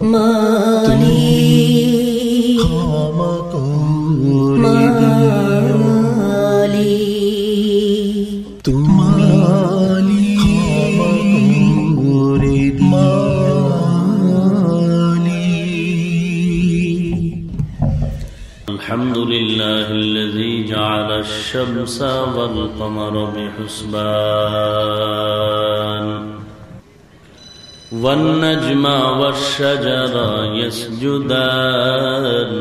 مانی مالی تمہاری مالی الحمد لله الذي جعل الشمس والقمر بحسبان والنجم والشجر يسجدان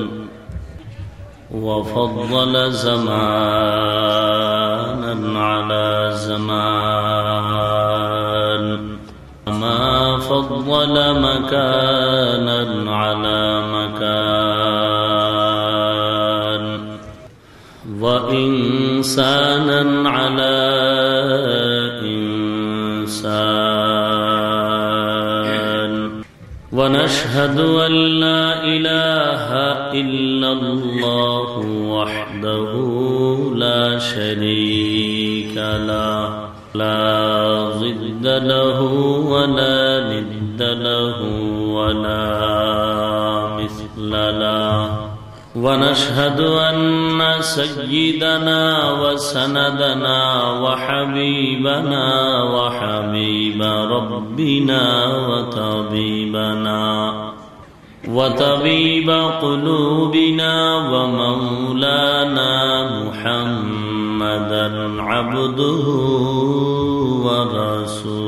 وفضل زمانا على زمان. ما فضل مكانا على مكان. وإنسانا على ونشهد أن لا إله إلا الله وحده لا شريك له لا ضد له ولا ونشهد أن سيدنا وسندنا وحبيبنا وحبيب ربنا وطبيبنا وطبيب قلوبنا ومولانا محمدا عبده ورسوله.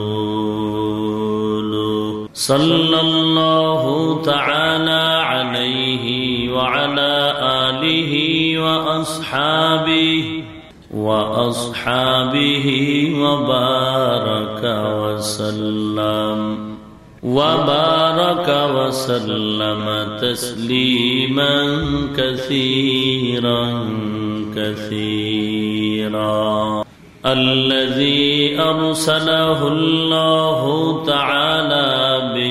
صلى الله تعالى وعلى آله وأصحابه وأصحابه وبارك وسلم. وبارك وسلم تسليما كثيرا كثيرا. الذي أرسله الله تعالى بالحق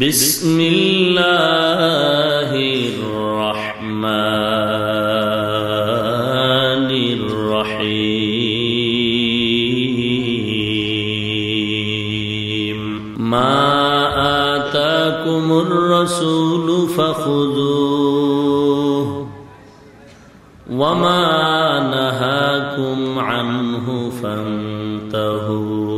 بسم الله الرحمن الرحيم. ما آتاكم الرسول فخذوه وما نهاكم عنه فانتهوا.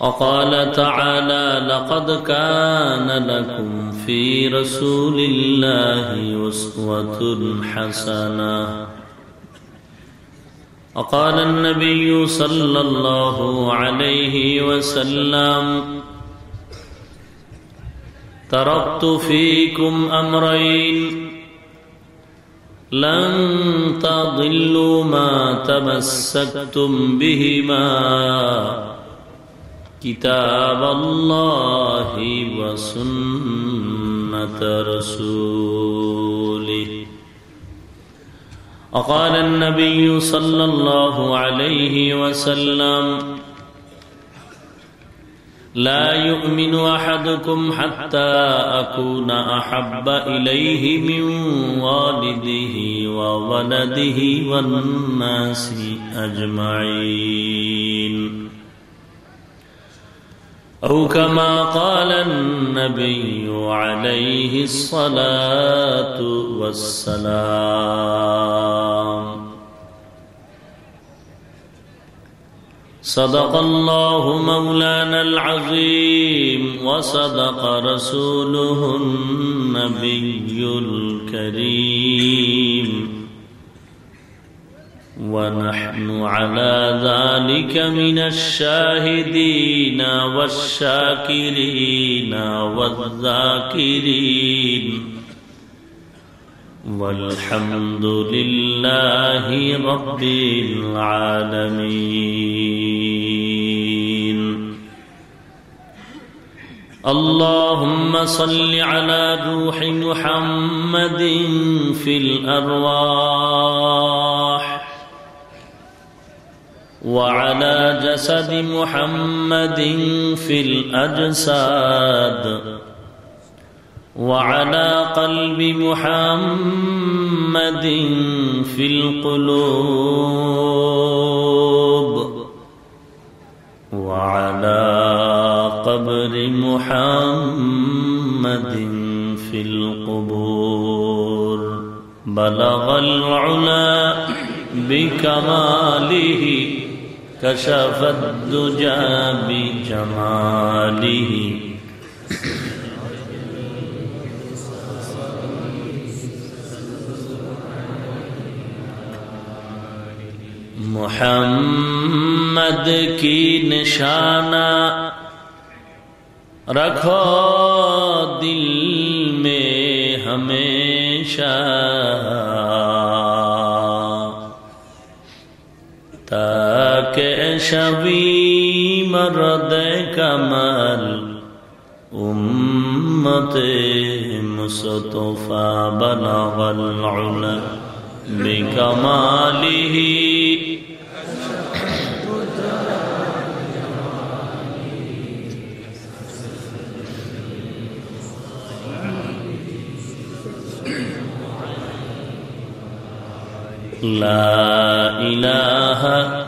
وقال تعالى لقد كان لكم في رسول الله أسوة حسنة. وقال النبي صلى الله عليه وسلم تركت فيكم أمرين لن تضلوا ما تمسكتم بهما. كتاب الله وسنة رسوله. وقال النبي صلى الله عليه وسلم لا يؤمن أحدكم حتى أكون أحب إليه من والده وولده والناس أجمعين. أو كما قال النبي عليه الصلاة والسلام. صدق الله مولانا العظيم وصدق رسوله النبي الكريم. ونحن على ذلك من الشاهدين والشاكرين والذاكرين. والحمد لله رب العالمين. اللهم صل على روح محمد في الأرواح. وعلى جسد محمد في الأجساد. وعلى قلب محمد في القلوب. وعلى قبر محمد في القبور. بلغ العلا بكماله كشف الدجى بجماله محمد کی نشانہ رکھو دل میں ہمیشہ تاکہ شبی مرد کمل امت مصطفى بلغ العلا بكماله لا إله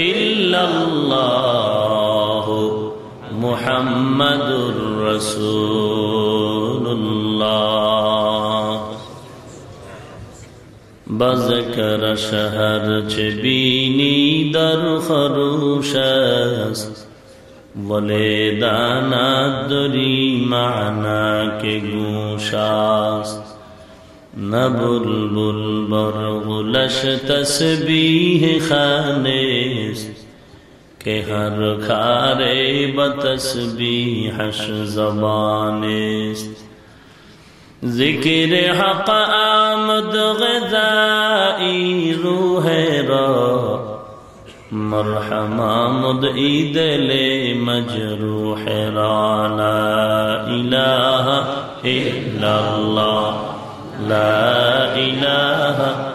إلا الله محمد رسول الله بذكر شهر چبینی در خروش است ولی دانا دری معنا که گوش است نه بلبل مولش تسبیح خانیست کہ ہر کھارے بتسبیحش زبانیست ذکر حق آمد غذائی روح را مرحم آمد عید لے مجروح را لا الہ الا اللہ لا الہ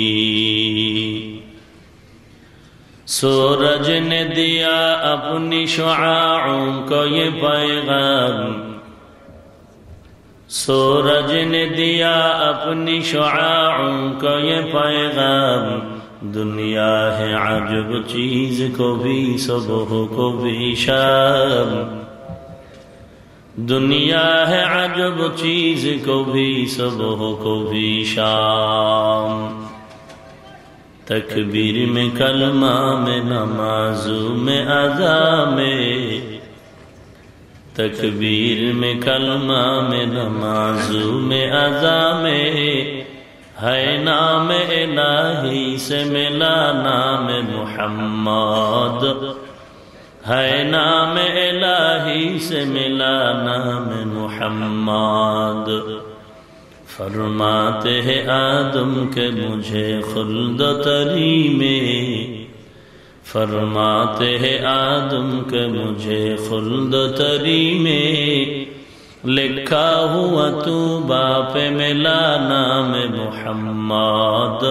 सूरज ने दिया अपनी शुआओं को ये पैगाम सूरज ने दिया अपनी शुआओं को ये पैगाम दुनिया है अजब चीज को भी सुबह को भी शाम दुनिया है अजब चीज को भी सुबह को भी शाम تکبیر میں کلمہ میں نماز میں ادا میں، تکبیر میں کلمہ میں نماز میں ادا میں، ہے نام الہی سے ملا نام محمد، ہے نام الہی سے ملا نام محمد۔ فرماتے ہیں آدم کے مجھے خلد تری میں۔ فرماتے ہیں آدم کے مجھے خلد تری میں۔ لکھا ہوا تو باپ ملا نام محمد۔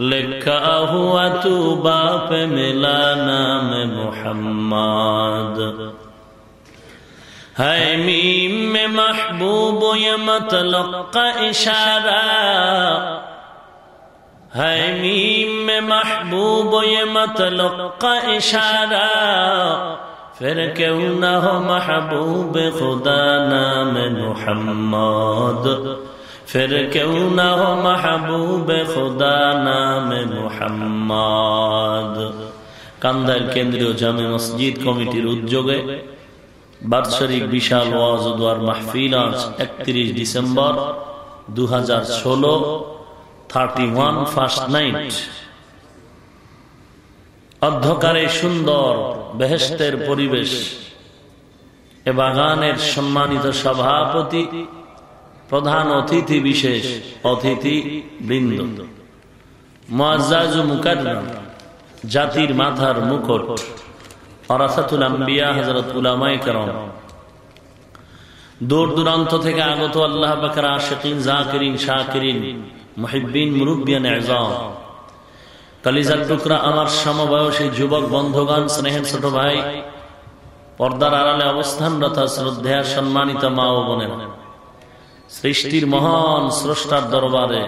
لکھا ہوا تو باپ ملا نام محمد۔ হাই মিম মে মাহবুব হাই মিম মে মাহবুব ফের কেউ না হো মাহবুব, খুদা নাম মোহাম্মদ। ফের কেউ না হো মাহবুব, খুদা নাম মোহাম্মদ। কান্দার কেন্দ্রীয় জামে মসজিদ কমিটির উদ্যোগে বার্ষিক বিশাল ওয়াজ মাহফিল আজ একত্রিশ ডিসেম্বর দু হাজার ষোলো, থার্টি ওয়ান ফার্স্ট নাইট। অধ্যকারে সুন্দর বেহেস্তের পরিবেশ। এ বাগানের সম্মানিত সভাপতি, প্রধান অতিথি বিশেষ, অতিথি বৃন্দ। মুকাররম জাতির মাথার মুকুট। দূর দূরান্ত থেকে আগত আল্লাহ ইজাম কালিজার টুকরা আমার সমবয়সী যুবক বন্ধুগণ, স্নেহের ছোট ভাই, পর্দার আড়ালে অবস্থানরত শ্রদ্ধা সম্মানিত মা ও বোনেরা, সৃষ্টির মহান স্রষ্টার দরবারে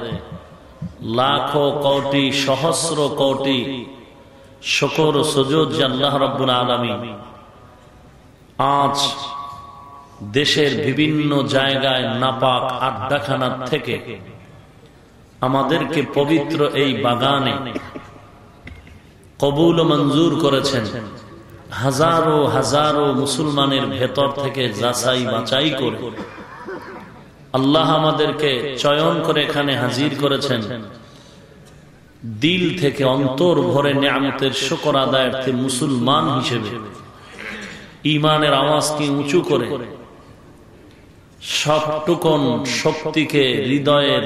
লাখো কোটি, সহস্র কোটি শকর সুযোগ আল্লাহ রব্বুল আলমী আজ দেশের বিভিন্ন জায়গায় নাপাক আড্ডাখানার থেকে আমাদেরকে পবিত্র এই বাগানে কবুল মঞ্জুর করেছেন। হাজারো হাজারো মুসলমানের ভেতর থেকে যাচাই বাছাই করে। আল্লাহ আমাদেরকে চয়ন করে এখানে হাজির করেছেন। দিল থেকে অন্তর ভরে নিয়ামতের শকর আদায়ার্থে মুসলমান হিসেবে ইমানের আওয়াজকে উঁচু করে সবটুকন শক্তিকে হৃদয়ের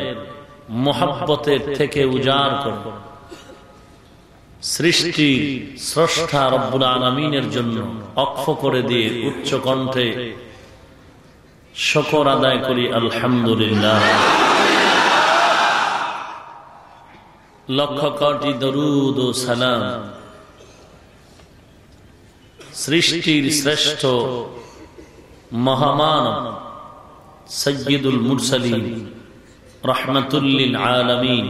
মোহাব্বতের থেকে উজাড় করে সৃষ্টি স্রষ্টা রব্বুল আলমিনের জন্য অক্ষ করে দিয়ে উচ্চ কণ্ঠে শকর আদায় করি, আলহামদুলিল্লাহ। লক্ষ কোটি দরুদ ও সালাম। সৃষ্টির শ্রেষ্ঠ মহামানব সৈয়দুল মুরসালিম রহমতুল্লিল আলমিন,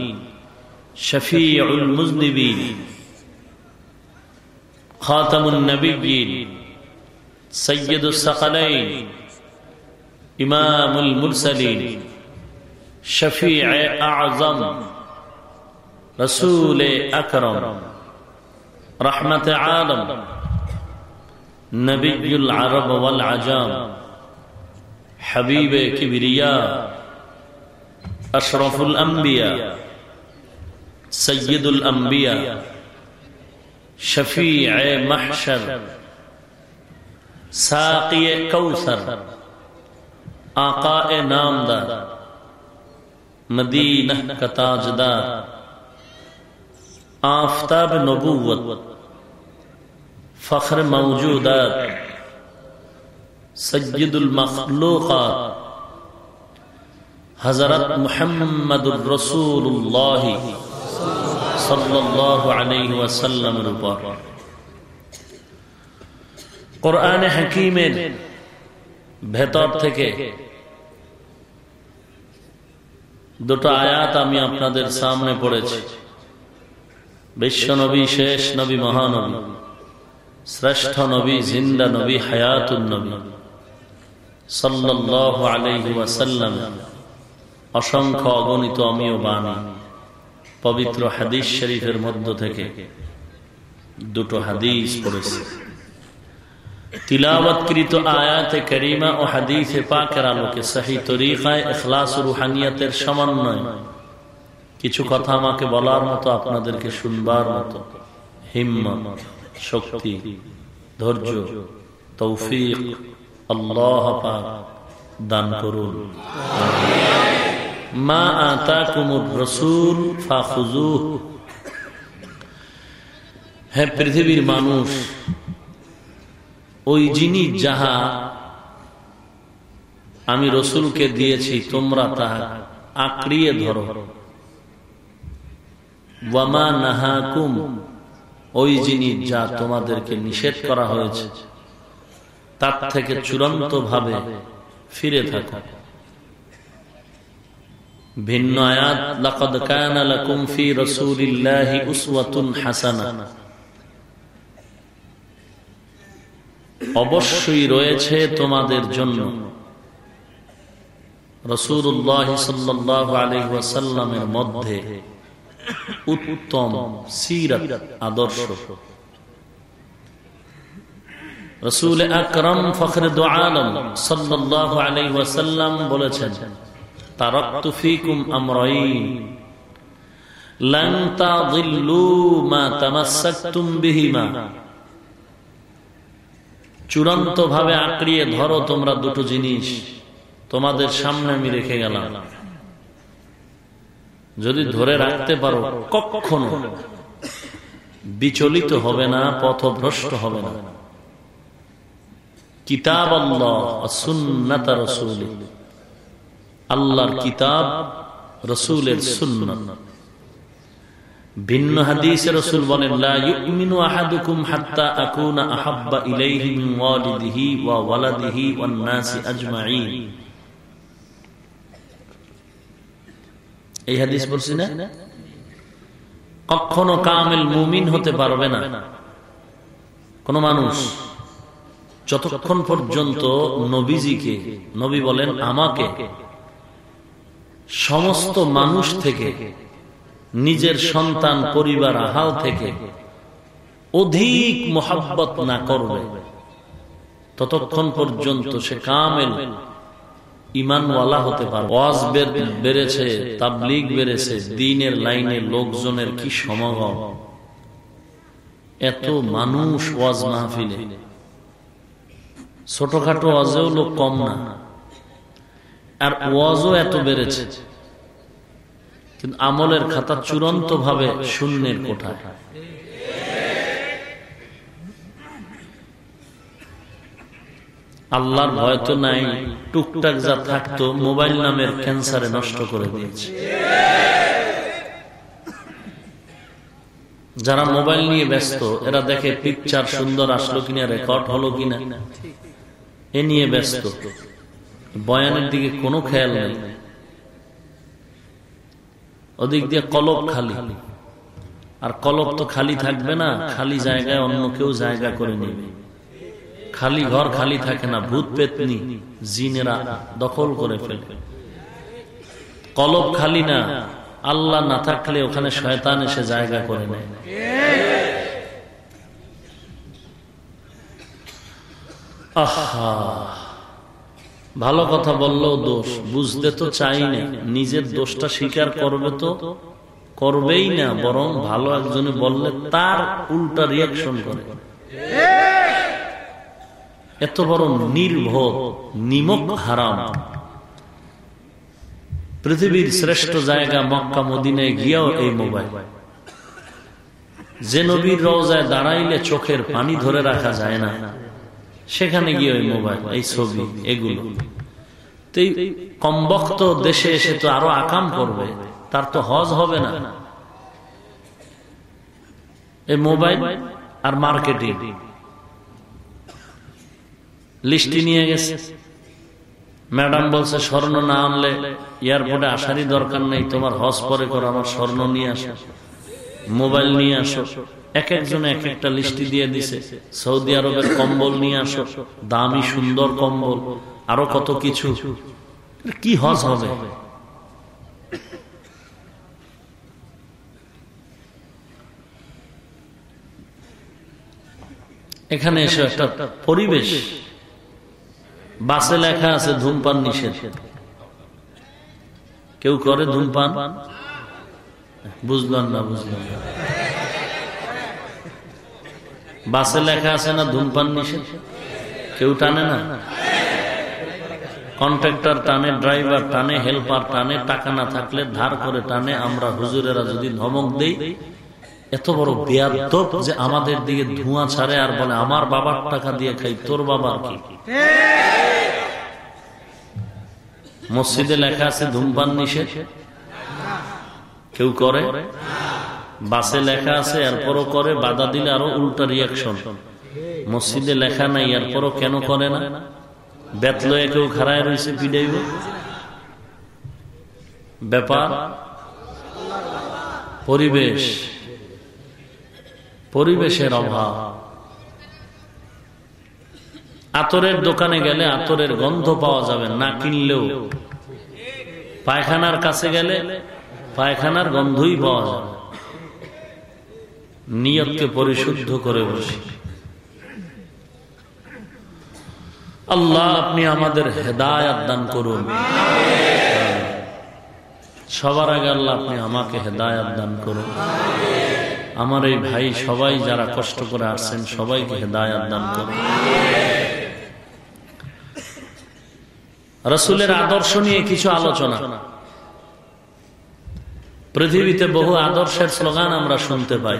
শফিউল মুজনিবিন, খাতামুন নবীন সৈয়দুল সকলাইন, ইমামুল মুরসালিন শফি আজম رسول اکرم رحمت عالم نبی العرب والعجام حبیب کبریا اشرف الانبیاء سید الانبیاء شفیع محشر ساقی کوثر آقا نامدار مدینہ کا تاجدار آفتاب نبوت, فخر موجودات سید المخلوقات حضرت محمد الرسول اللہ সাল্লাহ আলাইহি ওয়াসাল্লামের উপর কোরআনে হাকিমের ভেতর থেকে দুটো আয়াত আমি আপনাদের সামনে পড়েছি বিশ্ব নবী শেষ নবী মহানবী। শ্রেষ্ঠ নবী, জিন্দা নবী, হায়াতুন নবী। অসংখ্য অগণিত অমীয় বাণী। পবিত্র হাদিস শরীফের মধ্য থেকে দুটো হাদিস পড়েছি। তিলাবৎকৃত আয়াতে করিমা ও হাদিসে পাকের আলোকে সাহি তরিকায় এখলাস রুহানিয়াতের সমন্বয় কিছু কথা আমাকে বলার মতো আপনাদেরকে শুনবার মতো। হিম্মত, শক্তি, ধৈর্য, তৌফিক আল্লাহ দান করুন। মা আতা কুমুর রসুল পৃথিবীর মানুষ, ওই জিনিস যাহা আমি রসুলকে দিয়েছি, তোমরা তাহা আঁকড়িয়ে ধরো। ওই জিনিস যা তোমাদেরকে নিষেধ করা হয়েছে, তার থেকে চূড়ান্ত ভাবে ফিরে থাকো। ভিন্ন আয়াত অবশ্যই রয়েছে তোমাদের জন্য। রসুল্লাহ সাল্লাহ আলহাসাল্লামের মধ্যে উত্তম সিরত আদর্শ। রসুল আকরম ফখর আলম সাল্লাহ আলহাসাল্লাম বলেছেন, তারক্ত ফিকুম আমরাইন। চূড়ান্ত ভাবে আঁকড়িয়ে ধরো তোমরা দুটো জিনিস, তোমাদের সামনে আমি রেখে গেলাম। যদি ধরে রাখতে পারো কখনো বিচলিত হবে না পথভ্রষ্ট হবে না। কিতাব আল্লাহ সুন্নাতা রসুল। আল্লাহর কিতাব রসুলের সুন্নত। ভিন্ন হাদিসে রসুল বলেন লা ইউমিনু আহাদুকুম হাত্তা আকুনা আহাব্বা ইলাইহি মিন ওয়ালিদিহি ওয়া ওয়ালাদিহি ওয়ান নাসি আজমাইন এই হাদিস বলছি না? কখনো কামিল মুমিন হতে পারবে না। কোন মানুষ যতক্ষণ পর্যন্ত নবীজিকে, নবী বলেন আমাকে, সমস্ত মানুষ থেকে, নিজের সন্তান, পরিবার, আহাল থেকে অধিক মোহাব্বত না করবে, ততক্ষণ পর্যন্ত সে কামেল ইমানওয়ালা হতে ওয়াজ বেড়েছে, তাবলিগ বেড়েছে, দিনের লাইনে লোকজনের কি এত মানুষ ওয়াজ মাহফিলে। ছোটখাটো ওয়াজেও লোক কম না। আর ওয়াজও এত বেড়েছে। কিন্তু আমলের খাতা চূড়ান্ত ভাবে শূন্যের কোঠায়। আল্লাহর ভয় তো নাই, টুকটাক যা থাকতো মোবাইল নামের ক্যান্সারে নষ্ট করে দিয়েছে। যারা মোবাইল নিয়ে ব্যস্ত, এরা দেখে পিকচার সুন্দর আসলো কিনা রেকর্ড হলো কিনা, এ নিয়ে ব্যস্ত। বয়ানের দিকে কোনো খেয়াল নেই। ওদিক দিয়ে কলব খালি। আর কলব তো খালি থাকবে না, খালি জায়গায় অন্য কেউ জায়গা করে নেবে। খালি ঘর খালি থাকে না, ভূত পেতনি, জিনেরা দখল করে ফেলবে কলব খালি না, আল্লাহ না থাকলে ওখানে শয়তান এসে জায়গা করে নেয়। ভালো কথা বললেও দোষ, বুঝতে তো চাই না, নিজের দোষটা স্বীকার করবে তো, করবেই না, বরং ভালো একজনে বললে তার উল্টা রিয়াকশন করে। এত বড় নির্ভর নিমক হারাম। পৃথিবীর শ্রেষ্ঠ জায়গা মক্কা, মদিনায় গিয়াও এই মোবাইল। যে নবীর রওজায় দাঁড়াইলে চোখের পানি ধরে রাখা যায় না, সেখানে গিয়ে ওই মোবাইল, এই ছবি, এগুলো। কমবক্ত দেশে এসে তো আরও আকাম করবে, তার তো হজ হবে না। এই মোবাইল আর মার্কেটিং। লিস্টি নিয়ে গেছে। ম্যাডাম বলছে, স্বর্ণ না আনলে এয়ারপোর্টে আসারই দরকার নেই, তোমার হজ পরে করো, আমার স্বর্ণ নিয়ে আসো, মোবাইল নিয়ে আসো। এক একজন এক একটা লিস্টি দিয়ে দিছে। সৌদি আরবের কম্বল নিয়ে আসো, দামি সুন্দর কম্বল, আরও কত কিছু। কি হজ হবে? এখানে এসে একটা পরিবেশ। বাসে লেখা আছে ধূমপান নিষেধ। কেউ করে ধূমপান? বুঝলাম না, বুঝলাম বাসে লেখা আছে না ধূমপান নিষেধ? কেউ টানে না? কন্ট্রাক্টর টানে, ড্রাইভার টানে, হেল্পার টানে, টাকা না থাকলে ধার করে টানে, আমরা হুজুরেরা যদি ধমক দেই এত বড় বেয়াদব যে আমাদের দিকে ধোঁয়া ছাড়ে আর বলে, আমার বাবার টাকা দিয়ে খাই, তোর বাবার কি? মসজিদে লেখা আছে, ধূমপান নিষেধ। কেউ করে? বাসে লেখা আছে, এরপরও করে। বাধা দিলে আরও উল্টা রিয়াকশন মসজিদে লেখা নাই, এরপরও কেন করে না? বেতলয়ে কেউ খারায় রয়েছে, পিডাইব। ব্যাপার? পরিবেশ। পরিবেশের অভাব। আতরের দোকানে গেলে আতরের গন্ধ পাওয়া যাবে, না কিনলেও। পায়খানার কাছে গেলে পায়খানার গন্ধই পাওয়া যাবে। নিয়তকে পরিশুদ্ধ করে বসি। আল্লাহ, আপনি আমাদের হেদায়াত দান করুন। সবার আগে আল্লাহ, আপনি আমাকে হেদায়াত দান করুন। আমার এই ভাই সবাই যারা কষ্ট করে আসছেন, সবাইকে হেদায়াত দান করুন। রসুলের আদর্শ নিয়ে কিছু আলোচনা। পৃথিবীতে বহু আদর্শের স্লোগান আমরা শুনতে পাই।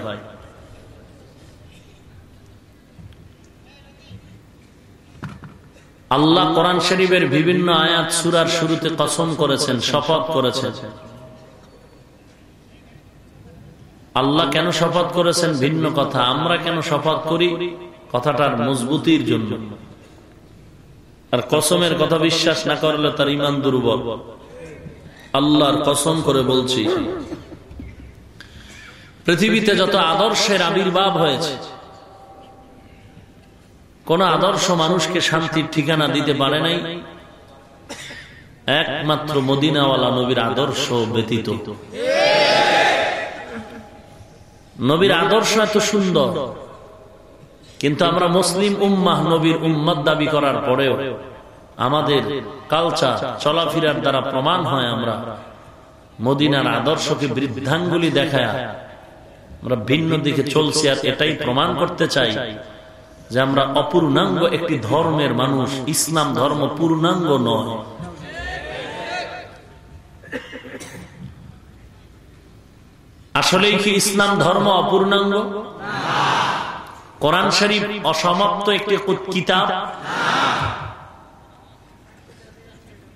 আল্লাহ কোরআন শরীফের বিভিন্ন আয়াত সুরার শুরুতে কসম করেছেন, শপথ করেছেন। আল্লাহ কেন শপথ করেছেন ভিন্ন কথা? আমরা কেন শপথ করি? কথাটার মজবুতির জন্য। আর কসমের কথা বিশ্বাস না করলে তার ইমান দুর্বল। আল্লাহর কসম করে বলছি, পৃথিবীতে যত আদর্শের আবির্ভাব হয়েছে, কোন আদর্শ মানুষকে শান্তির ঠিকানা দিতে পারে নাই। একমাত্র মদিনাওয়ালা নবীর আদর্শ ব্যতীত। নবীর আদর্শ এত সুন্দর। কিন্তু আমরা মুসলিম উম্মাহ নবীর উম্মত দাবি করার পরেও আমাদের কালচার চলাফেরার দ্বারা প্রমাণ হয় আমরা। মদিনার আদর্শকে বৃদ্ধাঙ্গুলি দেখায়। আমরা ভিন্ন দিকে চলছি আর এটাই প্রমাণ করতে চাই যে আমরা অপূর্ণাঙ্গ একটি ধর্মের মানুষ, ইসলাম ধর্ম পূর্ণাঙ্গ নয়। আসলেই কি ইসলাম ধর্ম অপূর্ণাঙ্গ? কোরআন শরীফ অসমাপ্ত একটি কিতাব?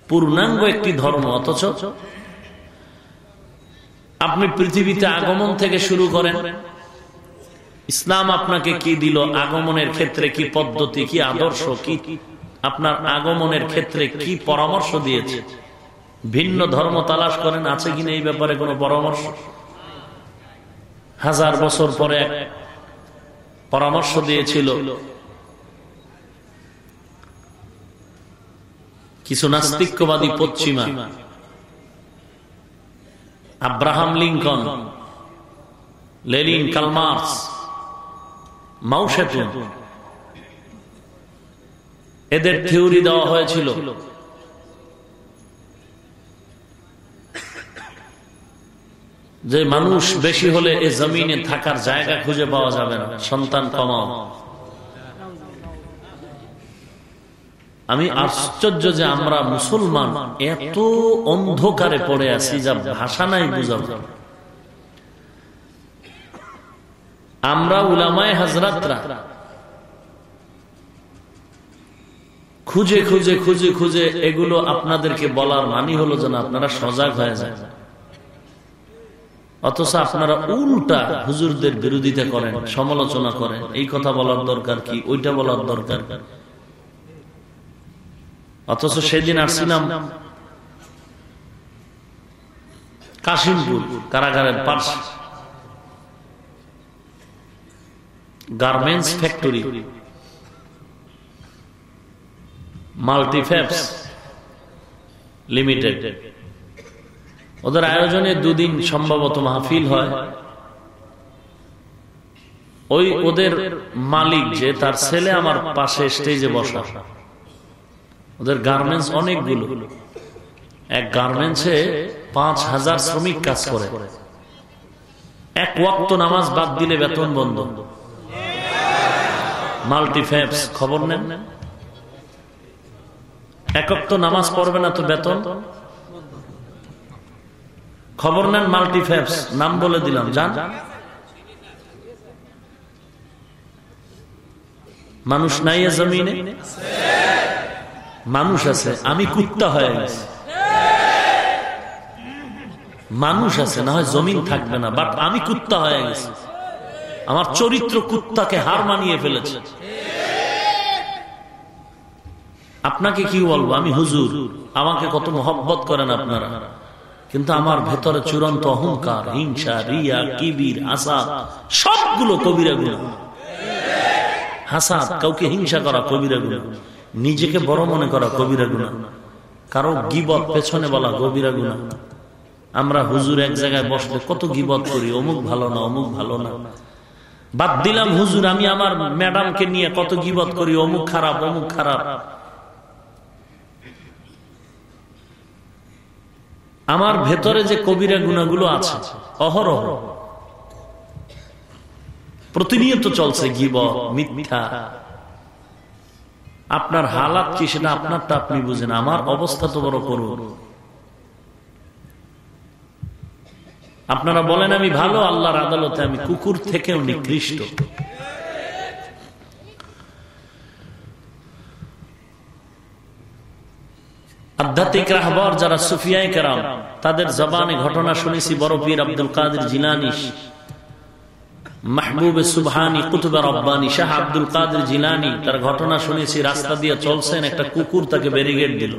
পূর্ণাঙ্গ একটি ধর্ম, অথচ আপনি পৃথিবীতে আগমন থেকে শুরু করেন। ইসলাম আপনাকে কি দিল? আগমনের ক্ষেত্রে কি পদ্ধতি, কি আদর্শ, কি আপনার আগমনের ক্ষেত্রে কি পরামর্শ দিয়েছে? ভিন্ন ধর্ম তালাশ করেন, আছে কিনা এই ব্যাপারে কোনো পরামর্শ? হাজার বছর পরে পরামর্শ দিয়েছিল। কিছু নাস্তিক্যবাদী পশ্চিমা। Abraham Lincoln Lenin Karl Marx, Mao Zedong. এদের থিওরি দেওয়া হয়েছিল যে মানুষ বেশি হলে এ জমিনে থাকার জায়গা খুঁজে পাওয়া যাবে না। সন্তান কমাও। আমি আশ্চর্য যে আমরা মুসলমান এত অন্ধকারে পড়ে আছি যা ভাষা নাই বুঝাবো। আমরা উলামায় হাজরাতরা খুঁজে খুঁজে খুঁজে খুঁজে এগুলো আপনাদেরকে বলার মানি হলো যেন আপনারা সজাগ হয়ে যায় অথচ আপনারা উল্টা হুজুরদের বিরোধিতা করেন, সমালোচনা করেন। এই কথা বলার দরকার কি, ওইটা বলার দরকার অথচ সেদিন আসছিলাম কাশিমপুর কারাগারের পার্শ্ব। Garments factory. Multifabs limited. ওদের আয়োজনে দুদিন সম্ভবত মাহফিল হয়। ওই ওদের মালিক যে তার ছেলে আমার পাশে স্টেজে বসা। ওদের গার্মেন্টস অনেকগুলো। এক গার্মেন্টসে পাঁচ হাজার শ্রমিক কাজ করে। এক ওয়াক্ত নামাজ বাদ দিলে বেতন বন্ধ। মাল্টিফ্যাপস খবর নেন? এক নামাজ পড়বে না তো বেতন? খবর নেন মাল্টিফ্যাপস নাম বলে দিলাম, যান। মানুষ নাই জমিনে? মানুষ আছে, আমি কুত্তা হয়ে গেছি। মানুষ আছে, না হয় জমিন থাকবে না, বাট আমি কুত্তা হয়ে গেছি। আমার চরিত্র কুত্তাকে হার মানিয়ে ফেলেছে। আপনাকে কি বলব? আমি হুজুর, আমাকে কত মহব্বত করেন আপনারা। কিন্তু আমার ভেতরে চূড়ান্ত অহংকার, হিংসা, রিয়া, কিবির আসাদ সবগুলো কবিরা গুণ। হাসাদ, কাউকে হিংসা করা কবিরা গুণ। নিজেকে বড় মনে করা কবিরা গুণা। কারও গিবত পেছনে বলা কবিরা গুণা। আমরা হুজুর এক জায়গায় বসলে কত গিবত করি, অমুক ভালো না, অমুক ভালো না। বাদ দিলাম হুজুর, আমি আমার ম্যাডামকে নিয়ে কত গিবত করি, অমুক খারাপ অমুক খারাপ। আমার ভেতরে যে কবিরা গুণাগুলো আছে, অহরহ। প্রতিনিয়ত চলছে গিব, মিথ্যা। আপনার হালাত কি সেটা আপনারটা আপনি বুঝেন, আমার অবস্থা তো বড় করুন। আপনারা বলেন, আমি ভালো, আল্লাহর আদালতে আমি কুকুর থেকেও নিকৃষ্ট। আধ্যাত্মিক রাহবর যারা সুফিয়াই কেরাম, তাদের জবানে ঘটনা শুনেছি বড় পীর আব্দুল কাদের মাহবুব সুবহানি কুতুবা রব্বানি, শাহ আব্দুল কাদের তার ঘটনা শুনেছি, রাস্তা দিয়ে চলছেন, একটা কুকুর তাকে ব্যারিগেড দিল।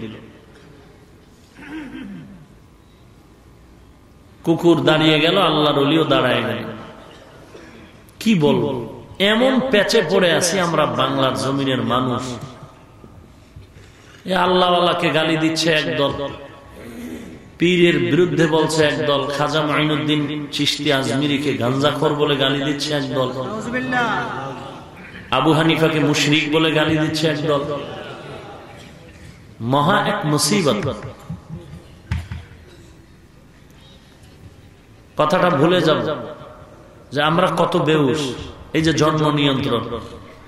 কুকুর দাঁড়িয়ে গেল, আল্লাহর অলিও দাঁড়ায় গেল কি বলব? এমন প্যাচে পড়ে আছি আমরা বাংলার জমিনের মানুষ। আল্লাহকে গালি দিচ্ছে একদল। পীরের বিরুদ্ধে বলছে একদল। খাজা মাইনুদ্দিন চিস্তি আজমিরিকে গাঞ্জাখর বলে গালি দিচ্ছে একদল। আবু হানিফাকে মুশরিক বলে গালি দিচ্ছে একদল। মহা এক মুসিবত। কথাটা ভুলে যাব যে আমরা কত বেউস। এই যে জন্ম নিয়ন্ত্রণ।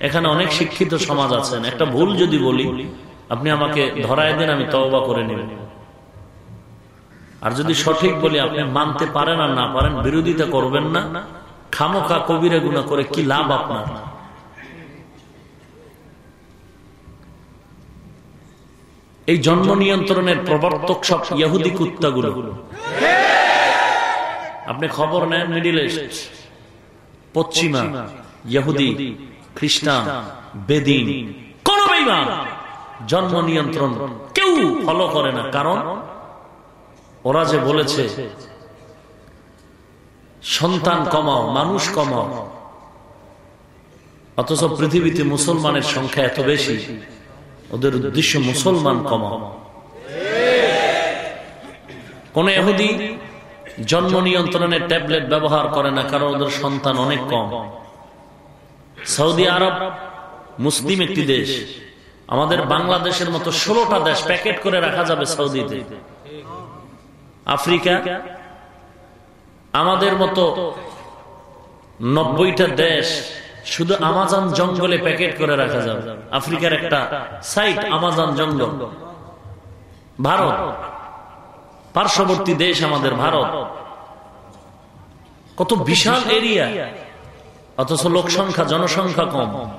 এখানে অনেক শিক্ষিত সমাজ আছেন। একটা ভুল যদি বলি আপনি আমাকে ধরায় দেন, আমি তওবা করে নেব। আর যদি সঠিক বলি, আপনি মানতে পারেন আর না পারেন, বিরোধিতা করবেন না। খামোখা কবিরা গুণা করে কি লাভ আপনার? এই জন্ম নিয়ন্ত্রণের প্রবর্তক সব ইয়াহুদি কুত্তাগুলো। আপনি খবর নেন, মিডিল ইস্ট, পশ্চিমা, ইহুদি, খ্রিস্টান, বেদিন। কোন বেইমান জন্ম নিয়ন্ত্রণ কেউ ফলো করে না। কারণ ওরা যে বলেছে, সন্তান কমাও, মানুষ কমাও, অথচ পৃথিবীতে মুসলমানের সংখ্যা এত বেশি, ওদের উদ্দেশ্য মুসলমান কমাও। কোন এহুদি জন্ম নিয়ন্ত্রণের ট্যাবলেট ব্যবহার করে না, কারণ ওদের সন্তান অনেক কম। সৌদি আরব মুসলিম একটি দেশ আমাদের বাংলাদেশের মতো ষোলোটা দেশ প্যাকেট করে রাখা যাবে সৌদিতে। আফ্রিকা, আমাদের মতো নব্বইটা দেশ শুধু আমাজন জঙ্গলে প্যাকেট করে রাখা যাবে। আফ্রিকার একটা সাইট, আমাজন জঙ্গল। ভারত, পার্শ্ববর্তী দেশ আমাদের ভারত। কত বিশাল এরিয়া। অথচ লোক সংখ্যা, জনসংখ্যা কম।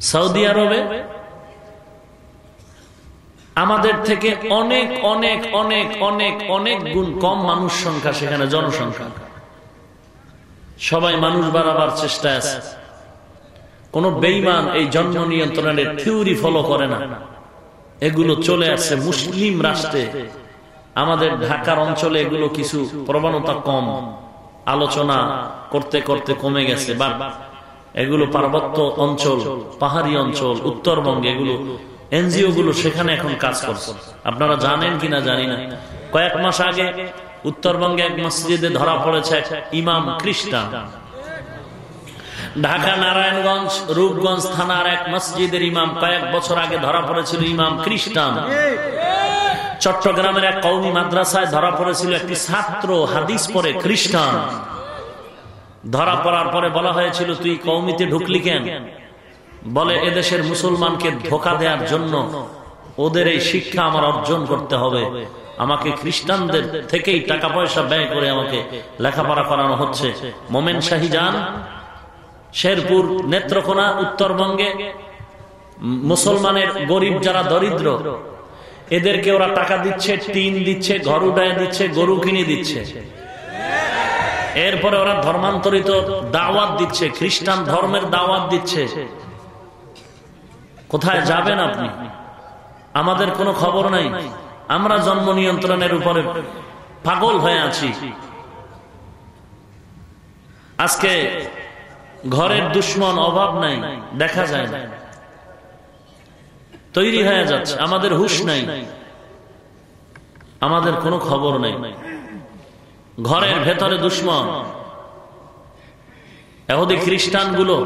সৌদি আরবে আমাদের থেকে অনেক অনেক অনেক অনেক অনেক গুণ কম মানুষ সংখ্যা সেখানে, জনসংখ্যা। সবাই মানুষ বাড়াবার চেষ্টা আছে। কোন বেইমান এই জন্ম নিয়ন্ত্রণের থিওরি ফলো করে না। এগুলো চলে আসছে মুসলিম রাষ্ট্রে। আমাদের ঢাকার অঞ্চলে এগুলো কিছু প্রবণতা কম। আলোচনা করতে করতে কমে গেছে বা এগুলো পার্বত্য অঞ্চল, পাহাড়ি অঞ্চল, উত্তরবঙ্গে, এগুলো এনজিও গুলো সেখানে এখন কাজ করছে। আপনারা জানেন কিনা জানি না। কয়েক মাস আগে উত্তরবঙ্গে এক মসজিদে ধরা পড়েছে এক ইমাম খ্রিস্টান। ঢাকা, নারায়ণগঞ্জ, রূপগঞ্জ থানার এক মসজিদের ইমাম কয়েক বছর আগে ধরা পড়েছিল ইমাম খ্রিস্টান। চট্টগ্রামের এক কৌমি মাদ্রাসায় ধরা পড়েছিল একটি ছাত্র হাদিস পরে খ্রিস্টান। ধরা পড়ার পরে বলা হয়েছিল, তুই কৌমিতে ঢুকলি কেন? বলে, এদেশের মুসলমানকে ধোকা দেওয়ার জন্য ওদের এই শিক্ষা আমার অর্জন করতে হবে। আমাকে খ্রিস্টানদের থেকেই টাকা পয়সা ব্যয় করে আমাকে লেখাপড়া করানো হচ্ছে। মোমেন শাহিজান, শেরপুর নেত্রকোনা, উত্তরবঙ্গে, মুসলমানের গরিব যারা দরিদ্র, এদেরকে ওরা টাকা দিচ্ছে, টিন দিচ্ছে, ঘর উঠায় দিচ্ছে, গরু কিনে দিচ্ছে। এরপরে ওরা ধর্মান্তরিত দাওয়াত দিচ্ছে, খ্রিস্টান ধর্মের দাওয়াত দিচ্ছে। কোথায় যাবেন আপনি? আমাদের কোনো খবর নাই। আমরা জন্ম নিয়ন্ত্রণের উপরে পাগল হয়ে আছি। আজকে ঘরের দুশ্মন অভাব নাই, দেখা যায় না। তৈরি হয়ে যাচ্ছে, আমাদের হুশ নাই। আমাদের কোনো খবর নেই। ঘরের ভেতরে দুশ্মন। এহদি খ্রিস্টানগুলো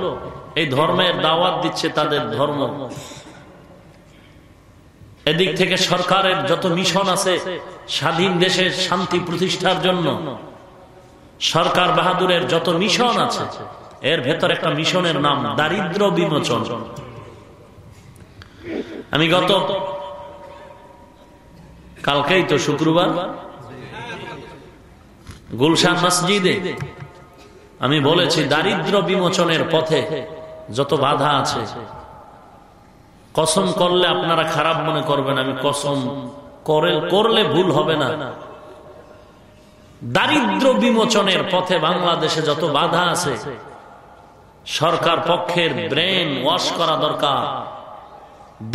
এই ধর্মের দাওয়াত দিচ্ছে তাদের ধর্ম। এদিক থেকে সরকারের যত মিশন আছে স্বাধীন দেশের শান্তি প্রতিষ্ঠার জন্য সরকার বাহাদুরের যত মিশন আছে এর ভেতর একটা মিশনের নাম দারিদ্র বিমোচন। আমি গত কালকেই তো শুক্রবার গুলশান মসজিদে। আমি বলেছি, দারিদ্র বিমোচনের পথে যত বাধা আছে, কসম করলে আপনারা খারাপ মনে করবেন, আমি কসম করে, করলে ভুল হবে না। দারিদ্র বিমোচনের পথে বাংলাদেশে যত বাধা আছে, সরকার পক্ষের ব্রেন ওয়াশ করা দরকার।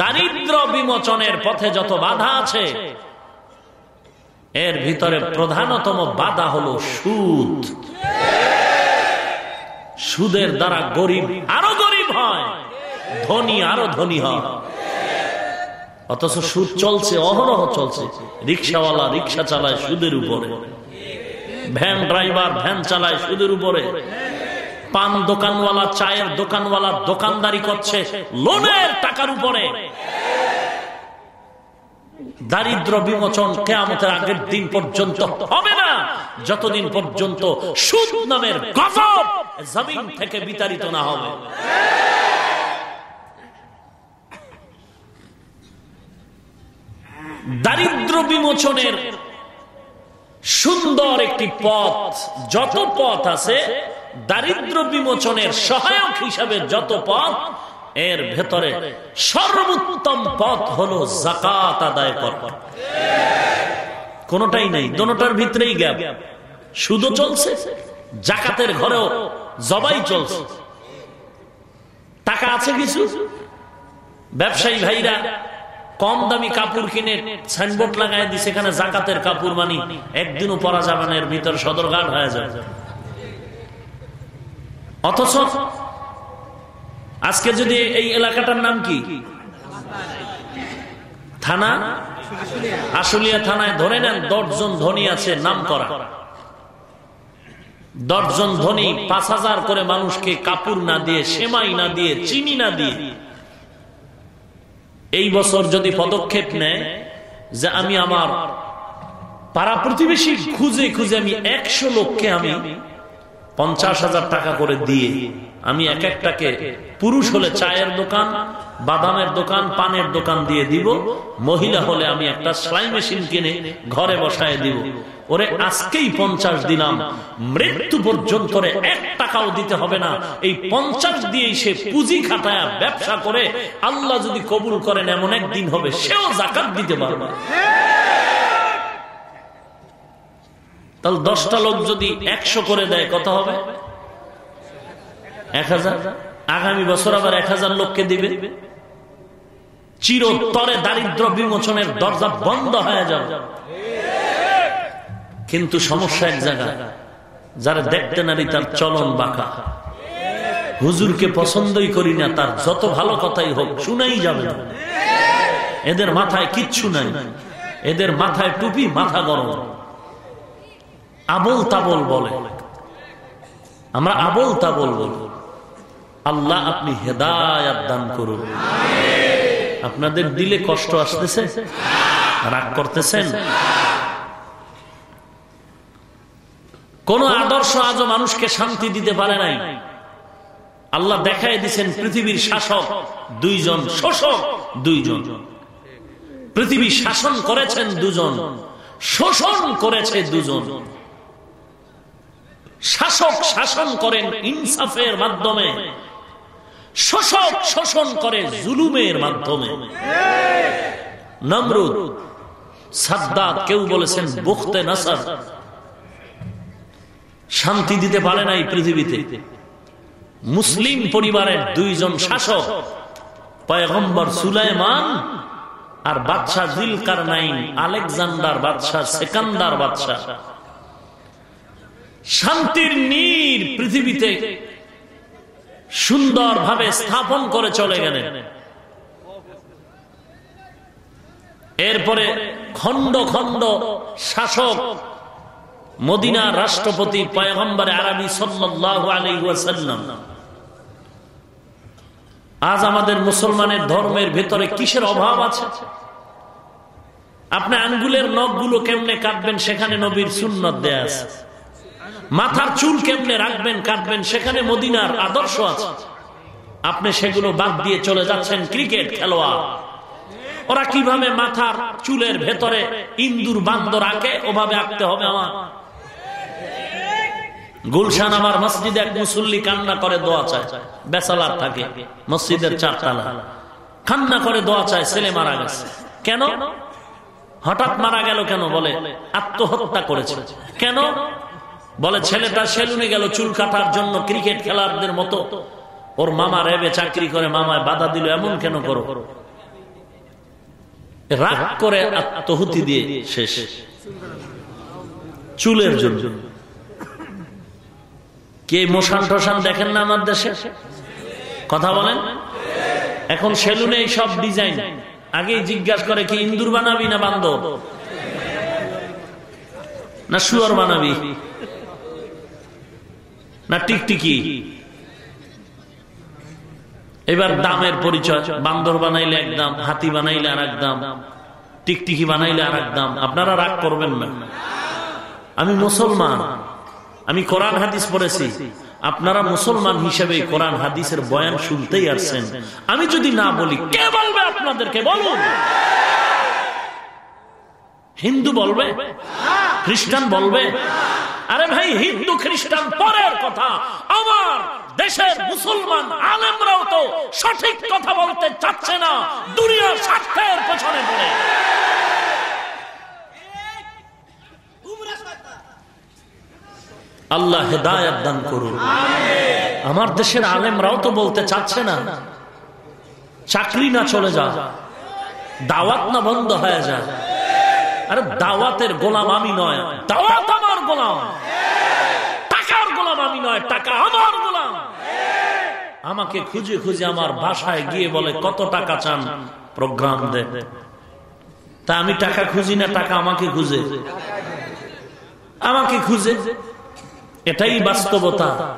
দারিদ্র বিমোচনের পথে যত বাধা আছে এর ভিতরে প্রধানতম বাধা হলো সুদ। সুদের দ্বারা গরিব আরও গরিব হয়, ধনী আরও ধনী হয়। অথচ সুদ চলছে, অহরহ চলছে। রিক্সাওয়ালা রিক্সা চালায় সুদের উপরে। ভ্যান ড্রাইভার ভ্যান চালায় সুদের উপরে। পান দোকানওয়ালা, চায়ের দোকানওয়ালা দোকানদারি করছে, লোনের টাকার উপরে। দারিদ্র বিমোচন কেয়ামতের আগের দিন পর্যন্ত হবে না। যতদিন পর্যন্ত সুদ নামের গজব জমিন থেকে বিতাড়িত না হবে। দারিদ্র বিমোচনের সুন্দর একটি পথ, যত পথ আছে, দারিদ্র বিমোচনের সহায়ক হিসাবে যত পথ এর ভেতরে সর্বোত্তম পথ হলো জাকাত আদায় করা। কোনটাই নেই দোনোটার ভিতরেই গ্যাপ। শুধু চলছে জাকাতের ঘরেও জবাই চলছে। টাকা আছে কিছু? ব্যবসায়ী ভাইরা কম দামি কাপড় কিনে সাইনবোর্ড লাগাই দিছে এখানে জাকাতের কাপড় মানি, একদিনও পরা যাবে না, এর ভিতর সদরঘাট হয়ে যায় অথচ আজকে যদি এই এলাকাটার নাম কি? থানা? আশুলিয়া থানায় ধরে নেন, দশজন ধনী আছে, নাম করা। দশজন ধনী, পাঁচ হাজার করে মানুষকে কাপড় না দিয়ে, সেমাই না দিয়ে, চিনি না দিয়ে। এই বছর যদি পদক্ষেপ নেয় যে আমি আমার পাড়া প্রতিবেশী খুঁজে খুঁজে আমি একশো লোককে আমি পঞ্চাশ হাজার টাকা করে দিয়ে আমি এক একটাকে পুরুষ হলে চায়ের দোকান, বাদামের দোকান, পানের দোকান দিয়ে দিব। মহিলা হলে আমি একটা সেলাই মেশিন কিনে ঘরে বসায় দিব। ওরে, আজকেই পঞ্চাশ দিলাম। মৃত্যু পর্যন্ত এক টাকাও দিতে হবে না। এই পঞ্চাশ দিয়েই সে পুঁজি খাটায় ব্যবসা করে, আল্লাহ যদি কবুল করেন, এমন একদিন হবে সেও জাকাত দিতে পারবে। তাহলে দশটা লোক যদি একশো করে দেয়, কত হবে? এক হাজার? আগামী বছর আবার এক হাজার লোককে দিবে। চিরতরে দারিদ্র বিমোচনের দরজা বন্ধ হয়ে যাবে। কিন্তু সমস্যা এক জায়গায়, যারা দেখতে নারী তার চলন বাঁকা। হুজুরকে পছন্দই করি না, তার যত ভালো কথাই হোক, শুনাই যাবে। এদের মাথায় কিচ্ছু নাই। এদের মাথায় টুপি, মাথা গরম। আবল তাবল বলে। আমরা আবল তাবল বলি। আল্লাহ আপনি হেদায়াত দান করুন। আপনাদের দিলে কষ্ট আসতেছে? রাগ করতেছেন? কোন আদর্শ আজও মানুষকে শান্তি দিতে পারে নাই। আল্লাহ দেখাই দিচ্ছেন পৃথিবীর শাসক, দুইজন শোষক, দুইজন। পৃথিবী শাসন করেছেন দুজন, শোষণ করেছে দুজন। শাসক শাসন করেন ইনসাফের মাধ্যমে। শোষক শোষণ করে জুলুমের মাধ্যমে। নমরুদ সাদ্দাত কেউ বলেছেন, বুখতে নাসার। শান্তি দিতে পারে নাই পৃথিবীতে। মুসলিম পরিবারের দুইজন শাসক, পয়গম্বর সুলাইমান আর বাদশাহ জিলকার নাইন আলেকজান্ডার বাদশাহ সেকান্দার বাদশাহ শান্তির নীর পৃথিবীতে সুন্দরভাবে স্থাপন করে চলে গেলেন। এরপরে খন্ড খন্ড শাসক মদিনার রাষ্ট্রপতি পয়গম্বর আরবি সাল্লাম আজ আমাদের মুসলমানের ধর্মের ভেতরে কিসের অভাব আছে? আপনি আঙ্গুলের নখগুলো কেমনে কাটবেন সেখানে নবীর সুন্নত দেয়া আছে। মাথার চুল কেমনে রাখবেন, কাটবেন, সেখানে মদিনার আদর্শ আছে। আপনি সেগুলো বাদ দিয়ে চলে যাচ্ছেন ক্রিকেট খেলোয়াড়। ওরা কীভাবে মাথার চুলের ভেতরে ইন্দুর বান্দর আঁকে, ওভাবে আঁকতে হবে আমার। গুলশান আমার মসজিদে এক মুসল্লি কান্না করে, দোয়া চায়। বেসালার থাকে, মসজিদের চারতলা। কান্না করে, দোয়া চায়, ছেলে মারা গেছে। কেন? হঠাৎ মারা গেল কেন বলে? আত্মহত্যা করেছে। কেন? বলে, ছেলেটা সেলুনে গেল চুল কাটার জন্য ক্রিকেট খেলারদের মতো। ওর মামা রেবে চাকরি করে, মামায় বাধা দিল, এমন কেন করো? রাগ করে আত্মহুতি দিয়ে শেষ। চুলের জন্য। কে মোশান টোশান দেখেন না আমার দেশে? কথা বলেন? এখন সেলুনে সব ডিজাইন। আগেই জিজ্ঞাসা করে, কি ইন্দুর বানাবি না বান্ধব না, শুয়ার বানাবি। না টিকটিকি? এবার দামের পরিচয়। বান্দর বানাইলে এক দাম, হাতি বানাইলে আর এক দাম, টিকটিকি বানাইলে আর এক দাম। আপনারা রাগ করবেন না। আমি মুসলমান। আমি কোরআন হাদিস পড়েছি। আপনারা মুসলমান হিসেবে কোরআন হাদিসের বয়ান শুনতেই আসছেন। আমি যদি না বলি, কে বলবে আপনাদেরকে? বলুন। হিন্দু বলবে, খ্রিস্টান বলবে, আরে ভাই, হিন্দু, খ্রিস্টান পরের কথা। আমার দেশের মুসলমান আলেমরাও তো সঠিক কথা বলতে চাচ্ছে না দুনিয়ার স্বার্থের পেছনে পড়ে। আল্লাহ হেদায়ত দান করুন। আমার দেশের আলেমরাও তো বলতে চাচ্ছে না, চাকরি না চলে যা, দাওয়াত না বন্ধ হয়ে যায় আরে দাওয়াতের গোলাম আমি নয়। দাওয়াত আমার গোলাম। টাকার গোলাম আমি নয়, টাকা আমার গোলাম। আমাকে খুঁজে খুঁজে আমার বাসায় গিয়ে বলে, কত টাকা চান? প্রোগ্রাম দে। তা আমি টাকা খুঁজি না, টাকা আমাকে খুঁজে। আমাকে খুঁজে। এটাই বাস্তবতা।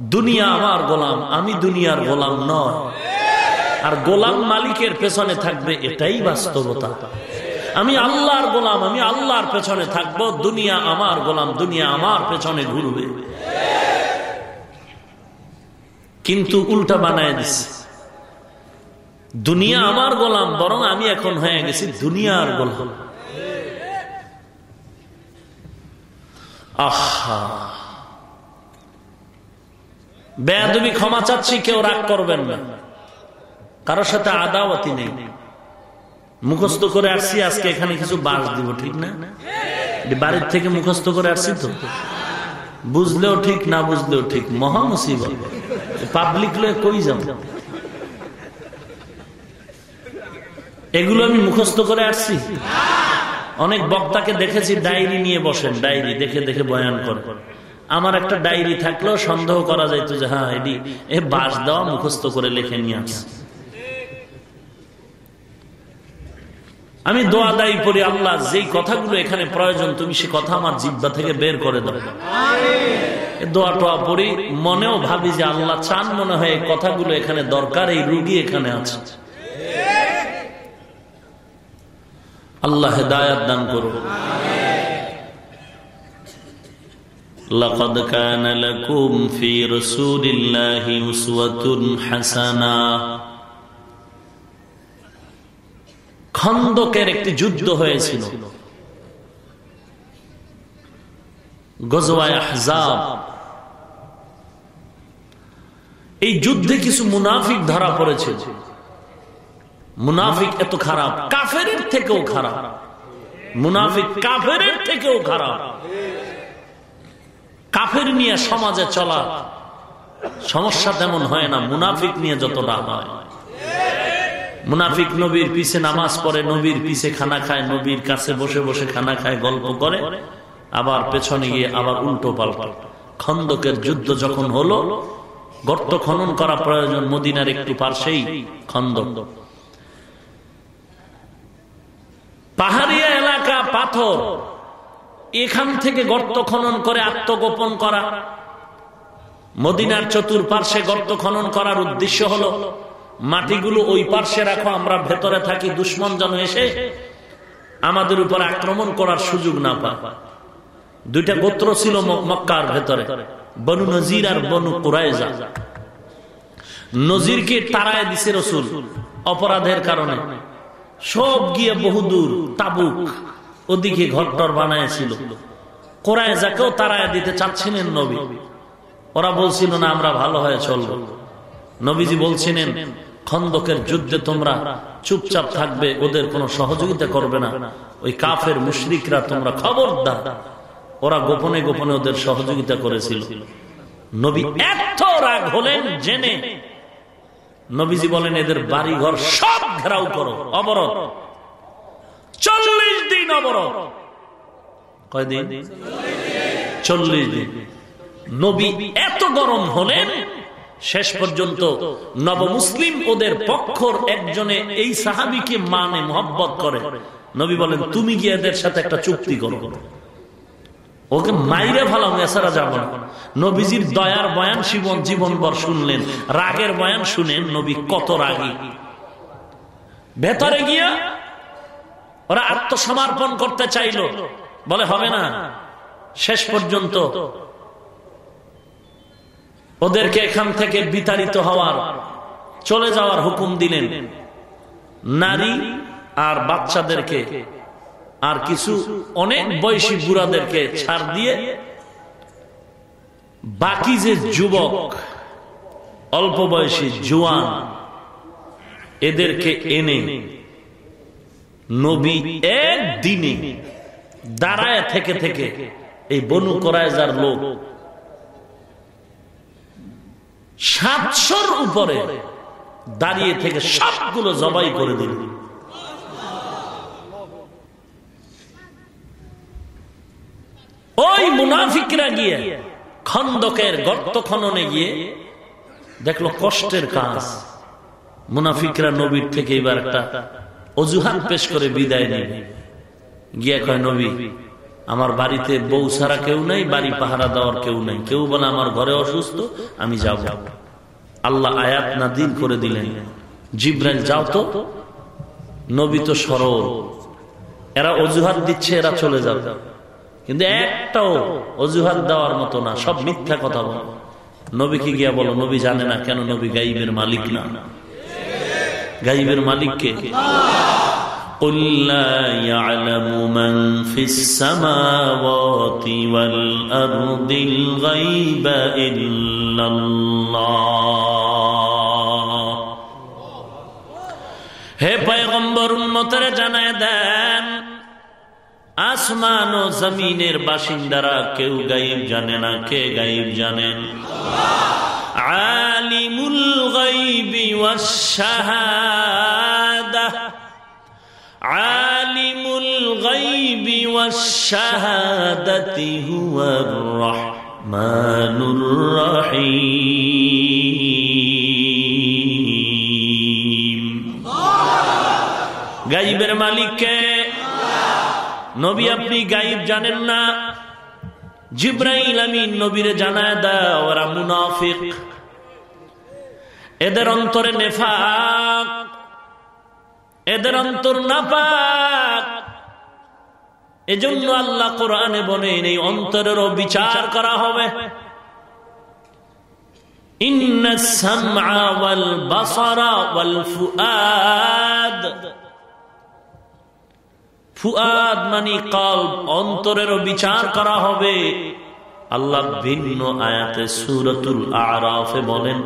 দুনিয়া আমার গোলাম, আমি দুনিয়ার গোলাম নয়। আর গোলাম মালিকের পেছনে থাকবে এটাই বাস্তবতা। আমি আল্লাহর গোলাম, আমি আল্লাহর পেছনে থাকব। দুনিয়া আমার গোলাম, দুনিয়া আমার পেছনে ঘুরবে। কিন্তু উল্টা বানায় দিচ্ছে দুনিয়া আমার গোলাম, বরং আমি এখন হয়ে গেছি দুনিয়ার গোলাম। আহা। বেয়াদবি ক্ষমা চাচ্ছি, কেউ রাগ করবেন না। কারোর সাথে আদাওয়াতি নেই। মুখস্থ করে আসছি, আজকে এখানে কিছু বাস দিব, ঠিক না? বাড়ির থেকে মুখস্থ করে আসছি তো? বুঝলেও ঠিক, না বুঝলেও ঠিক, মহা মুসিবত। পাবলিক লয়ে কই যাব? এগুলো আমি মুখস্থ করে আসছি। অনেক বক্তাকে দেখেছি, ডায়েরি নিয়ে বসেন, ডায়েরি দেখে দেখে বয়ান করে আমার একটা ডায়েরি থাকলেও সন্দেহ করা যাইতো যে হ্যাঁ এটি, এ বাস দেওয়া মুখস্থ করে লিখে নিয়ে আসছে। আমি দোয়া দায়ী করি আল্লাহ যেই কথাগুলো এখানে প্রয়োজন তুমি সে কথা আমার জিব্বা থেকে বের করে দাও দোয়া টোয়া পড়ি মনেও ভাবি যে আল্লাহ চান মনে হয় এই কথাগুলো এখানে দরকার এই রুগী এখানে আছে আল্লাহ হেদায়াত দান করুন لقد كان لكم في رسول الله أسوة حسنة খন্দকের একটি যুদ্ধ হয়েছিল। গজওয়ায় আহজাব। এই যুদ্ধে কিছু মুনাফিক ধরা পড়েছে মুনাফিক এত খারাপ। কাফের থেকেও খারাপ। মুনাফিক কাফের থেকেও খারাপ। কাফের নিয়ে সমাজে চলা সমস্যা তেমন হয় না। মুনাফিক নিয়ে যতটা হয়। মুনাফিক নবীর পিছে নামাজ পড়ে, নবীর পিছে খানা খায়, নবীর কাছে বসে বসে খানা খায়, গল্প করে, আবার পেছনে গিয়ে আবার উল্টো পাল্টা। খন্দকের যুদ্ধ যখন হলো, গর্ত খনন করা প্রয়োজন মদিনার একটু পার্শ্বেই খন্দক। পাহাড়িয়া এলাকা, পাথর, এখান থেকে গর্ত খনন করে আত্মগোপন করা। মদিনার চতুর্পার্শ্বে গর্ত খনন করার উদ্দেশ্য হলো মাটিগুলো ওই পার্শ্বে রাখো, আমরা ভেতরে থাকি, দুশ্মন যেন এসে আমাদের উপর আক্রমণ করার সুযোগ না পা দুইটা গোত্র ছিল মক্কার ভেতরে, বনু নজির আর বনু কুরাইজা। নজিরকে তারায় দিছে রসুল, অপরাধের কারণে। সব গিয়ে বহুদূর তাবুক, ওদিকে ঘরটর বানাইছিল। কোরআজাকেও তারায় দিতে চাচ্ছিলেন নবী। ওরা বলছিল, না, আমরা ভালো হয়ে চলবো। নবীজি বলছিলেন খন্দকের যুদ্ধে তোমরা চুপচাপ থাকবে, ওদের কোনো সহযোগিতা করবে না। ওই কাফের মুশরিকরা তোমরা খবর দা ওরা গোপনে গোপনে ওদের সহযোগিতা করেছিল। নবী এত রাগ হলেন জেনে। নবীজি বলেন, এদের বাড়ি ঘর সব ঘেরাও করো, অবরোধ। চল্লিশ দিন অবরোধ। কয়দিন? চল্লিশ দিন। নবী এত গরম হলেন শেষ পর্যন্ত নবমুসলিম ওদের পক্ষর একজনে এই সাহাবিকে মানে মোহব্বত করে। নবী বলেন, তুমি গিয়ে এদের সাথে একটা চুক্তি করো। ওকে মাইরে ভালাম এছাড়া যাব না। নবীজির দয়ার বয়ান জীবন জীবনভর শুনলেন। রাগের বয়ান শুনেন, নবী কত রাগী। ভেতরে গিয়া ওরা আত্মসমর্পণ করতে চাইল। বলে, হবে না। শেষ পর্যন্ত ওদেরকে এখান থেকে বিতাড়িত হওয়ার, চলে যাওয়ার হুকুম দিলেন। নারী আর বাচ্চাদেরকে আর কিছু অনেক বয়সী বুড়াদেরকে ছাড় দিয়ে বাকি যে যুবক, অল্প বয়সী জুয়ান, এদেরকে এনে নবী একদিনে দাঁড়ায় থেকে থেকে এই বনু করায় যার লোক সাতশোর উপরে দাঁড়িয়ে থেকে সবগুলো জবাই করে দিল। ওই মুনাফিকরা গিয়ে খন্দকের গর্ত খননে গিয়ে দেখল কষ্টের কাজ। মুনাফিকরা নবীর থেকে এবার একটা অজুহাত পেশ করে বিদায় নেবে গিয়ে কয়, নবী আমার বাড়িতে বউ ছাড়া কেউ নাই, বাড়ি পাহারা দেওয়ার কেউ নাই। কেউ বলে আমার ঘরে অসুস্থ, আমি যাব। আল্লাহ আয়াত না দিন করে দিলেন। জিব্রাইল, যাও তো। নবী তো সরল। এরা অজুহাত দিচ্ছে, এরা চলে যাবে কিন্তু একটাও অজুহাত দেওয়ার মতো না, সব মিথ্যা কথা বল। নবীকে গিয়া বলো, নবী জানে না কেন নবী গাইবের মালিক না? গাইবের মালিককে? قل لا يعلم من في السماوات والأرض الغيب إلا الله হে পয়গম্বর উন্মতের জানায় দেন আসমান ও জমিনের বাসিন্দারা কেউ গাইব জানে না কে গাইব জানেন আলিমুল গাইবি ওয়াশ-শাহাদা আলিমুল গাইবি ওয়াশ-শাহাদাতি হুয়ার রহমানুর রহিম। গাইবের মালিককে নবী আপনি গাইব জানেন না? জিব্রাইল আমিন নবীরে জানায় দাও, ওরা মুনাফিক। এদের অন্তরে নেফাক। এদের অন্তর নাপাক। এজন্য আল্লাহ কোরআনে বলেন, এই অন্তরেরও বিচার করা হবে। ফুয়াদ মানে কাল অন্তরেরও বিচার করা হবে। আল্লাহ ভিন্ন আয়াতে সুরতুল আরাফে বলেন,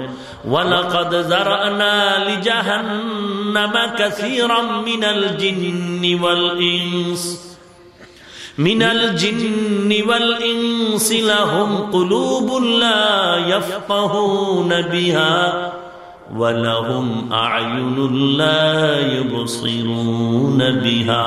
ওয়ালাকাদ যারানা লিজাহান্নামা কাসীরাম মিনাল জিন্নি ওয়াল ইনস, মিনাল জিন্নি ওয়াল ইনস লাহুম কুলুবুল লা ইয়াফকাহুনা বিহা ওয়ালাহুম আ'য়ুনুল লা ইউবসিরুনা বিহা।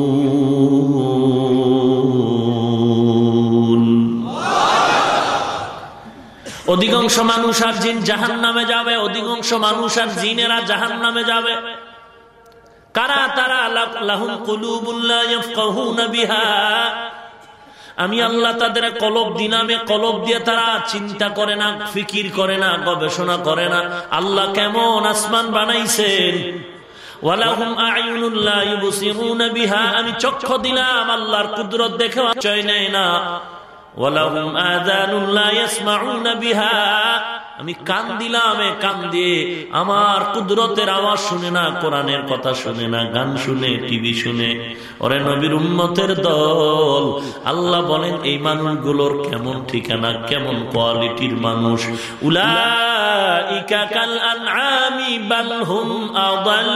অধিকাংশ মানুষ আর জিন জাহান নামে যাবে, অধিকাংশ মানুষ আর জিনেরা জাহান নামে যাবে। কারা তারা? লাহুম কুলুবুল্লাহ বিহা। আমি আল্লাহ তাদের কলব দিনামে কলব দিয়ে তারা চিন্তা করে না, ফিকির করে না, গবেষণা করে না। আল্লাহ কেমন আসমান বানাইছেন? আমি চক্ষু দিলাম, আল্লাহর কুদরত দেখে চয় নেয় না। আমি কান দিলাম কান দিয়ে আমার কুদরতের আওয়াজ শুনে না, কোরআনের কথা শুনে না, গান শুনে, টিভি শুনে। ওরে নবীর উম্মতের দল, আল্লাহ বলেন, এই মানুষগুলোর কেমন ঠিকানা, কেমন কোয়ালিটির মানুষ? আদাল।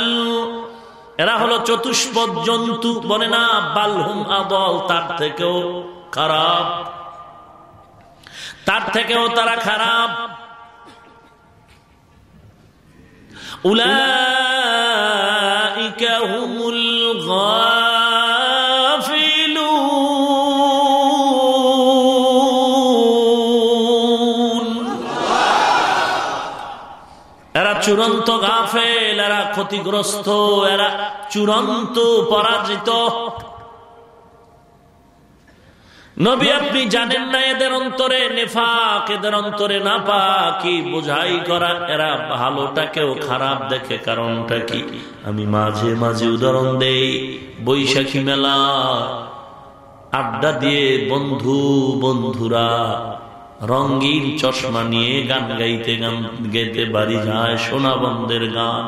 এরা হলো চতুষ্পদ জন্তু, বলে না বালহুম আদল, তার থেকেও খারাপ। তার থেকেও তারা খারাপ। উলাইকা হুমুল এরা চূড়ান্ত গাফেল এরা ক্ষতিগ্রস্ত এরা চূড়ান্ত পরাজিত। নবী, আপনি জানেন না এদের অন্তরে নেফাক, এদের অন্তরে না কি বোঝাই করা, এরা ভালোটাকেও খারাপ দেখে, কারণটা কি? আমি মাঝে মাঝে উদাহরণ দেই, বৈশাখী মেলা, আড্ডা দিয়ে বন্ধু, বন্ধুরা রঙ্গিন চশমা নিয়ে গান গাইতে গান গাইতে বাড়ি যায় সোনা বন্ধের গান।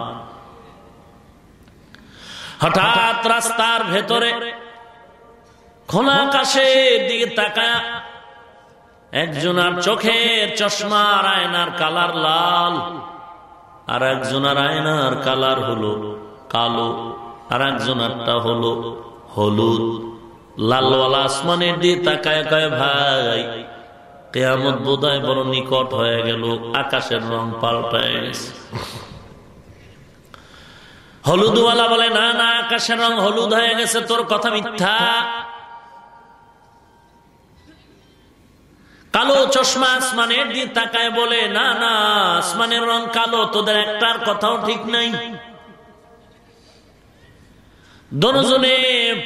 হঠাৎ রাস্তার ভেতরে খোলা আকাশের দিকে তাকায় একজনার চোখের চশমার আয়নার কালার লাল, আর একজনার আয়নার কালার হলো কালো, আর একজনারটা হলো হলুদ। লালওয়ালা আসমানের দিয়ে তাকায় কয়, ভাই, কেয়ামত বোধহয় বড় নিকট হয়ে গেল, আকাশের রং পাল্টায় গেছে। হলুদওয়ালা বলে, না না, আকাশের রং হলুদ হয়ে গেছে, তোর কথা মিথ্যা। কালো চশমা আসমানের দিয়ে তাকায় বলে, না না, আসমানের রং কালো, তোদের একটার কথাও ঠিক নাই। দনজনে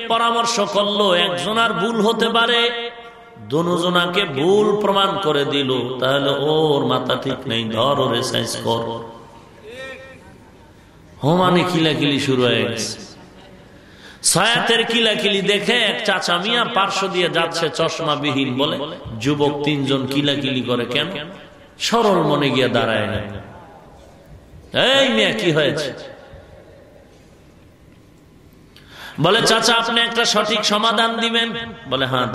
পরামর্শ করল একজনার ভুল হতে পারে। দনজনাকে ভুল প্রমাণ করে দিল, তাহলে ওর মাথা ঠিক নেই, ধর ওরে সাইজ কর। হোমানে কিলাকিলি শুরু হয়ে গেছে। সয়াতের কিলাকিলি দেখে এক চাচা মিয়া পার্শ্ব দিয়ে যাচ্ছে চশমা বিহীন বলে। যুবক তিনজন কিলাকিলি করে কেন? সরল মনে গিয়ে দাঁড়ায় না। এই মিয়া, কি হয়েছে? বলে, চাচা, আপনি একটা সঠিক সমাধান দিবেন? বলে হ্যাঁ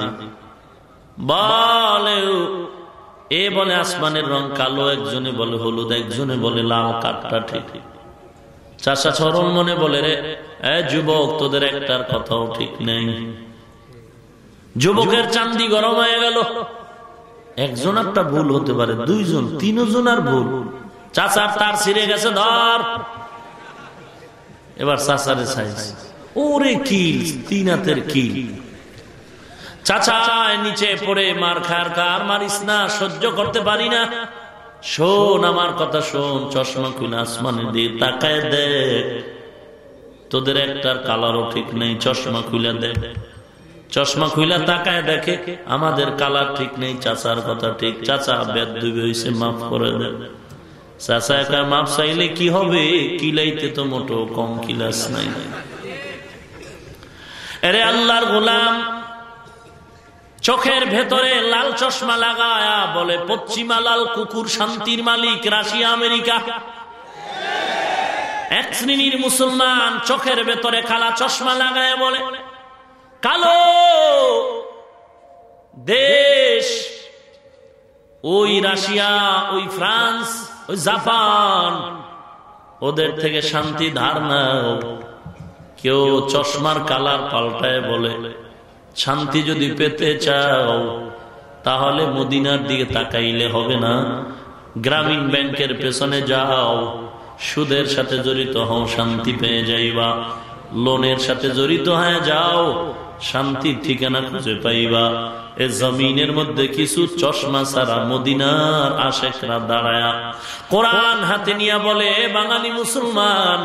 বলে এ বলে, আসমানের রং কালো, একজনে বলে হলুদ, একজনে বলে লাল কাঠটা ঠিক। চাষা সরল মনে বলে রে যুবক, তোদের একটার কথাও ঠিক নেই। যুবকের চান্দি গরম হয়ে গেল। একজন একটা ভুল হতে পারে, দুইজন, তিনজন আর ভুল। চাচার তার ছিঁড়ে গেছে, ধর। এবার চাচারে সাইজ ওরে কিল, তিন হাতের কিল। চাচা নিচে পড়ে মার খার কার, মারিস না, সহ্য করতে পারি না। শোন আমার কথা শোন, চশমা খুলে আসমানে দিয়ে তাকায় দে তোদের একটার কালারও ঠিক নেই, চশমা খুলে দে। চশমা খুলে তাকায় দেখে আমাদের কালার ঠিক নেই, চাচার কথা ঠিক, চাচা বেদ হয়েছে মাফ করে দে। চাচা একা মাফ চাইলে কি হবে? কিলাইতে তো মোটো কম কিলাস নাই। এরে আল্লাহর গোলাম চোখের ভেতরে লাল চশমা লাগায়া বলে, পশ্চিমা লাল কুকুর শান্তির মালিক, রাশিয়া, আমেরিকা। এক শ্রেণির মুসলমান চোখের ভেতরে কালা চশমা লাগায় বলে, কালো দেশ, ওই রাশিয়া, ওই ফ্রান্স, ওই জাপান, ওদের থেকে শান্তি ধার নাও। কেউ চশমার কালার পাল্টায় বলে শান্তি যদি পেতে চাও, তাহলে মদিনার দিকে তাকাইলে হবে না। গ্রামীণ ব্যাংকের পেছনে যাও, সুদের সাথে জড়িত হও, শান্তি পেয়ে যাইবা। লোনের সাথে জড়িত হয়ে যাও, শান্তির ঠিকানা খুঁজে পাইবা। এ জমিনের মধ্যে কিছু চশমা সারা মদিনার আশেখরা দাঁড়ায়া। কোরআন হাতে নিয়ে বলে বাঙালি মুসলমান,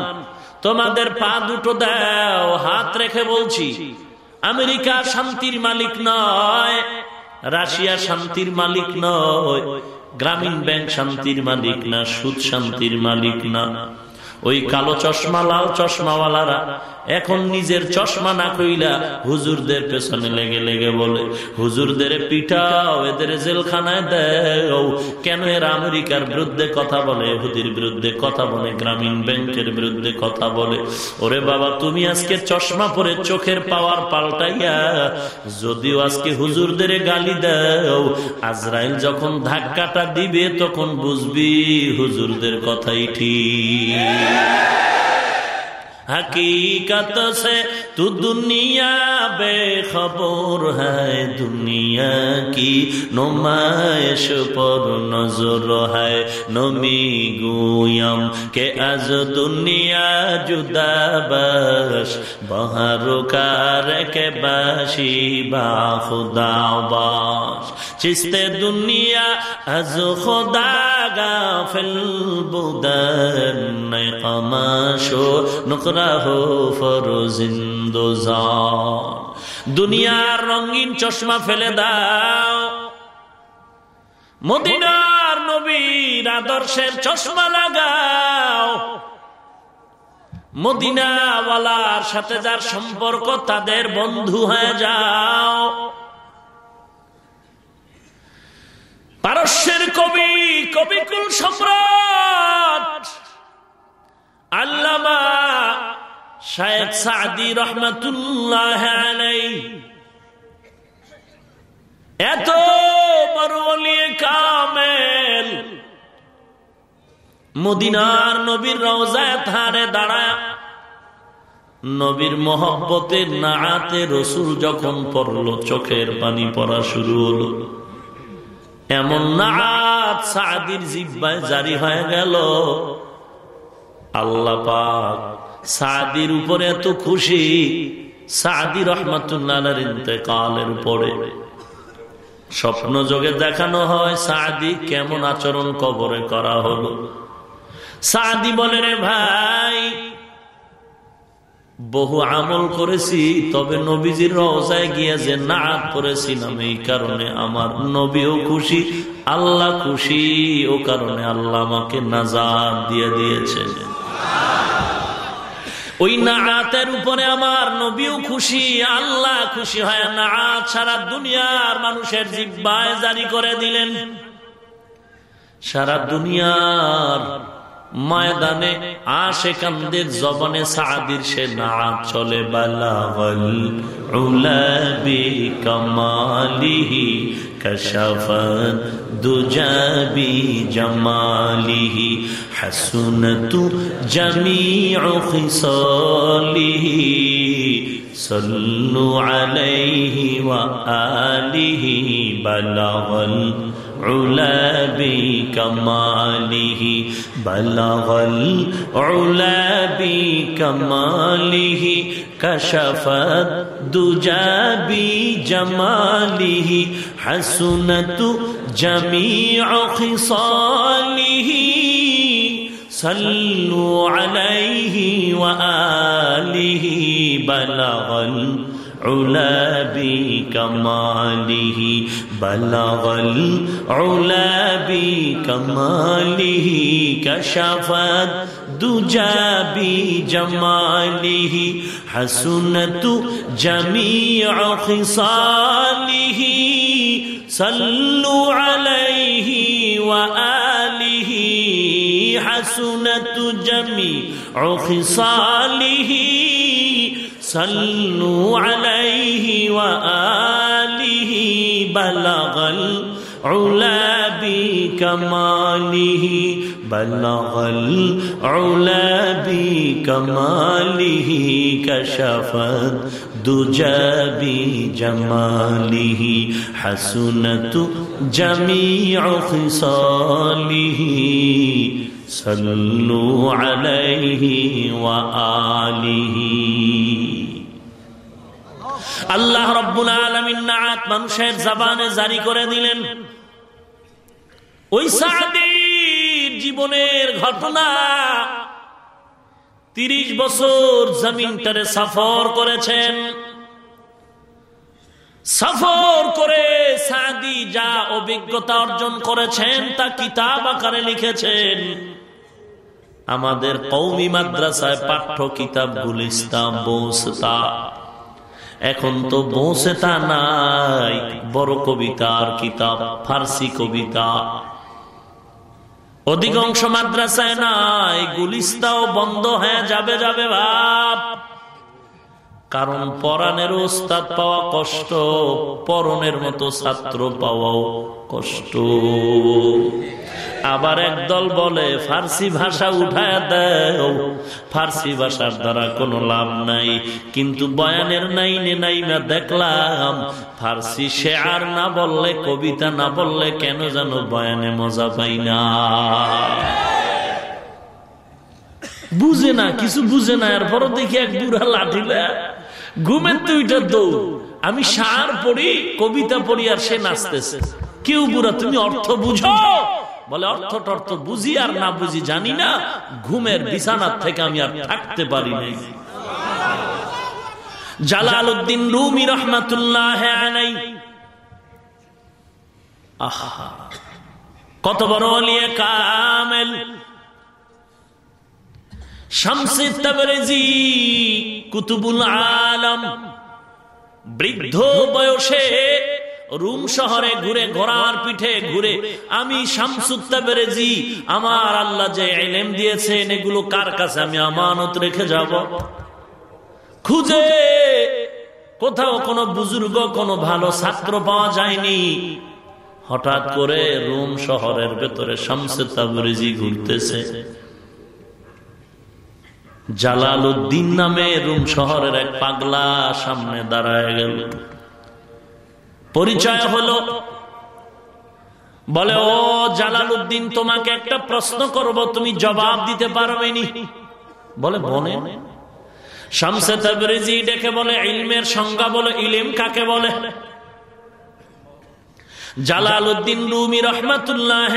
তোমাদের পা দুটো দাও, হাত রেখে বলছি আমেরিকা শান্তির মালিক নয়, রাশিয়া শান্তির মালিক নয়, গ্রামীণ ব্যাংক শান্তির মালিক না, সুদ শান্তির মালিক না। ওই কালো চশমা, লাল চশমাওয়ালারা এখন নিজের চশমা না কইলা হুজুরদের পেছনে লেগে লেগে বলে, হুজুরদের পিঠাও এদের জেলখানায় দেও। কেন এর আমেরিকার বিরুদ্ধে কথা বলে, হুদির বিরুদ্ধে কথা বলে, গ্রামীণ ব্যাংকের বিরুদ্ধে কথা বলে? ওরে বাবা, তুমি আজকে চশমা পরে চোখের পাওয়ার পাল্টাইয়া যদিও আজকে হুজুরদের গালি দাও, আজরাইল যখন ধাক্কাটা দিবে তখন বুঝবি হুজুরদের কথাই ঠিক। حقیقت سے তু দুনিয়া বে খবর হায়, দুনিয়া কি নোমায়শ পর নজর হায়। নমি গুয়ম কে আজ দুনিয়া জুদা বাস বহার কারকে বাসি বা খুদা বাস চিস্তে দুনিয়া আজ খুদা গাফিল বুদান নে কমাশো নকরা হো ফরজিন। দুনিয়ার রঙিন চশমা ফেলে দাও। মদিনার নবীর আদর্শের চশমা লাগাও। মদিনাওয়ালার সাথে যার সম্পর্ক, তাদের বন্ধু হয়ে যাও। পারস্যের কবি কবিকুল সম্রাট আল্লামা শায়েদ সাদি রহমতুল্লাহ এত বড় কামেল। মদিনার নবীর রওজায় ধারে দাঁড়ায়। নবীর মহব্বতের নাতে রসুল যখন পড়ল, চোখের পানি পড়া শুরু হলো। এমন নাত সাদির জিব্বায় জারি হয়ে গেল। আল্লাহ পাক সাদির উপরে এত খুশি, সাদি রহমতুল্লাহ ইন্তেকালের উপরে। স্বপ্ন যোগে দেখানো হয়, সাদি কেমন আচরণ কবরে করা হলো। সাদি বলে, রে ভাই, বহু আমল করেছি, তবে নবীজির রওজায় গিয়ে যে না করেছিলাম এই কারণে আমার নবীও খুশি, আল্লাহ খুশি, ও কারণে আল্লাহ আমাকে নাজাদ দিয়ে দিয়েছেন। ওই নাতের উপরে আমার নবীও খুশি, আল্লাহ খুশি হয়। নাত সারা দুনিয়ার মানুষের জিব্বায় জারি করে দিলেন। সারা দুনিয়ার ময়দানে আশেকানদের জবনে সাদির সে না চলে বালাবল উলাবি কমালিহি কশফত দুজাবি জমালিহি হাসুনতু জামিউ খিসালিহি সল্লু আলাইহি ওয়া আলিহি বালাগল العلا بكماله بلغ العلا بكماله كشف الدجى بجماله حسنت جميع خصاله. صلوا عليه وآله بلغ العلا بكماله بلغ العلا بكماله كشف الدجى بجماله حسنت جميع خصاله صلوا عليه وآله حسنت جميع خصاله. صلوا عليه وآله بلغ العلا بكماله بلغ العلا بكماله كشف الدجى بجماله حسنت جميع خصاله. صلوا عليه وآله. আল্লাহ রব্বুল আলমিন নাত মানুষের জবানে জারি করে দিলেন। ওই সাহাবীর জীবনের ঘটনা তিরিশ বছর জমিনটারে সফর করেছেন। সফর করে সাদি যা অভিজ্ঞতা অর্জন করেছেন তা কিতাব আকারে লিখেছেন। আমাদের কৌমি মাদ্রাসায় পাঠ্য কিতাব গুলিস্তাম বসতা। এখন তো বসেতা নাই। বড় কবিতার কিতাব, ফার্সি কবিতা। অধিকাংশ মাদ্রাসায় নাই, গুলিস্তাও বন্ধ হয়ে যাবে যাবে ভাব কারণ পরাণের উস্তাদ পাওয়া কষ্ট, পরনের মতো ছাত্র পাওয়াও কষ্ট। আবার একদল বলে, ফার্সি ভাষা উঠায় দেও, ফার্সি ভাষার দ্বারা কোনো লাভ নাই। কিন্তু বয়ানের নাই নাই না দেখলাম, ফার্সি সে আর না বললে, কবিতা না বললে কেন যেন বয়ানে মজা পাই না? বুঝে না, কিছু বুঝে না, এরপরও দেখি এক বুড়া লাঠিলে ঘুমের তো ওইটা দৌড়। আমি সার পড়ি, কবিতা পড়ি আর সে নাচতেছে। কেউ বুড়া, তুমি অর্থ বুঝো? বলে, অর্থ টর্থ বুঝি আর না বুঝি জানি না। ঘুমের বিছানার থেকে আমি আর থাকতে পারি নাই। জালাল উদ্দিন রুমি রহমাতুল্লাহ আহা, কত বড় কামেল। শামসে তাবরেজি, কুতুবুল আলম, বৃদ্ধ বয়সে রুম শহরে ঘুরে ঘোড়ার পিঠে ঘুরে আমি বেরেজি আমার আল্লাহ যে এলেম দিয়েছেন, এগুলো কার কাছে আমি আমানত রেখে যাব? খুঁজে কোথাও কোনো বুজুর্গ, কোনো ভালো ছাত্র পাওয়া যায়নি। হঠাৎ করে রুম শহরের ভেতরে শামসুত্তা বেরেজি ঘুরতেছে। জালাল উদ্দিন নামে রুম শহরের এক পাগলা সামনে দাঁড়ায় গেল। পরিচয় হলো, বলে, ও জালাল উদ্দিন তোমাকে একটা প্রশ্ন করব, তুমি জবাব দিতে পারবে নি? বলে বলে শামসে তাবরেজি ডেকে বলে, ইলমের সংজ্ঞা বলে। ইলিম কাকে বলে? জালাল উদ্দিন রুমি রহমাতুল্লাহ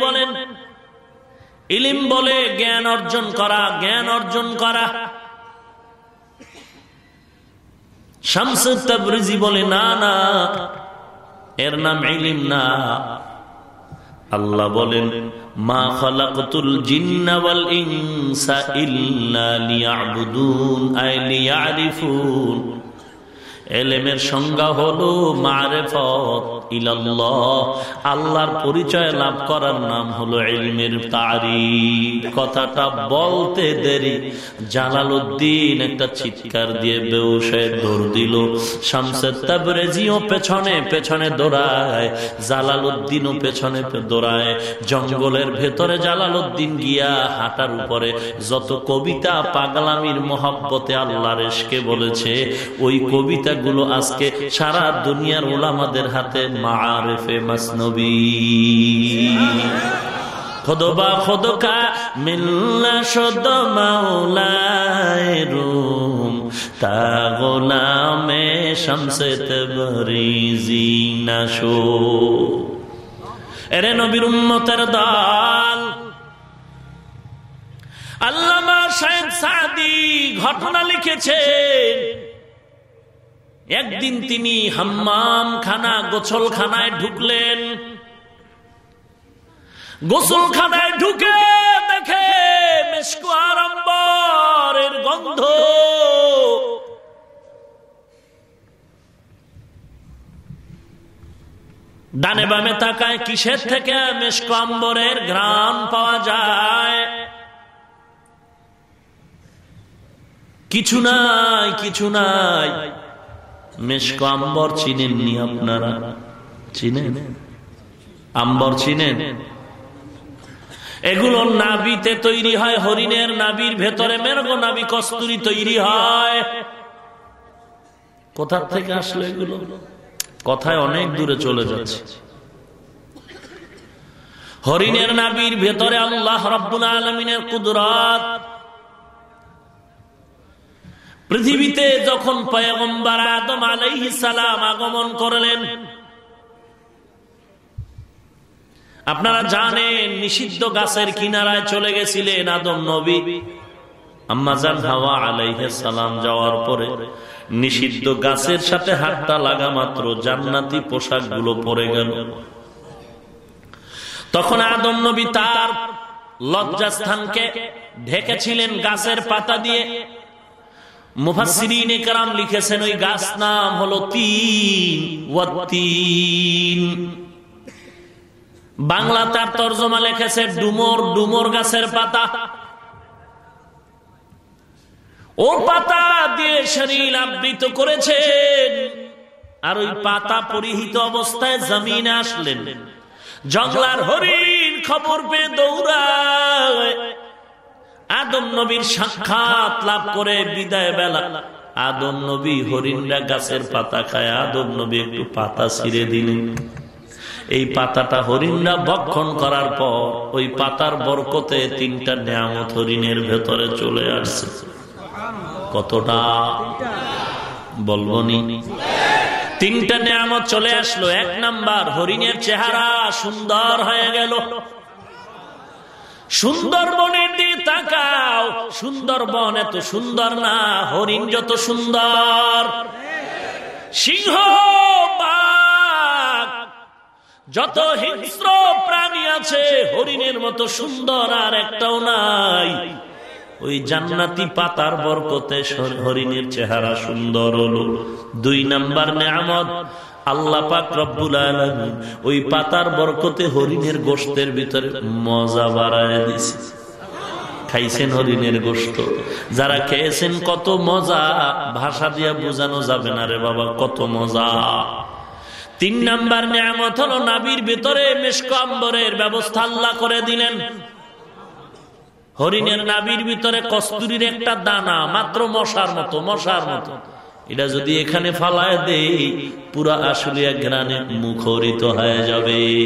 বলেন ইলিম বলে জ্ঞান অর্জন করা, জ্ঞান অর্জন করা। শামসুদ বলে, না না, এর নাম ইলিম না। আল্লাহ বলেন, মা খালাকতুল জিন্না ওয়াল ইনসা ইল্লা লিয়াবুদুন আই লিয়ারিফুন। এলেমের সংজ্ঞা হলো মারেফত। আল্লাহর পরিচয় লাভ করার নাম হলো এলমের তারি কথাটা বলতে দেরি। জালালউদ্দিন একটা চিৎকার দিয়ে বেউসে দৌড় দিল। শামসের পেছনে পেছনে দৌড়ায়, জালালউদ্দিনও পেছনে দৌড়ায়। জঙ্গলের ভেতরে জালালউদ্দিন গিয়া হাঁটার উপরে যত কবিতা পাগলামির মহাব্বতে আল্লাহর বলেছে, ওই কবিতা গুলো আজকে সারা দুনিয়ার ওলামাদের হাতে মারেফে মাসনবী। খোদবা খোদকা মিল্লা সদ মাওলায় রুম, তা গোলামে শামসে তবরিজি নাশো এরে নবীর উম্মতের দল। আল্লামা শাহেদ সাদি ঘটনা লিখেছেন। একদিন তিনি হাম্মাম খানা গোছল খানায় ঢুকলেন। গোসল খানায় ঢুকে দেখে মেসকো আরম্বরের গন্ধ। ডানে বামে তাকায়, কিসের থেকে মেসকো আম্বরের পাওয়া যায়? কিছু নাই কিছু নাই। মেশক আম্বর চিনেননি আপনারা? চিনেন? আম্বর চিনেন? এগুলো নাবিতে তৈরি হয়, হরিণের নাবির ভেতরে মেরগ নাবি কস্তুরি তৈরি হয়। কোথা থেকে আসলো এগুলো? কথায় অনেক দূরে চলে যাচ্ছে। হরিণের নাবির ভেতরে আল্লাহ রব্বুল আলমিনের কুদরাত পৃথিবীতে যখন পয়গম্বর আদম সালাম আগমন করলেন, আপনারা জানেন নিষিদ্ধ গাছের কিনারায় চলে গেছিলেন আদম নবী। নিষিদ্ধ গাছের সাথে হাতটা লাগা মাত্র জান্নাতি পোশাকগুলো পরে গেল। তখন আদম নবী তার লজ্জাস্থানকে ঢেকেছিলেন গাছের পাতা দিয়ে। মুফাসসিরিন একরাম লিখেছেন ওই গাছ নাম হলো তিন ওয়াত্তিন বাংলা তার তর্জমা লিখেছে ডুমর ডুমর গাছের পাতা। ও পাতা দিয়ে শরীর আবৃত করেছেন, আর ওই পাতা পরিহিত অবস্থায় জমিনে আসলেন। জঙ্গলার হরিণ খবর পেয়ে দৌড়ায়। আদম নবীর সাক্ষাৎ লাভ করে বিদায় বেলা আদম নবী হরিণরা গাছের পাতা খায়। আদম নবী একটু পাতা ছিঁড়ে দিলেন এই পাতাটা হরিণরা ভক্ষণ করার পর ওই পাতার বরকতে তিনটা নিয়ামত হরিণের ভেতরে চলে আসছে। কতটা? বলবনি তিনটা নিয়ামত চলে আসলো। এক নাম্বার, হরিণের চেহারা সুন্দর হয়ে গেল। সুন্দরবনের দিকে তাকাও। সুন্দরবন এত সুন্দর না, হরিণ যত সুন্দর। সিংহ যত হিংস্র প্রাণী আছে, হরিণের মতো সুন্দর আর একটাও নাই। ওই জান্নাতি পাতার বরকতে হরিণের চেহারা সুন্দর হলো। দুই নাম্বার নেয়ামত আল্লাহ পাক রব্বুল আলমিন ওই পাতার বরকতে হরিণের গোষ্ঠের ভিতরে মজা বাড়ায় দিছে। খাইছেন হরিণের গোষ্ঠ। যারা খেয়েছেন কত মজা, ভাষা দিয়া বোঝানো যাবে না রে বাবা, কত মজা। তিন নাম্বার নিয়ামত হলো নাবির ভিতরে মেশকম্বরের ব্যবস্থা আল্লাহ করে দিলেন। হরিণের নাবির ভিতরে কস্তুরির একটা দানা, মাত্র মশার মতো মশার মতো। এটা যদি এখানে ফালায় দেই পুরা আসলিয়া গ্রানে মুখরিত হয়ে যাবে।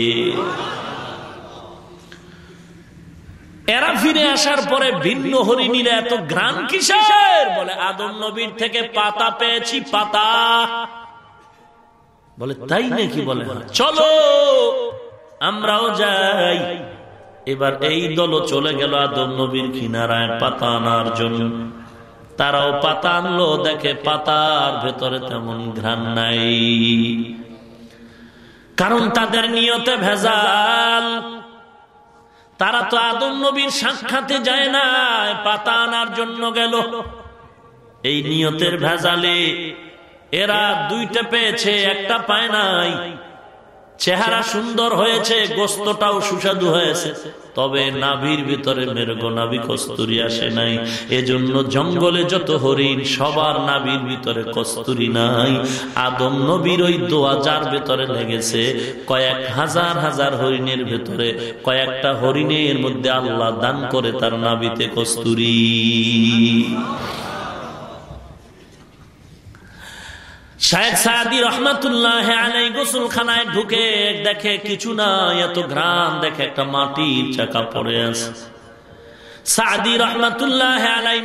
এরা ফিরে আসার পরে ভিন্ন হরিণীরা এত গ্রান কিসের? বলে আদম নবীর থেকে পাতা পেয়েছি পাতা। বলে তাই নাকি বলে? "হ্যাঁ, চলো আমরাও যাই। এবার এই দলও চলে গেল আদম নবীর কিনারায় পাতা আনার জন্য। তারাও পাতা আনলো দেখে পাতার ভেতরে তেমন ঘ্রাণ নাই। কারণ তাদের নিয়তে ভেজাল। তারা তো আদম নবীর সাক্ষাতে যায় না, পাতা আনার জন্য গেল। এই নিয়তের ভেজালে এরা দুইটা পেয়েছে, একটা পায় নাই। চেহারা সুন্দর হয়েছে, গোস্তটাও সুস্বাদু হয়েছে। তবে নাভির ভিতরে মেরগ নাভি কস্তুরি আসে নাই। এজন্য জঙ্গলে যত হরিণ, সবার নাভির ভিতরে কস্তুরি নাই। আদম নবীর ওই দোয়া যার ভেতরে লেগেছে, কয়েক হাজার হাজার হরিণের ভেতরে, কয়েকটা হরিণের মধ্যে আল্লাহ দান করে তার নাভিতে কস্তুরি।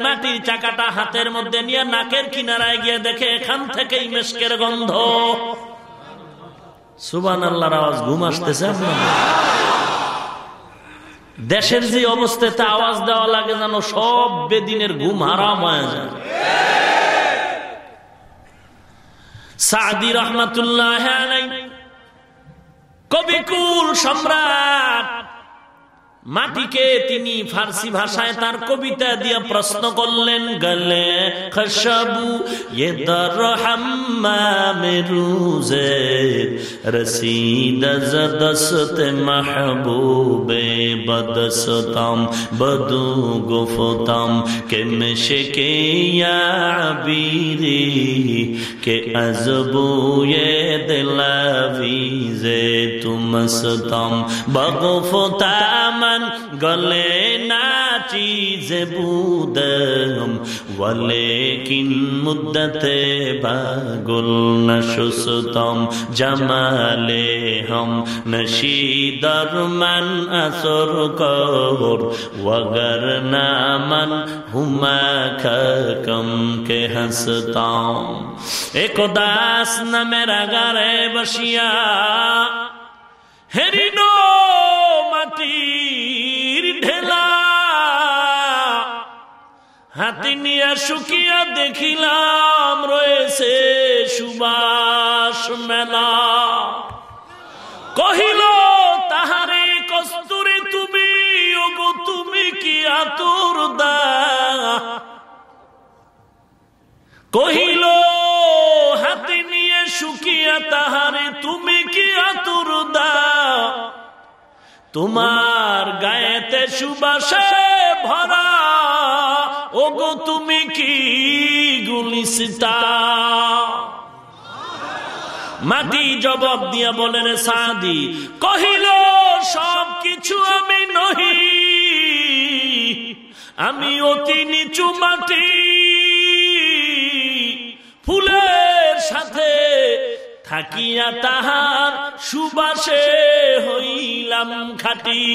মাটির চাকাটা হাতের মধ্যে নিয়ে নাকের কিনারায় গিয়ে দেখে, এখান থেকেই মেশকের গন্ধ। সুবান আল্লাহর আওয়াজ, ঘুম আসতেছে দেশের যে অবস্থাতে আওয়াজ দেওয়া লাগে যেন সব বেদিনের ঘুম হারাম হয়ে যায়। সাদি রহমতুল্লাহ কবিকুল সম্রাট। মাটিকে তিনি ফার্সি ভাষায় তার কবিতা দিয়ে প্রশ্ন করলেন, গলে খসবু এদরুজে দর হাম্মামে মাহবুবে বদসতাম বদু গুফতাম কে মেশে কে ইয়াবিরি কে আজবু ইয়ে এ দিল জে তুমসতাম বগুফতাম گلے نا چیز بودم ولیکن مدت باگل نشستم جمالے ہم نشی در من اثر کر وگر نامن ہما کم کے ہنستا ہوں ایک اداس نہ میرا گھر بشیا নিয়ে শুকিয়া দেখিলাম রয়েছে সুবাস মেলা। কহিল, তাহারে কস্তুরি তুমি, ওগো তুমি কি আতুর দা? কহিল, হাতি নিয়ে শুকিয়া তাহারে তুমি কি আতুর দাও তোমার গায়েতে সুবাসে ভরা ওগো, তুমি কি গুলিসিতা? মাটি জবাব দিয়া বলেন সাদি, কহিল সব কিছু আমি নহি। আমি অতি নিচু মাটি। ফুলের সাথে থাকিয়া তাহার সুবাসে হইলাম খাটি।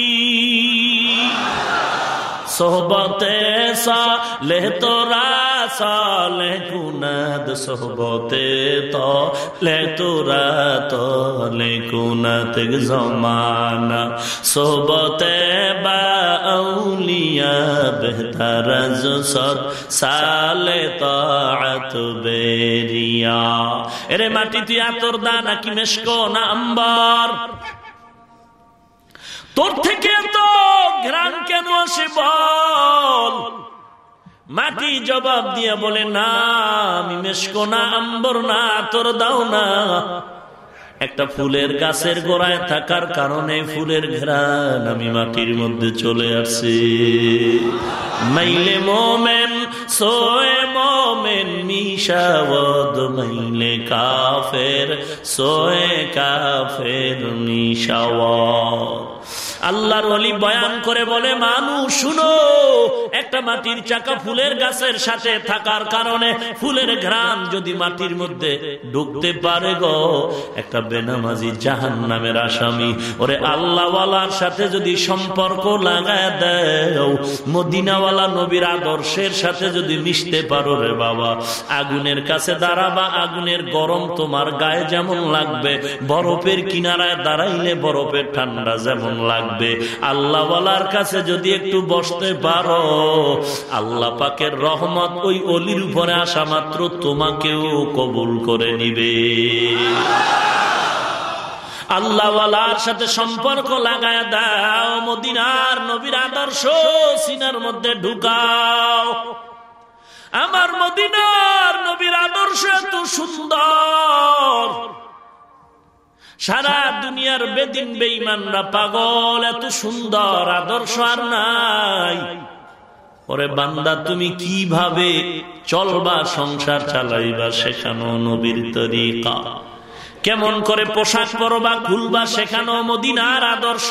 সোহবতে সালে তোরা সালে কুনাদ সোহবতে তো লে তোরা তো লে কুনাত জমানা সোহবতে বা আউলিয়া বেহতার সদ সালে তাআত বেরিয়া এরে মাটি তুই আতর দা নাকি মেশকো না আম্বার তোর থেকে তো ঘ্রাণ কেন আসে বল? মাটি জবাব দিয়ে বলে, না, আমি মেশকো না, আম্বর না তোর দাও না। একটা ফুলের গাছের গোড়ায় থাকার কারণে ফুলের ঘ্রাণ আমি মাটির মধ্যে চলে আসছি। মাইলে মোমেন, সোয়ে মোমেন মিশাবদ মাইলে কাফের সোয়ে কাফের মিশাওয়াদ আল্লাহর অলি বয়ান করে বলে মানুষ শুনো, একটা মাটির চাকা ফুলের গাছের সাথে থাকার কারণে ফুলের ঘ্রাণ যদি মাটির মধ্যে ঢুকতে পারে গো, একটা বেনামাজি জাহান নামের আসামি, ওরে আল্লাহওয়ালার সাথে যদি সম্পর্ক লাগায় দেও, মদিনাওয়ালা নবীর আদর্শের সাথে যদি মিশতে পারো রে বাবা, আগুনের কাছে দাঁড়াবা, আগুনের গরম তোমার গায়ে যেমন লাগবে, বরফের কিনারায় দাঁড়াইলে বরফের ঠান্ডা যেমন লাগবে। আল্লাহওয়ালার কাছে যদি একটু বসতে পারো, আল্লাহ পাকের রহমত ওই অলির উপরে আসা মাত্র তোমাকেও কবুল করে নিবে। আল্লাহওয়ালার সাথে সম্পর্ক লাগায় দাও, মদিনার নবীর আদর্শ সিনার মধ্যে ঢুকাও। আমার মদিনার নবীর আদর্শ এত সুন্দর। সারা দুনিয়ার বেদিন বেইমানরা পাগল, এত সুন্দর আদর্শ আর নাই। ওরে বান্দা, তুমি কীভাবে চলবা, সংসার চালাইবা শেখানো নবীর তরিকা? কেমন করে পোশাক পরবা, খুলবা শেখানো মদিনার আদর্শ?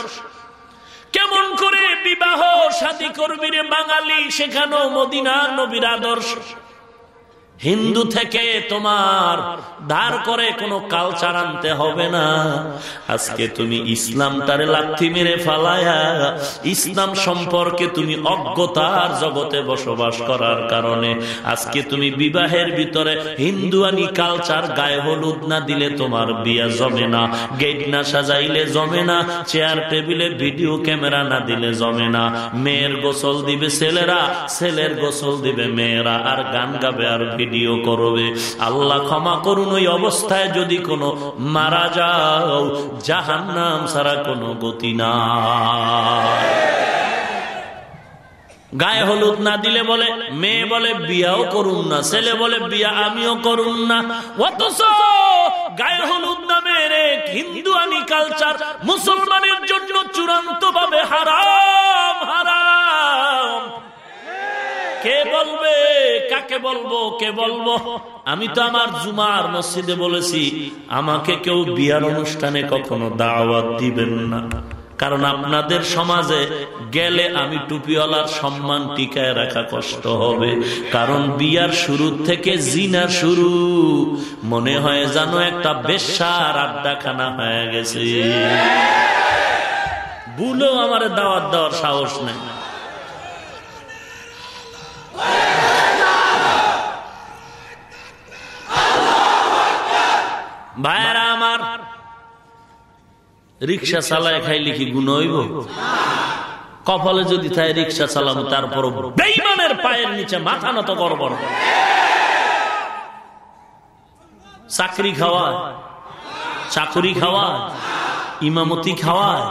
কেমন করে বিবাহ শাদী করবি রে বাঙালি? সেখানেও মদিনা নবীর আদর্শ। হিন্দু থেকে তোমার ধার করে কোনো কালচার আনতে হবে না। আজকে তুমি ইসলাম তারে লাথি মেরে ফালায়া, ইসলাম সম্পর্কে তুমি অজ্ঞতার জগতে বসবাস করার কারণে আজকে তুমি বিবাহের ভিতরে হিন্দুয়ানি কালচার গায়ে হলুদ না দিলে তোমার বিয়া জমে না, গেট না সাজাইলে জমে না চেয়ার টেবিলে ভিডিও ক্যামেরা না দিলে জমে না। মেয়ের গোসল দিবে ছেলেরা, ছেলের গোসল দিবে মেয়েরা, আর গান গাবে আর ভিডিও করবে। আল্লাহ ক্ষমা করুন, ওই অবস্থায় যদি কোনো মারা যাও জাহান নাম ছাড়া কোনো গতি না গায়ে হলুদ না দিলে বলে, মেয়ে বলে, বিয়াও করুন না, ছেলে বলে, বিয়া আমিও করুন না। অথচ গায়ে হলুদ নামের এক হিন্দুয়ানি কালচার মুসলমানের জন্য চূড়ান্ত ভাবে হারাম হারাম। কে বলবে? কাকে বলব? কে বলব? আমি তো আমার জুমার মসজিদে বলেছি, আমাকে কেউ বিয়ার অনুষ্ঠানে কখনো দাওয়াত দিবেন না। কারণ আপনাদের সমাজে গেলে আমি টুপিওয়ালার সম্মান টিকায় রাখা কষ্ট হবে। কারণ বিয়ার শুরু থেকে জিনার শুরু, মনে হয় জানো একটা বেশার আড্ডাখানা হয়ে গেছে। ভুলেও আমার দাওয়াত দেওয়ার সাহস নেই। ভাইয়ারা আমার রিক্সা চালায় খাইলে কি গুণ হইব? কপালে যদি তাই রিক্সা চালাবো তারপর বেইমানের পায়ের নিচে মাথা নত করব চাকরি খাওয়ায় চাকরি খাওয়ায় ইমামতি খাওয়ায়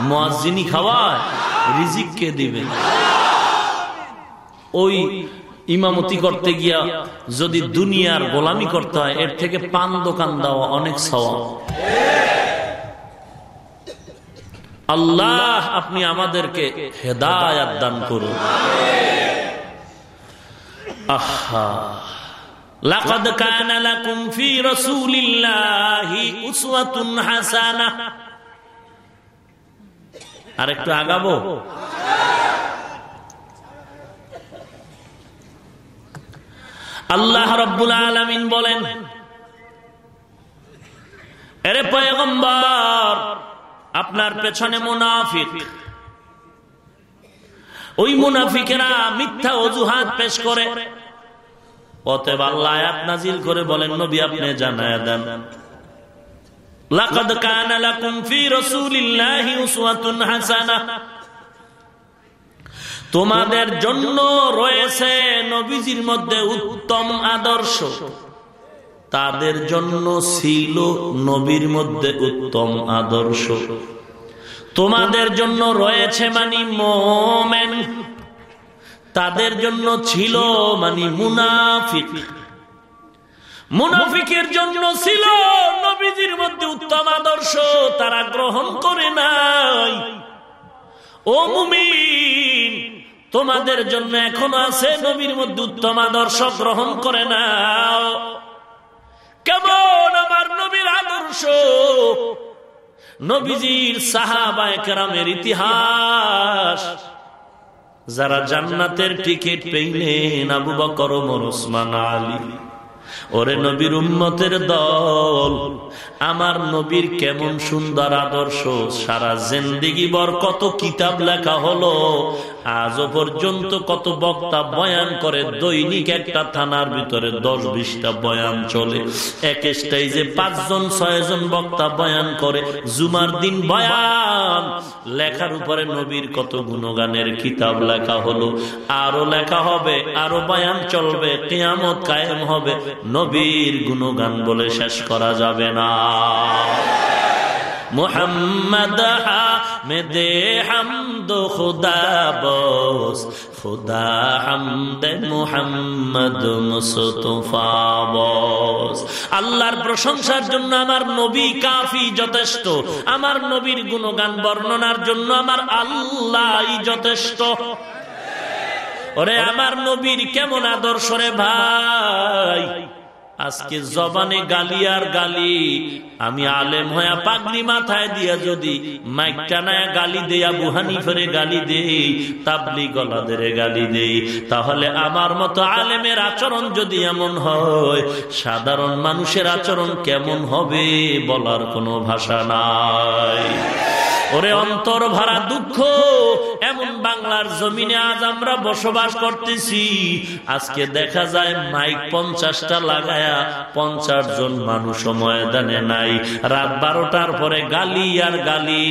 মোয়াজিনী খাওয়ায় রিজিক কে দিবে? ওই ইমামতি করতে গিয়া যদি দুনিয়ার গোলামি করতে হয়, এর থেকে পান দোকান দেওয়া অনেক সওয়া আল্লাহ আপনি আমাদেরকে হেদায়াত দান করুন। আহা। লাকাদ কানা লাকুম ফি রাসূলিল্লাহি উসওয়াতুন হাসানাহ। আর একটু আগাবো? আল্লাহ রব্বুল আলমিন বলেন, এরে পয়গম্বর, আপনার পেছনে মুনাফিক। ওই মুনাফিকেরা মিথ্যা অজুহাত পেশ করে। অতএব আল্লাহ তোমাদের জন্য রয়েছে নবীজির মধ্যে উত্তম আদর্শ। তাদের জন্য ছিল নবীর মধ্যে উত্তম আদর্শ। তোমাদের জন্য রয়েছে মানি মোমেন। তাদের জন্য ছিল মানি মুনাফিক। মুনাফিকের জন্য ছিল নবীজির মধ্যে উত্তম আদর্শ, তারা গ্রহণ করে নাই। ও মুমিন তোমাদের জন্য এখনও আছে নবীর মধ্যে উত্তম আদর্শ গ্রহণ করে নাও। কেমন আমার নবীর আদর্শ? নবীজির সাহাবায় কেরামের ইতিহাস। যারা জান্নাতের টিকিট পেইলেন আবু বকর ওসমান আলী। ওরে নবীর উম্মতের দল। আমার নবীর কেমন সুন্দর আদর্শ, সারা জিন্দিগি বর কত কিতাব লেখা হলো। আজও পর্যন্ত কত বক্তা বয়ান করে, দৈনিক একটা থানার ভিতরে দশ বিশটা বয়ান চলে। এক স্টেজে পাঁচজন, ছয়জন বক্তা বয়ান করে, জুমার দিন বয়ান। লেখার উপরে নবীর কত গুণগানের কিতাব লেখা হলো। আরও লেখা হবে আরও বয়ান চলবে, কেয়ামত কায়েম হবে। নবীর গুণগান বলে শেষ করা যাবে না। মোহাম্মদ হামেদে হামদ, খুদা বস, খুদা হামদে মোহাম্মদ মুস্তফা বস। আল্লাহর প্রশংসার জন্য আমার নবী কাফি যথেষ্ট, আমার নবীর গুণগান বর্ণনার জন্য আমার আল্লাহ যথেষ্ট। ওরে আমার নবীর কেমন আদর্শ রে ভাই? আজকে জবানে গালি আর গালি। আমি আলেম হয়া পাগলি মাথায় দিয়া যদি মাইক টানায় গালি দেয়া বুহানি ফেরে গালি দেই তাবলি গলাদের গালি দেই, তাহলে আমার মতো আলেমের আচরণ যদি এমন হয়, সাধারণ মানুষের আচরণ কেমন হবে বলার কোনো ভাষা নাই। ওরে অন্তর ভরা দুঃখ, এমন বাংলার জমিনে আজ আমরা বসবাস করতেছি। আজকে দেখা যায় মাইক পঞ্চাশটা লাগায়া পঞ্চাশ জন মানুষ ময়দানে নাই। রাত বারোটার পরে গালি আর গালি,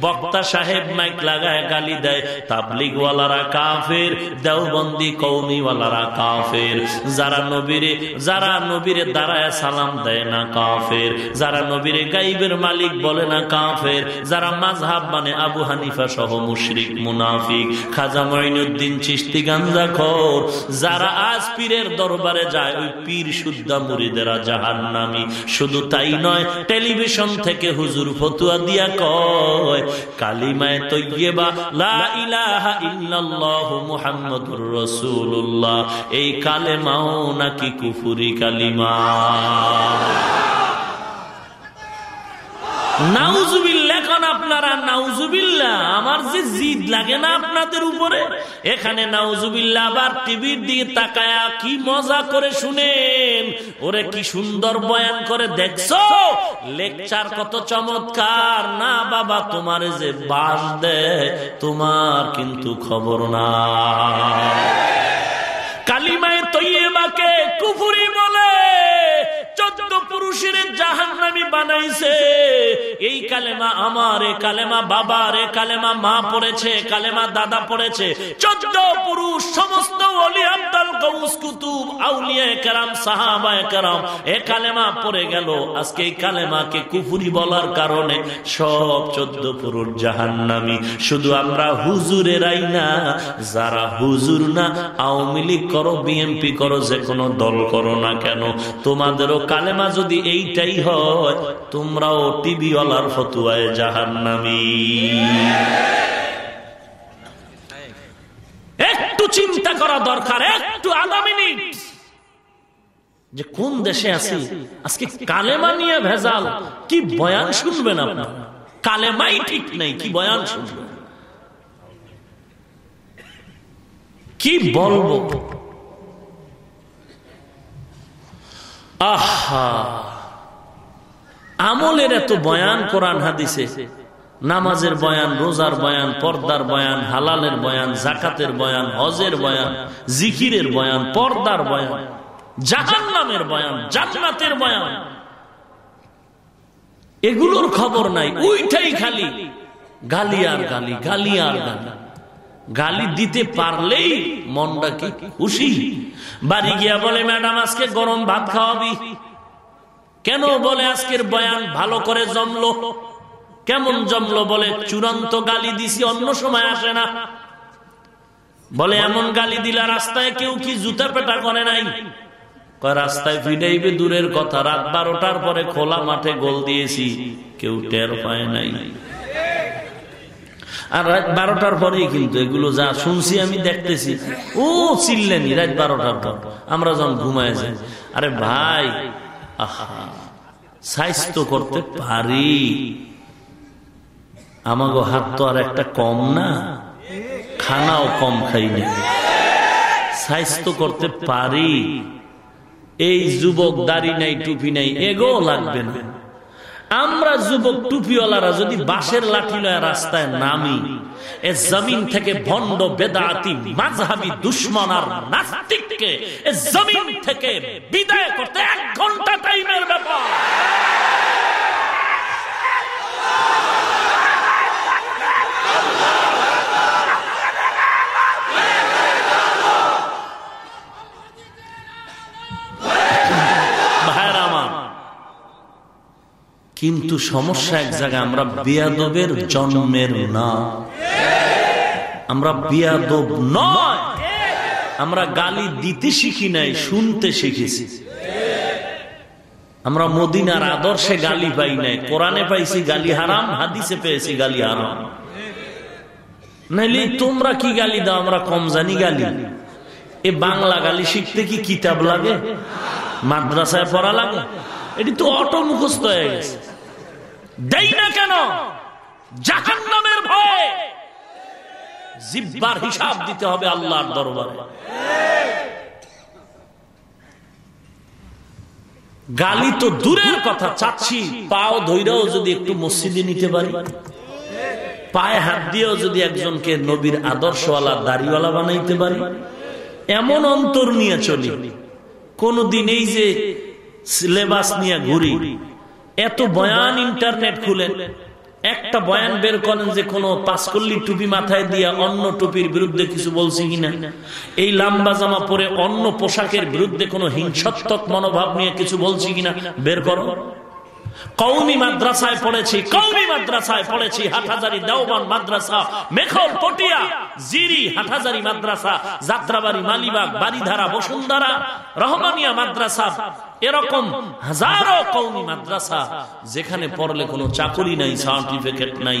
বক্তা সাহেব মাইক লাগায় গালি দেয়, তাবলিগওয়ালারা কাফের, দেওবন্দি কৌমিওয়ালারা কাফের। যারা নবীরে যারা নবীরে দাঁড়ায় সালাম দেয় না কাফের। যারা নবীরে গাইবের মালিক বলে না কাফের। যারা মাঝহাব মানে আবু হানিফা সহ মুশরিক, মুনাফিক, খাজা মঈনুদ্দিন চিস্তি গাঞ্জা খোর যারা আজ পীরের দরবারে যায়, ওই পীর শুদ্ধা মুরিদেরা জাহান নামি শুধু তাই নয়, টেলিভিশন থেকে হুজুর ফতুয়া দিয়া কয়, কালিমায় তৈয়বা, লা ইলাহা ইল্লাল্লাহু মুহাম্মাদুর রাসূলুল্লাহ। এই কালেমাও নাকি কুফুরি কালিমা। নাউজুবিল্লা এখন আপনারা নাউজুবিল্লা আমার যে জিদ লাগে না আপনাদের উপরে, এখানে নাউজুবিল্লা আবার টিভির দিকে তাকায়া কি মজা করে শুনেন। ওরে কি সুন্দর বয়ান করে, দেখছ? লেকচার কত চমৎকার। না বাবা, তোমার যে বাস দেয়, তোমার কিন্তু খবর না কালিমায় তৈবাকে কুফুরি চোদ্দ পুরুষের জাহান নামি বানাইছে। এই কালেমা আমার কালেমা কালেমা মা পড়েছে কালেমা দাদা পড়েছে। চোদ্দ পুরুষ, সমস্ত অলি আব্দাল কুতুব এ কালেমা পড়ে গেল। আজকে এই কালেমাকে কুফুরি বলার কারণে সব চোদ্দ পুরুষ জাহান নামি শুধু আমরা হুজুরেরাই না, যারা হুজুর না, আওয়ামী লীগ করো, বিএনপি করো, যে কোনো দল করো না কেন, তোমাদেরও কালেমা যদি এইটাই হয়, তোমরাও টিভিওয়ালার ফতুয়ায় জাহান নামি একটু চিন্তা করা দরকার, একটু মিনিট। যে কোন দেশে আছি? আজকে কালেমা নিয়ে ভেজাল। কি বয়ান শুনবেন আপনার কালেমাই ঠিক নেই, কি বয়ান শুনবেন? কি বলব? আহা। আমলের এত বয়ান কোরআন হাদিসে। নামাজের বয়ান, রোজার বয়ান, পর্দার বয়ান, হালালের বয়ান, জাকাতের বয়ান, হজের বয়ান, জিকিরের বয়ান, পর্দার বয়ান জাহান নামের বয়ান, জান্নাতের বয়ান। এগুলোর খবর নাই। ওইটাই খালি। গালি আর গালি গালি আর গালি। গালি দিতে পারলেই মনটা কি খুশি? বাড়ি গিয়া বলে, ম্যাডাম, আজকে গরম ভাত খাওয়াবি। কেন বলে, আজকের বয়ান ভালো করে জমলো? কেমন জমলো বলে, চূড়ান্ত গালি দিছি, অন্য সময় আসে না। বলে, এমন গালি দিলা, রাস্তায় কেউ কি জুতা পেটা করে নাই? রাস্তায় ফিডাইবে দূরের কথা, রাত বারোটার পরে খোলা মাঠে গোল দিয়েছি, কেউ টের পায় নাই। আর রাত বারোটার পরেই কিন্তু এগুলো যা শুনছি আমি দেখতেছি। ও, চিল্লেনি, রাত বারোটার পর। আমরা যখন ঘুমায় যাই, আরে ভাই, আহা, স্বাস্থ্য করতে পারি। আমাগো হাত তো আর একটা কম না, খানাও কম খাই না। স্বাস্থ্য করতে পারি। এই যুবক দাড়ি নাই, টুপি নাই এগো লাগবে না। আমরা যুবক টুপিওয়ালারা যদি বাঁশের লাঠি লয় রাস্তায় নামি, এ জমিন থেকে ভণ্ড বেদাতি, মাঝহাবি দুশ্মন আর নাস্তিককে এ জমিন থেকে বিদায় করতে এক ঘণ্টা টাইমের ব্যাপার। ভাইয়েরা কিন্তু সমস্যা এক জায়গায় আমরা বিয়াদবের জন্মের না। আমরা বিয়াদব নয়। আমরা গালি দিতে শিখি নাই শুনতে শিখেছি। আমরা মদিনার আদর্শে গালি পাই নাই কোরআনে পাইছি গালি হারাম হাদিসে পেয়েছি গালি হারাম। নাইলে তোমরা কি গালি দাও আমরা কম জানি গালি। এ বাংলা গালি শিখতে কি কিতাব লাগে? মাদ্রাসায় পড়া লাগে? এটি তো অটো মুখস্থ হয়ে গেছে। দেই না কেন? জাহান নামের ভয় জিব্বার হিসাব দিতে হবে আল্লাহর দরবারে। গালি তো দূরের কথা, চাচ্ছি পাও ধৈরাও যদি একটু মসজিদে নিতে পারি। পায়ে হাত দিয়েও যদি একজনকে নবীর আদর্শওয়ালা, দাড়িওয়ালা বানাইতে পারি। এমন অন্তর নিয়ে চলি। কোনদিন এই যে সিলেবাস নিয়ে ঘুরি এত বয়ান ইন্টারনেট খুলেন। একটা বয়ান বের করেন যে কোন পাঁচকল্লি টুপি মাথায় দিয়ে অন্য টুপির বিরুদ্ধে কিছু বলছি কিনা? এই লাম্বা জামা পরে অন্য পোশাকের বিরুদ্ধে কোনো হিংসাত্মক মনোভাব নিয়ে কিছু বলছি কিনা? বের করো। কৌমি মাদ্রাসায় পড়েছি। কৌমি মাদ্রাসায় পড়েছি। হাটহাজারি দেওবান মাদ্রাসা। মেখল পটিয়া জিরি হাটহাজারি মাদ্রাসা। যাত্রাবাড়ি মালিবাগ বাড়িধারা বসুন্ধরা রহমানিয়া মাদ্রাসা। এরকম হাজারো কৌমি মাদ্রাসা যেখানে পড়লে কোনো চাকরি নাই সার্টিফিকেট নাই।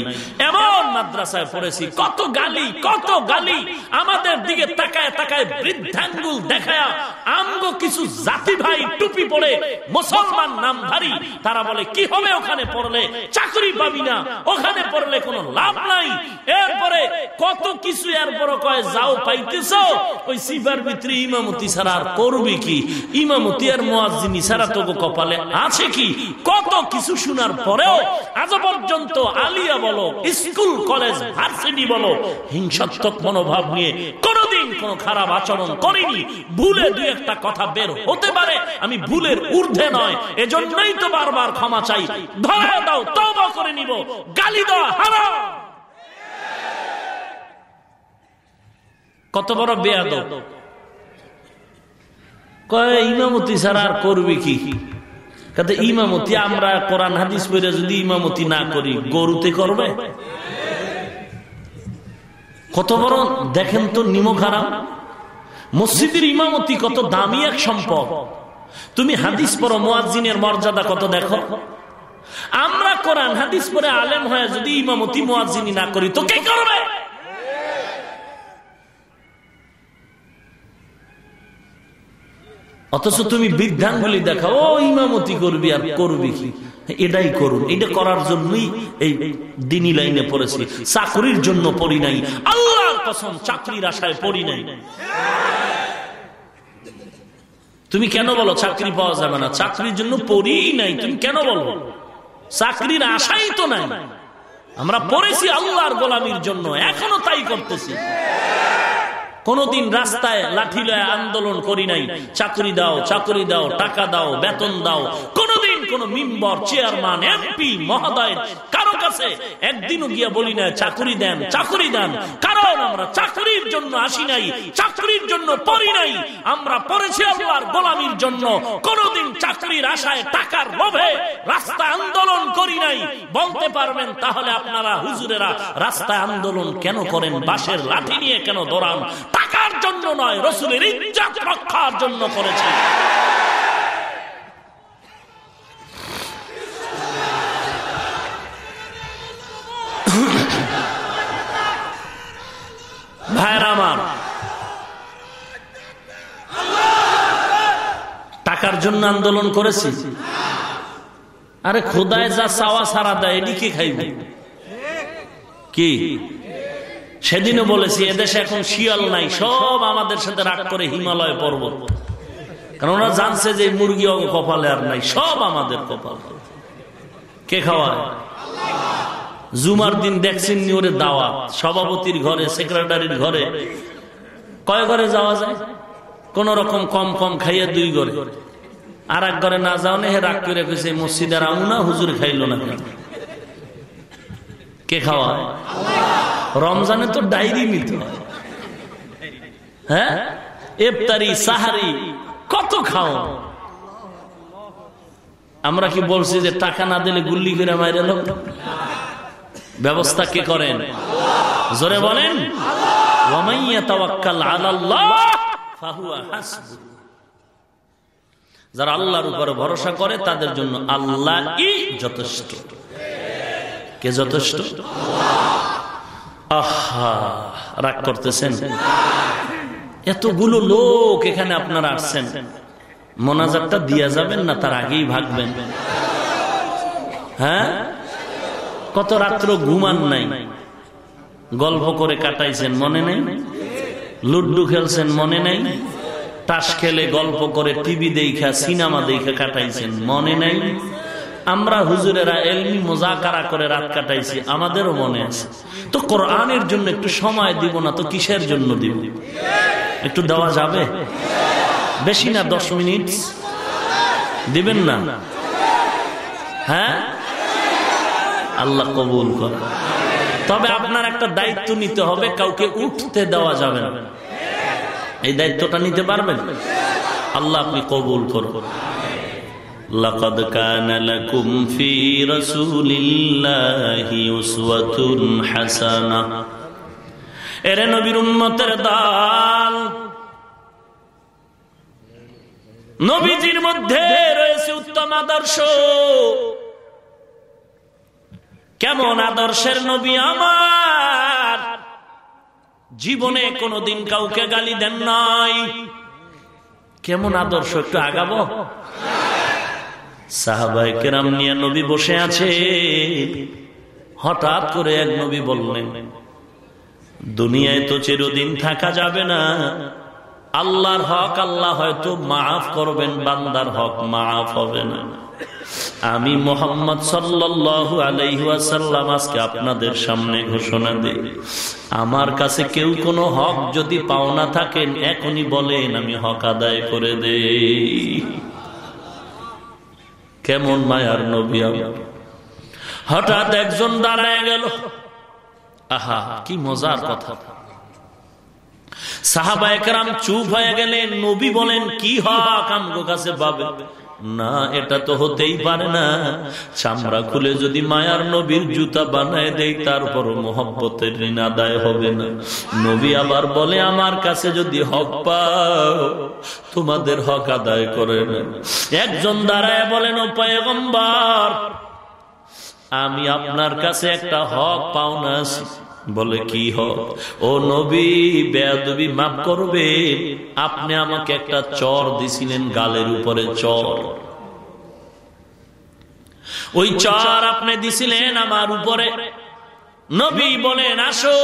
এমন মাদ্রাসায় পড়েছি, কত গালি কত গালি। আমাদের দিকে তাকায় তাকায় বৃদ্ধাঙ্গুল দেখায় কিছু জাতি ভাই টুপি পড়ে মুসলমান নামধারী, তারা বলে, কি হবে ওখানে পড়লে? চাকরি পাবি না। ওখানে পড়লে কোনো লাভ নাই। এরপরে কত কিছু এরপর কয়, যাও পাইতেছ। ওই ভিতরে ইমামতি ছাড়া আর করবি কি? ইমামতি আর মোয়াজিনী ছাড়া তো কপালে আছে কি? কত কিছু শোনার পরেও আজ পর্যন্ত আলিয়া বলো, স্কুল, কলেজ, ভার্সিটি বলো, হিংসাত্মক মনোভাব নিয়ে কোনোদিন কোনো খারাপ আচরণ করিনি। ভুলে দুই একটা কথা বের হতে পারে, আমি ভুলের ঊর্ধ্বে নয়। এজন্যই তো বারবার ক্ষমা চাই। ধরা দাও তবা করে নিব। গালি দেওয়া হারাম। কত বড় বেয়াদ কয় ইমামতি ছাড়া আর করবে কি? কাতে ইমামতি আমরা কোরআন হাদিস পড়ে যদি ইমামতি না করি গরুতে করবে? কত বড় দেখেন তো নিমক হারাম? মসজিদের ইমামতি কত দামি এক সম্পদ? তুমি হাদিস পড়ো মোয়াজিনের মর্যাদা কত দেখো? আমরা কোরআন হাদিস পরে আলেম হয়ে যদি ইমামতি মোয়াজিনী না করি তো কে করবে? অথচ তুমি বৃদ্ধাঙ্গুলি দেখা ও ইমামতি করবি আর করবি কি? এটাই করুন। এটা করার জন্যই এই দিনী লাইনে পড়েছি। চাকরির জন্য পড়ি নাই। আল্লাহর কসম চাকরির আশায় পড়ি নাই। তুমি কেন বলো চাকরি পাওয়া যাবে না? চাকরির জন্য পড়ি নাই। তুমি কেন বলো? চাকরির আশাই তো নাই। আমরা পড়েছি আল্লাহর গোলামির জন্য। এখনও তাই করতেছি। কোনদিন রাস্তায় লাঠি লয় আন্দোলন করি নাই। চাকরি দাও চাকরি দাও, টাকা দাও, বেতন দাও। কোনদিন কোন মিম্বর, চেয়ারম্যান, এমপি, মহোদয় কারও কাছে একদিনও গিয়া বলি না চাকরি দেন চাকরি দেন। কারণ আমরা চাকরির জন্য আসি নাই, চাকরির জন্য পড়ি নাই। আমরা পড়েছি আল্লাহর গোলামির জন্য। কোনদিন চাকরির আশায় টাকার লোভে রাস্তা আন্দোলন করি নাই। বলতে পারবেন, তাহলে আপনারা হুজুরেরা রাস্তায় আন্দোলন কেন করেন? বাসের লাঠি নিয়ে কেন দৌড়ান? টাকার জন্য নয়, রসুলের ইজ্জত রক্ষার জন্য করেছে। টাকার জন্য আন্দোলন করেছি। আরে খোদায় যা চাওয়া সারা দেয় এটি কে খাইবে। কি? সেদিনও বলেছি, এদেশে এখন শিয়াল নাই, সব আমাদের সাথে রাগ করে হিমালয় পর্বত। কারণ ওরা জানছে যে মুরগি কপালে আর নাই, সব আমাদের কপাল। কে খাওয়ায়? জুমার দিন দেখছেন ওরে দাওয়াত, সভাপতির ঘরে, সেক্রেটারির ঘরে। কয় ঘরে যাওয়া যায়? কোন রকম কম কম খাইয়ে দুই ঘরে। আর এক ঘরে না যাও হে রাগ করে কেছে মসজিদের আমুনা হুজুর খাইলো না কে খাওয়া রমজানে তো ডায়েরি নিতে হয়? হ্যাঁ এফতারি সাহারি, কত খাও। আমরা কি বলছি যে টাকা না দিলে গুল্লি করে মাইরে লোক ব্যবস্থা কে করেন? জোরে বলেন। যারা আল্লাহর উপরে ভরসা করে, তাদের জন্য আল্লাহ যথেষ্ট। কে যথেষ্ট? রাগ করতেছেন? এতগুলো লোক এখানে আপনারা আসছেন। মোনাজারটা দিয়া যাবেন না, তার আগেই ভাগবেন। হ্যাঁ? কত রাত্র ঘুমান নাই। গল্প করে কাটাইছেন, মনে নেই? লুড্ডু খেলছেন, মনে নেই? তাস খেলে গল্প করে টিভি দেখা, সিনেমা দেখা কাটাইছেন, মনে নেই? আমরা হুজুরেরা এলমি মোজাকারা করে রাত কাটাইছি, আমাদেরও মনে আছে। তো কোরআনের জন্য একটু সময় দিব না, তো কিসের জন্য দিব? একটু দেওয়া যাবে? বেশি না, দশ মিনিট? দিবেন না? হ্যাঁ? আল্লাহ কবুল কর তবে আপনার একটা দায়িত্ব নিতে হবে, কাউকে উঠতে দেওয়া যাবে না। এই দায়িত্বটা নিতে পারবেন? আল্লাহ আপনি কবুল করুন। لقد كان لكم في رسول الله أسوة حسنة এরে নবীর উম্মতের দাল নবীজির মধ্যে রয়েছে উত্তম আদর্শ কেমন আদর্শের নবী আমার জীবনে কোনোদিন কাউকে গালি দেন নাই কেমন আদর্শ একটু আগাবো সাহাবাই কেরাম নিয়ে নবী বসে আছে। হঠাৎ করে এক নবী বললেন, দুনিয়ায় তো চিরদিন থাকা যাবে না। আল্লাহর হক আল্লাহ হয়তো মাফ করবেন, বান্দার হক মাফ হবে না। আমি মোহাম্মদ সাল্লাহ আলাইহাসাল্লাম আজকে আপনাদের সামনে ঘোষণা দিই। আমার কাছে কেউ কোনো হক যদি পাওনা থাকেন, এখনই বলেন, আমি হক আদায় করে দেই। কেমন মায়ার নবী হঠাৎ একজন দাঁড়ায় গেল। আহা, কি মজার কথা। সাহাবা একরাম চুপ হয়ে গেলেন, নবী বলেন, কি হক আমগো কাছে না, এটা তো হতেই পারে না। চামড়া খুলে যদি মায়ার নবীর জুতা বানায় দেই তারপর মোহব্বতের ঋণ আদায় হবে না। নবী আবার বলে, আমার কাছে যদি হক পাও, তোমাদের হক আদায় করে না একজন দাঁড়ায় বলেন, ও পয়গম্বর, আমি আপনার কাছে একটা হক পাওনা আছি। বলে কি হক ও নবী, বেয়াদবি মাফ করবে। আপনি আমাকে একটা চর দিছিলেন গালের উপরে চর। ওই চর আপনি দিছিলেন আমার উপরে। নবী বলেন, আসো,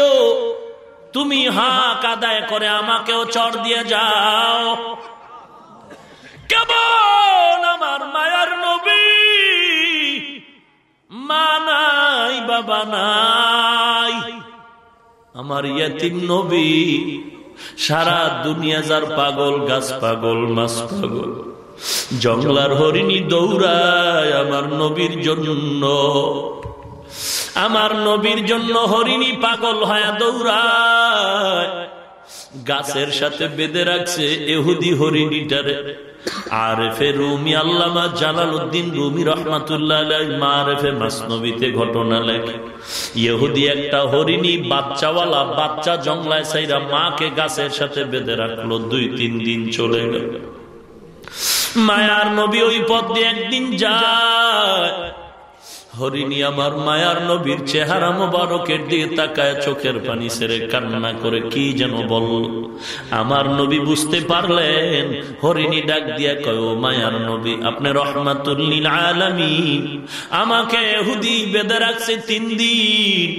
তুমি হাক আদায় করে আমাকেও চর দিয়ে যাও। কেমন আমার মায়ার নবী? মা নাই, বাবা নাই। আমার ইয়াতিম নবী, সারা দুনিয়া যার পাগল, গাছ পাগল, মাছ পাগল। জঙ্গলার হরিণী দৌড়ায় আমার নবীর জন্য। আমার নবীর জন্য হরিণী পাগল হয়া দৌড়ায়। গাছের সাথে বেঁধে রাখছে এহুদি হরিণীটারে। আরেফে রুমি আল্লামা জালাল উদ্দিন রুমি রহমাতুল্লাহ মারেফে মাসনবিতে ঘটনা লেখে। ইহুদি একটা হরিণী বাচ্চাওয়ালা বাচ্চা জংলায় সাইরা মাকে গাছের সাথে বেঁধে রাখল, দুই তিন দিন চলে গেল। মায়ার নবী ওই পথ দিয়ে একদিন যায়। হরিণী আমার মায়ার নবীর চেহারা মোবারকের দিকে তাকায়, চোখের পানি সেরে কান্না করে, কি যেন বল? আমার নবী বুঝতে পারলেন, হরিণী ডাক দিয়া কয় মায়ার নবী, আপনি রহমাতুল্লিল আলামিন। আমাকে হুদি বেঁধে রাখছে তিন দিন।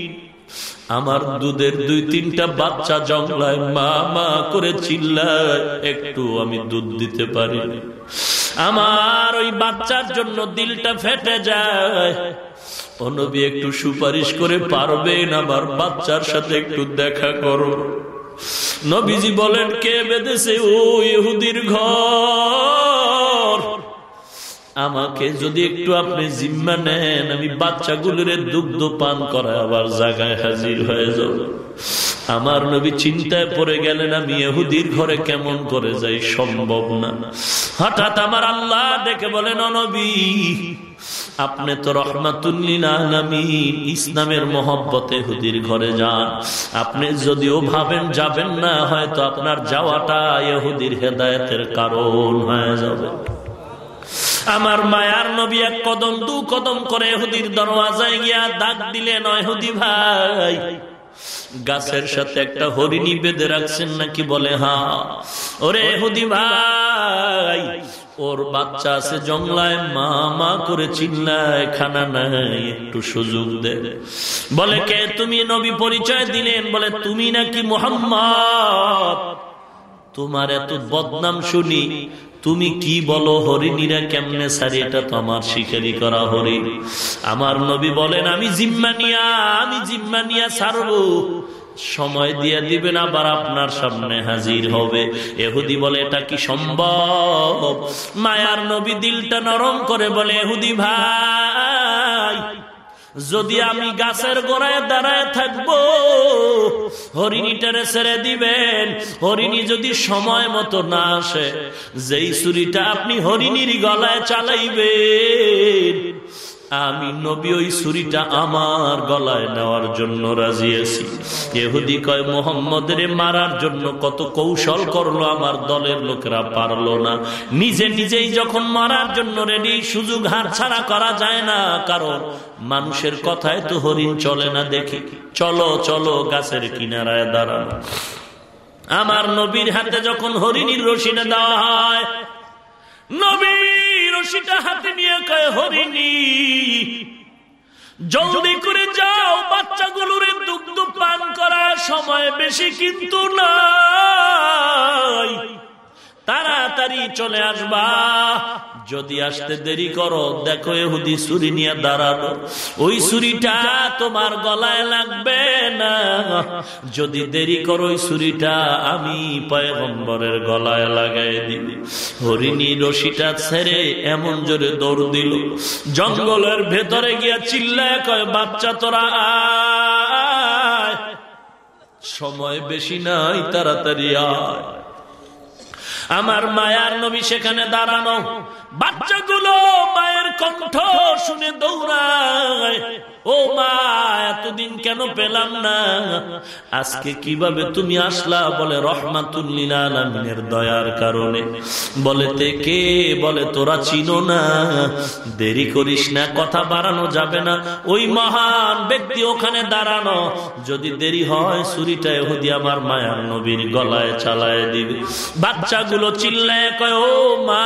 আমার দুধের দুই তিনটা বাচ্চা জংলায় মা মা করে চিল্লায়, একটু আমি দুধ দিতে পারি। আমার ওই বাচ্চার জন্য দিলটা ফেটে যায়। ও নবী, একটু সুপারিশ করে পারবেন আমার বাচ্চার সাথে একটু দেখা করো। নবীজি বলেন, কে বেঁধেছে ও ইহুদির ঘর? আমাকে যদি একটু আপনি জিম্মা নেন, আমি বাচ্চাগুলোর দুগ্ধ পান করা আবার জায়গায় হাজির হয়ে যাব। আমার নবী চিন্তায় পড়ে গেলেন, আমি এহুদির ঘরে কেমন করে যাই সম্ভব না। হঠাৎ আমার আল্লাহ ডেকে বলেন নবী আপনি তো রহমাতুল্লিন ইসলামের মহব্বতে হুদির ঘরে যান। আপনি যদিও ভাবেন যাবেন না, হয়তো আপনার যাওয়াটা ইহুদির হেদায়তের কারণ হয়ে যাবে। আমার মায়ার নবী এক কদম, দু কদম করে হুদির দরওয়াজায় গিয়া ডাক দিলেন হুদি ভাই, গাছের সাথে একটা হরিণী বেঁধে রাখছেন নাকি বলে হা? ওরে হুদি ভাই ওর বাচ্চা আছে জংলায় মা মা করে চিল্লায়, খানা নাই, একটু সুযোগ দে। বলে, কে তুমি নবী পরিচয় দিলেন? বলে, তুমি নাকি মোহাম্মদ? তোমার এত বদনাম শুনি, তুমি কি বলো হরিণীরা কেমনে সারি? এটা তো আমার শিকারি করা হরিণ। আমার নবী বলেন, আমি জিম্মানিয়া আমি জিম্মানিয়া ছাড়বো সময় দিয়ে দিবেন, আবার আপনার সামনে হাজির হবে। এহুদি বলে, এটা কি সম্ভব? মায়ার নবী দিলটা নরম করে বলে, এহুদি ভাই, যদি আমি গাছের গোড়ায় দাঁড়ায় থাকব, হরিণীটারে ছেড়ে দিবেন। হরিণী যদি সময় মতো না আসে, যেই ছুরিটা আপনি হরিণীর গলায় চালাইবেন আমি নবী ওই ছুরিটা আমার গলায় নেওয়ার জন্য রাজি আছি। এহুদি কয় মোহাম্মদের মারার জন্য কত কৌশল করল, আমার দলের লোকেরা পারল না। নিজে নিজেই যখন মারার জন্য রেডি সুযোগ হার ছাড়া করা যায় না। কারণ মানুষের কথায় তো হরিণ চলে না দেখি। চলো চলো, গাছের কিনারায় দাঁড়ানো। আমার নবীর হাতে যখন হরিণীর রশিটা দেওয়া হয় নবী রশিটা হাতে নিয়ে কয়, হরিণী, জলদি করে যাও, বাচ্চাগুলোর দুগ্ধ পান করার সময় বেশি কিন্তু নাই। তাড়াতাড়ি চলে আসবা। যদি আসতে দেরি করো, দেখো এহুদি ছুরি নিয়ে দাঁড়ানো ওই ছুরিটা তোমার গলায় লাগবে না। যদি দেরি করো, ওই ছুরিটা আমি পয়গম্বরের গলায় লাগাই দিবি হরিণী রশিটা ছেড়ে এমন জোরে দৌড় দিল। জঙ্গলের ভেতরে গিয়া চিল্লায় কয়, বাচ্চা তোরা সময় বেশি নাই, তাড়াতাড়ি আয়। আমার মায়ার নবী সেখানে দাঁড়ানো। বাচ্চাগুলো মায়ের কণ্ঠ শুনে দৌড়ায়। ও মা, এতদিন কেন পেলাম না? আজকে কীভাবে তুমি আসলা বলে রহমাতুল্লিনের দয়ার কারণে। বলে তে কে? বলে তোরা চিনো না। দেরি করিস না, কথা বাড়ানো যাবে না। ওই মহান ব্যক্তি ওখানে দাঁড়ানো। যদি দেরি হয়, ছুরিটা এহুদি আমার মায়ার নবীর গলায় চালায় দিবে। বাচ্চাগুলো চিল্লায় কয়, ও মা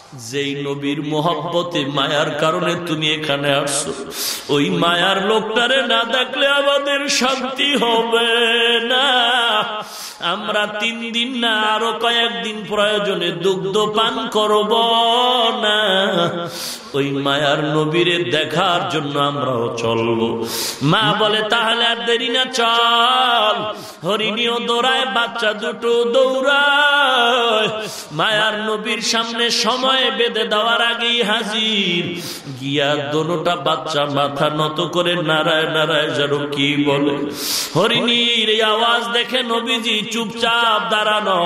যেই নবীর মোহব্বতে মায়ার কারণে তুমি এখানে আসছো, ওই মায়ার লোকটারে না দেখলে আমাদের শান্তি হবে না। আমরা তিন দিন না, আরও কয়েকদিন প্রয়োজনে দুগ্ধ পান করব না। ওই মায়ার নবীরে দেখার জন্য আমরাও চলবো। মা বলে, তাহলে আর দেরি না, চল। হরিণীও দৌড়ায়, বাচ্চা দুটো দৌড়ায়। মায়ার নবীর সামনে সময় বেঁধে দেওয়ার আগেই হাজির। গিয়া দোনোটা বাচ্চা মাথা নত করে নারায় নারায় যেন কি বলে। হরিণীর আওয়াজ দেখে নবীজি চুপচাপ দাঁড়ানো।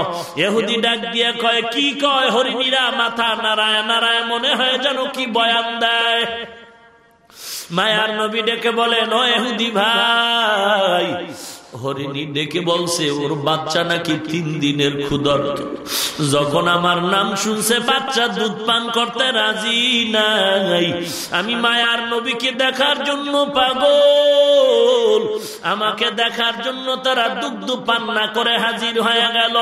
এহুদি ডাক দিয়ে কয়, কি কয় হরিণীরা? মাথা নারায় নারায় মনে হয় যেন কি বয়ান দেয়? মায়ার নবী ডেকে বলেন, ও এহুদি ভাই হরিণী ডেকে বলছে, ওর বাচ্চা নাকি তিন দিনের ক্ষুধার্ত। যখন আমার নাম শুনছে, বাচ্চা দুধ পান করতে রাজি নাই। আমি মায়ার নবীকে দেখার জন্য পাগল। আমাকে দেখার জন্য তারা দুগ্ধ পান্না করে হাজির হয়ে গেল।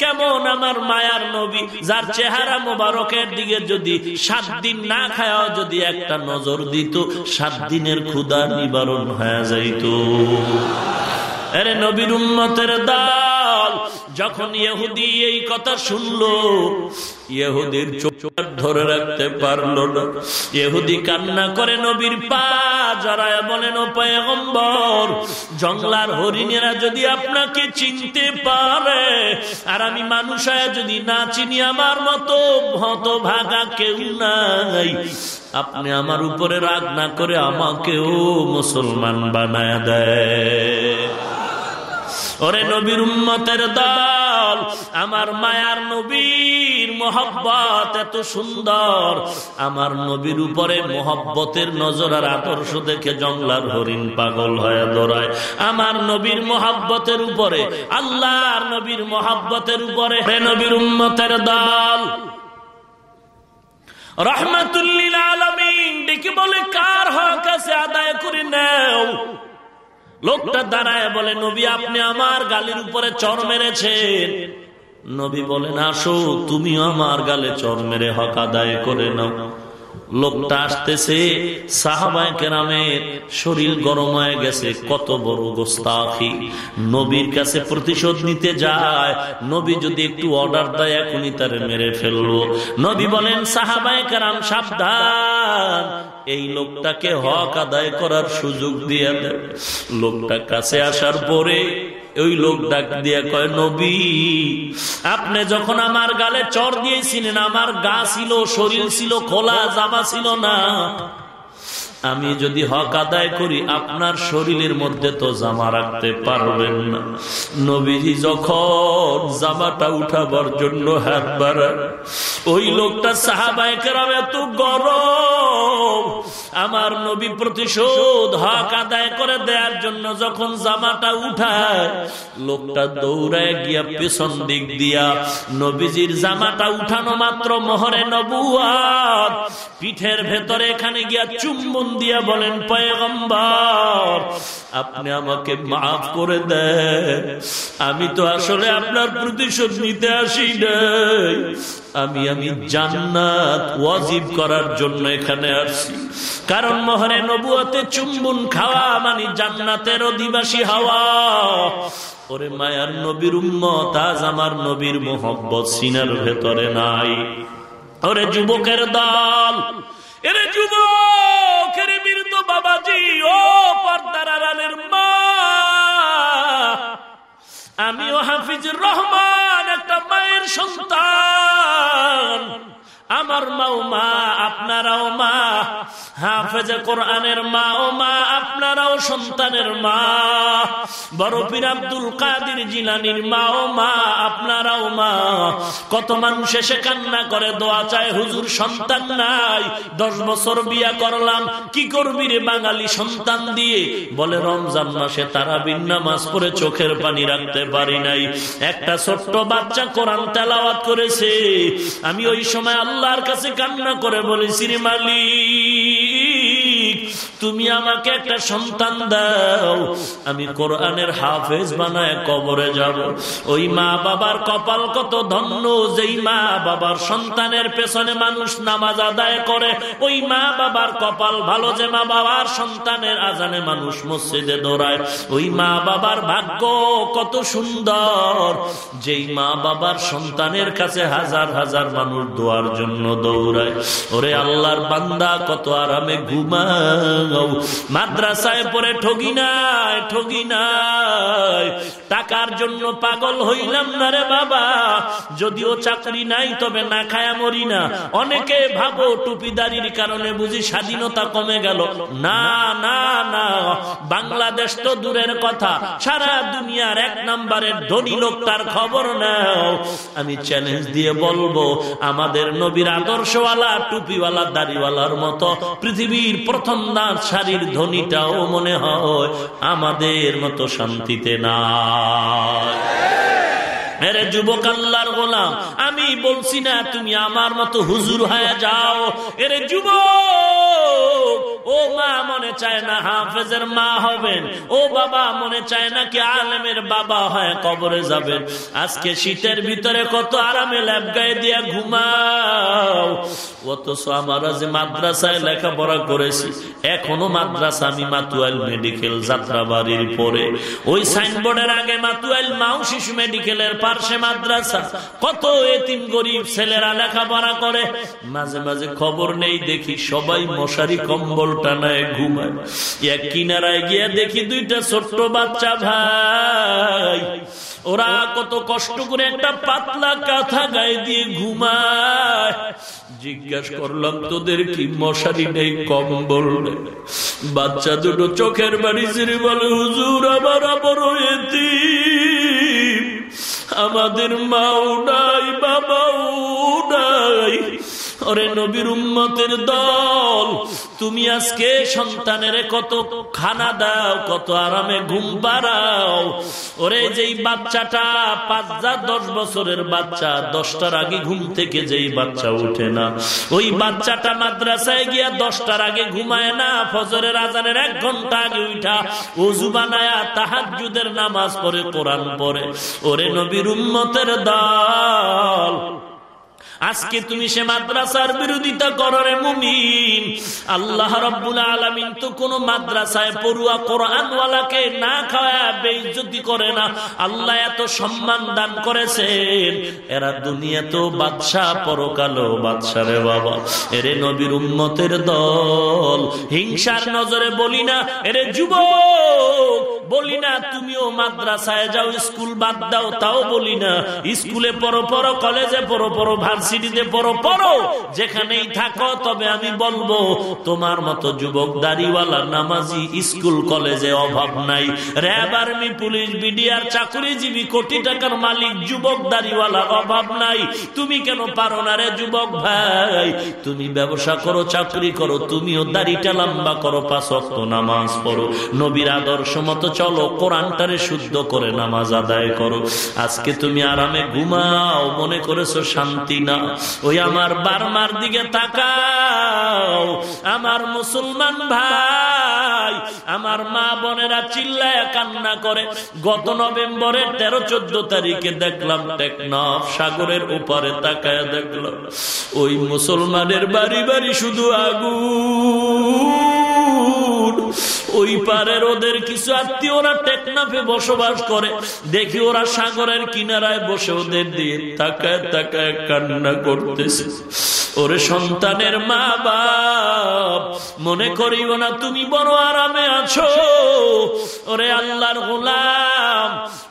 কেমন আমার মায়ার নবী? যার চেহারা মোবারকের দিকে যদি সাত দিন না খাওয়া যদি একটা নজর দিত, সাত দিনের ক্ষুদা নিবারণ হয়ে যাইত। আরে নবীর উন্মতের দল, যখন ইহুদি এই কথা শুনলো, ইহুদির চোখ ধরে রাখতে পারল না। ইহুদি কান্না করে নবীর পা বলেন জঙ্গলার হরিণেরা যদি আপনাকে চিনতে পারে, আর আমি মানুষ যদি না চিনি, আমার মতো হত ভাগা কেউ নাই। আপনি আমার উপরে রাগ না করে আমাকেও মুসলমান বানায় দেয় ওরে নবীর উম্মতের দল, আমার মায়ার নবীর মোহব্বত এত সুন্দর। আমার নবীর উপরে মোহব্বতের নজর আর আদর্শ দেখে জঙ্গলার হরিণ পাগল হয়ে দৌড়ায়। আমার নবীর মোহব্বতের উপরে, আল্লাহর নবীর মোহব্বতের উপরে নবীর উম্মতের দল। রহমাতুল্লিল আলমিন, ডেকে বলে, কার হক আছে আদায় করে নেও? লোকটা দাঁড়ায় বলে, নবী, আপনি আমার গালির উপরে চর মেরেছেন। নবী বলেন আসো, তুমিও আমার গালে চর মেরে হকা আদায় করে নাও। লোকটা আসতেছে, সাহাবায় কেরামের শরীর গরম হয়ে গেছে, কত বড় গোস্তাখি। নবীর কাছে প্রতিশোধ নিতে যায়, নবী যদি একটু অর্ডার দেয়, এখনই তার মেরে ফেলল। নবী বলেন, সাহাবায় কেরাম, সাবধান। এই লোকটাকে হক আদায় করার সুযোগ দিয়ে দেয় লোকটা কাছে আসার পরে ওই লোক ডাক দিয়ে কয়, নবী, আপনি যখন আমার গালে চর দিয়েছিলেন, আমার গা ছিল, শরীর ছিল, খোলা, জামা ছিল না আমি যদি হক আদায় করি, আপনার শরীরের মধ্যে তো জামা রাখতে পারবেন না। নবীজি যখন জামাটা উঠাবার জন্য হাত বাড়ায়, ওই লোকটা সাহাবাহিকেরাম এত গরম, আমার নবী প্রতিশোধ হক আদায় করে দেওয়ার জন্য যখন জামাটা উঠায়, লোকটা দৌড়ায় গিয়া পেছন দিক দিয়া নবীজির জামাটা উঠানো মাত্র মোহরে নবুয়াত পিঠের ভেতরে এখানে গিয়া চুম্বন দিয়া বলেন, পয়গম্বর, আপনি আমাকে মাফ করে দেন। আমি তো আসলে আপনার প্রতিশোধ নিতে আসি নাই। আমি আমি জান্নাত ওয়াজিব করার জন্য এখানে আসছি কারণ মহরে নবুয়াতে চুম্বন খাওয়া মানে জান্নাতের অধিবাসী হাওয়া। ওরে মায়ার নবীর উম্মত, আজ আমার নবীর মোহব্বত সিনার ভেতরে নাই। ওরে যুবকের দল এরে যুবক, এরে বীরত বাবাজি, ও পর্দার আড়ালের মা। আমিও হাফিজুর রহমান, একটা মায়ের সন্তান। আমার মাও মা, আপনারাও মা, হাফেজে কোরআনের মা ও মা, আপনারাও সন্তানের মা। বড় পীর আব্দুল কাদির জিলানির মা ও মা, আপনারাও মা। কত মানুষ এসে কান্না করে, দোয়া চায়, হুজুর সন্তান নাই। দশ বছর বিয়া করলাম, কি করবি রে বাঙালি সন্তান দিয়ে? বলে, রমজান মাসে তারা নামাজ পড়ে চোখের পানি রাখতে পারি নাই। একটা ছোট্ট বাচ্চা কোরআন তেলাওয়াত করেছে। আমি ওই সময় আল্লাহর কাছে কান্না করে বলেছি মালিক তুমি আমাকে একটা সন্তান দাও। আমি কোরআনের হাফেজ বানায় কবরে যাব। ওই মা বাবার কপাল কত ধন্য, যেই মা বাবার সন্তানের পেছনে মানুষ নামাজ আদায় করে, ওই মা বাবার কপাল ভালো যে মা বাবার সন্তানের আজানে মানুষ মসজিদে দৌড়ায়। ওই মা বাবার ভাগ্য কত সুন্দর, যেই মা বাবার সন্তানের কাছে হাজার হাজার মানুষ দোয়ার জন্য দৌড়ায়। ওরে আল্লাহর বান্দা কত আরামে ঘুমাও মাদ্রাসায় পরে ঠগি নাই ঠগি নাই টাকার জন্য পাগল হইলাম না রে বাবা। যদিও চাকরি নাই, তবে না খায়া মরি না। অনেকে ভাবো টুপিদারির কারণে বুঝি স্বাধীনতা কমে গেল। না না না। বাংলাদেশ তো দূরের কথা। সারা দুনিয়ার এক নম্বরের ধনী লোকটার খবর নাও। আমি চ্যালেঞ্জ দিয়ে বলব, আমাদের নবীর আদর্শওয়ালা, টুপিওয়ালা, দাড়িওয়ালার মতো পৃথিবীর প্রথম দাঁত শাড়ির ধনীটাও মনে হয় আমাদের মতো শান্তিতে না মেরে যুবক আল্লাহর গোলাম, আমি বলছি না তুমি আমার মতো হুজুর হয়ে যাও। এরে যুবক, ও মা মনে চায় না হাফেজের মা হবেন, ও বাবা মনে চায় না কি আলেমের বাবা হয় কবরে যাবেন। আজকে শীতের ভিতরে কত আরামে ল্যাব গায়ে দিয়া ঘুমাও। অথচ আমরা যে মাদ্রাসায় লেখাপড়া করেছি, এখনও মাদ্রাসা আমি মাতুয়াল মেডিকেল যাত্রাবাড়ির পরে। ওই সাইনবোর্ডের আগে মাতুয়াল মাও শিশু মেডিকেলের পার্শ্বে মাদ্রাসা। কত এতিম গরিব ছেলেরা লেখাপড়া করে। মাঝে মাঝে খবর নেই, দেখি সবাই মশারি কম্বল টানায় ঘুমায়। এক কিনারায় গিয়ে দেখি দুইটা ছোট্ট বাচ্চা ভাই। ওরা কত কষ্ট করে একটা পাতলা কাঁথা গায়ে দিয়ে ঘুমায়। জিজ্ঞাসা করলাম, তোদের কি মশারি নেই, কম্বল নেই? বাচ্চা দুটো চোখের বাড়ি ছেড়ে বলে, হুজুর আবার আবার আমাদের মাও নাই বাবাও নাই ওরে নবীর উম্মতের দল, তুমি আজকে সন্তানের কত খানা দাও, কত আরামে ঘুম পাড়াও। ওরে যেই বাচ্চাটা পাঁচ হাজার দশ বছরের বাচ্চা, দশটার আগে ঘুম থেকে যেই বাচ্চা উঠে না, ওই বাচ্চাটা মাদ্রাসায় গিয়া দশটার আগে ঘুমায় না, ফজরের আজানের এক ঘণ্টা আগে উঠা, উজু বানায়া তাহাজুদের নামাজ পড়ে, কোরআন পড়ে। ওরে নবীর উম্মতের দল আজকে তুমি সে মাদ্রাসার বিরোধিতা করো রে মুমিন। আল্লাহ রব্বুল আলমিন তো কোন মাদ্রাসায় পড়ুয়া কোরআনওয়ালাকে না খাওয়া বেইজ্জতি করে না। আল্লাহ এত সম্মান দান করেছেন। এরা দুনিয়া তো বাদশাহ পরকালো বাদশাহ রে বাবা। এরে নবীর উম্মতের দল। হিংসার নজরে বলি না, এরে যুবক, বলি না, তুমিও মাদ্রাসায় যাও, স্কুল বাদ দাও, তাও বলি না। স্কুলে পড়ো পড়ো, কলেজে পড়ো পড়ো ভার্সিটিতে পড়ো পড়ো। যেখানেই থাকো, তবে আমি বলব, তোমার মতো যুবক দাড়িওয়ালা নামাজি স্কুল, কলেজে অভাব নাই। র্যাব আর্মি, পুলিশ, বিডিআর, চাকরিজীবী, কোটি টাকার মালিক, যুবক দাড়িওয়ালা অভাব নাই। তুমি কেন পারো না রে যুবক ভাই? তুমি ব্যবসা করো, চাকরি করো, তুমিও দাড়িটা লম্বা করো, পাঁচ অক্ত নামাজ পড়ো। নবীর আদর্শ মতো চলো, কোরআনটারে শুদ্ধ করে নামাজ আদায় করো। আজকে তুমি আরামে ঘুমাও, মনে করেছ শান্তি না। ওই আমার বারমার দিকে তাকাও। আমার মুসলমান ভাই, আমার মা বোনেরা চিল্লায় কান্না করে। গত নভেম্বরের তেরো, চোদ্দ তারিখে দেখলাম টেকনাফ সাগরের উপরে তাকায় দেখলাম। ওই মুসলমানের বাড়ি বাড়ি শুধু আগুন। ওই পারের ওদের কিছু আত্মীয়রা টেকনাফে বসবাস করে। দেখি ওরা সাগরের কিনারায় বসে ওদের দিয়ে তাকায় তাকায় কান্না করতেছে। ওরে সন্তানের মা বাপ মনে করিও না তুমি বড় আরামে আছো। ওরে আল্লাহর গোলাম,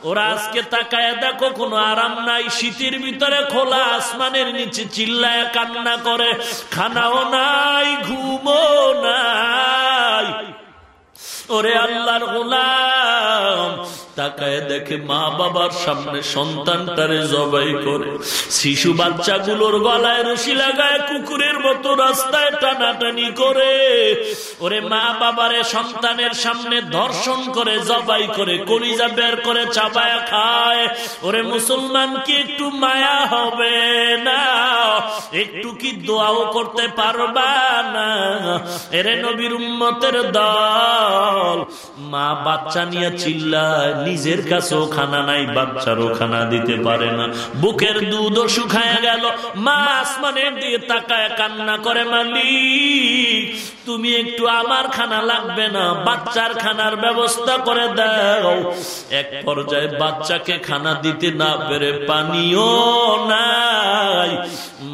ওরা আজকে তাকায় দেখো কোনো আরাম নাই, শীতের ভিতরে খোলা আসমানের নিচে চিল্লায় কান্না করে। খানাও নাই ঘুমো নাই। ওরে আল্লাহর গোলাম তাকায় দেখে মা বাবার সামনে সন্তানটারে জবাই করে। শিশু বাচ্চাগুলোর গলায় রশি লাগায়, কুকুরের মতো রাস্তায় টানাটানি করে। ওরে মা সন্তানের সামনে ধর্ষণ করে, জবাই করে, কলিজা বের করে খায়। ওরে মুসলমান কি একটু মায়া হবে না? একটু কি দোয়াও করতে পারবা না? এরে নবীর দল। মা বাচ্চা নিয়ে চিল্লায় নিজের কাছেও খানা নাই, বাচ্চারও খানা দিতে পারে না। বুকের দুধও শুকায় গেল। মা আসমানের দিয়ে তাকায় কান্না করে, মালিক, তুমি একটু আমার খানা লাগবে না, বাচ্চার খানার ব্যবস্থা করে দাও। এক পর্যায়ে বাচ্চাকে খানা দিতে না পেরে পানিও নাই।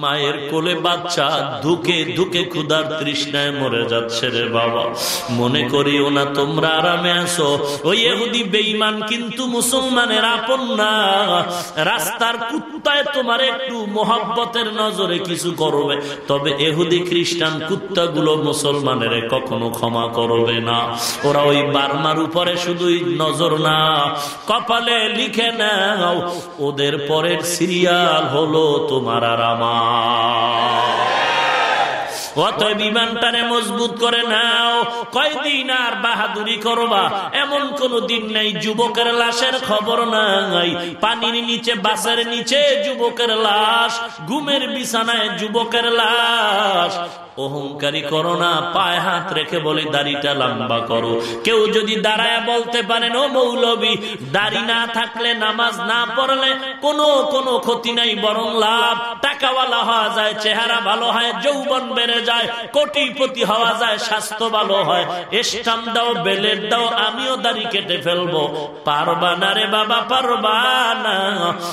মায়ের কোলে বাচ্চা ধুকে ধুকে ক্ষুদার তৃষ্ণায় মরে যাচ্ছে রে বাবা। মনে করিও না তোমরা আরামে আসো ওই এহুদি বেইমান কিন্তু মুসলমানের আপন না। রাস্তার কুত্তায় তোমার একটু মোহাব্বতের নজরে কিছু করবে। তবে এহুদি খ্রিস্টান কুত্তাগুলো মুসলমানের কখনো ক্ষমা করবে না। ওরা ওই বার্মার উপরে শুধুই নজর না, কপালে লিখে নাও, ওদের পরের সিরিয়াল হলো তোমার আর আমার। অতএব বিমানটারে মজবুত করে নাও। কয়দিন আর বাহাদুরি করবা? এমন কোন দিন নাই, যুবকের লাশের খবর নাই। পানির নিচে বাসের নিচে যুবকের লাশ, ঘুমের বিছানায় যুবকের লাশ। অহংকারী করো না, পায়ে হাত রেখে বলি, দাড়িটা লম্বা করো। কেউ যদি দাঁড়ায় বলতে পারেন, ও মৌলবী, দাড়ি না থাকলে নামাজ না পড়লে কোনো কোনো ক্ষতি নাই, বরং লাভ। টাকাওয়ালা হওয়া যায়, চেহারা ভালো হয়, যৌবন বেড়ে যায়, কোটিপতি হওয়া যায়, স্বাস্থ্য ভালো হয়। স্টাম দাও বেলের দাও, আমিও দাড়ি কেটে ফেলব। পারবা না রে বাবা, পারবা না।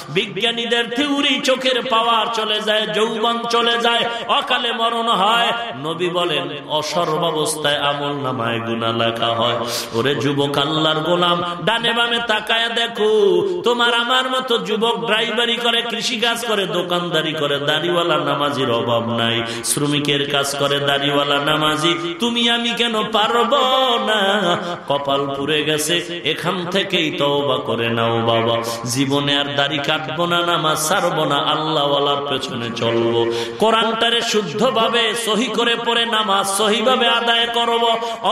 বিজ্ঞানীদের থিউরি চোখের পাওয়ার চলে যায়, যৌবন চলে যায়, অকালে মরণ হয়। নবী বলেন, অসর্বাবস্থায় আমল নামায় গুণা লেখা হয়। ওরে যুবক আল্লাহর গোলাম, ডানে বামে তাকায় দেখো, তোমার আমার মতো যুবক ড্রাইভারি করে কৃষি কাজ করে, দোকানদারি করে, দাড়িওয়ালা নামাজির অভাব নাই। শ্রমিকের কাজ করে, দাড়িওয়ালা নামাজি, তুমি আমি কেন পারব না? কপাল পুড়ে গেছে, এখান থেকেই তওবা করে নাও বাবা। জীবনে আর দাড়ি কাটবো না, নামাজ ছাড়বো না, আল্লাহওয়ালার পেছনে চলবো। কোরআনটারে শুদ্ধ ভাবে সহি করে পড়ে নামাজ সহি ভাবে আদায় করব।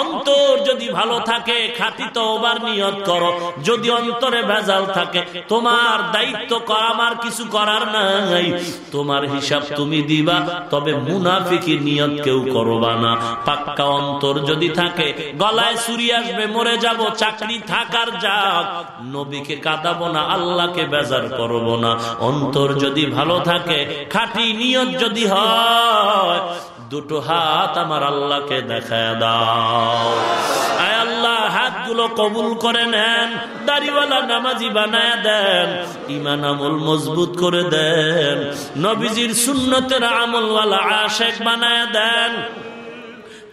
অন্তর যদি ভালো থাকে খাতি তো ওবার নিয়ত করো। যদি অন্তরে ভেজাল থাকে, তোমার দায়িত্ব আমার কিছু করার নাই। তোমার হিসাব তুমি দিবা, তবে মুনাফিকি নিয়ত কেউ করবা না। পাক্কা অন্তর যদি থাকে, গলায় সুরি আসবে, মরে যাব, চাকরি থাকার যাক। নবীকে কাঁদাবো না, আল্লাহকে বেজার করব না। অন্তর যদি ভালো থাকে, খাঁটি নিয়ত যদি হয় দুটো হাত আমার আল্লাহকে দেখা দাও। আয় আল্লাহ, হাতগুলো কবুল করে নেন, দাড়িওয়ালা নামাজি বানায় দেন ইমান আমল মজবুত করে দেন, নবীজির সুন্নতের আমলওয়ালা আশেখ বানায় দেন।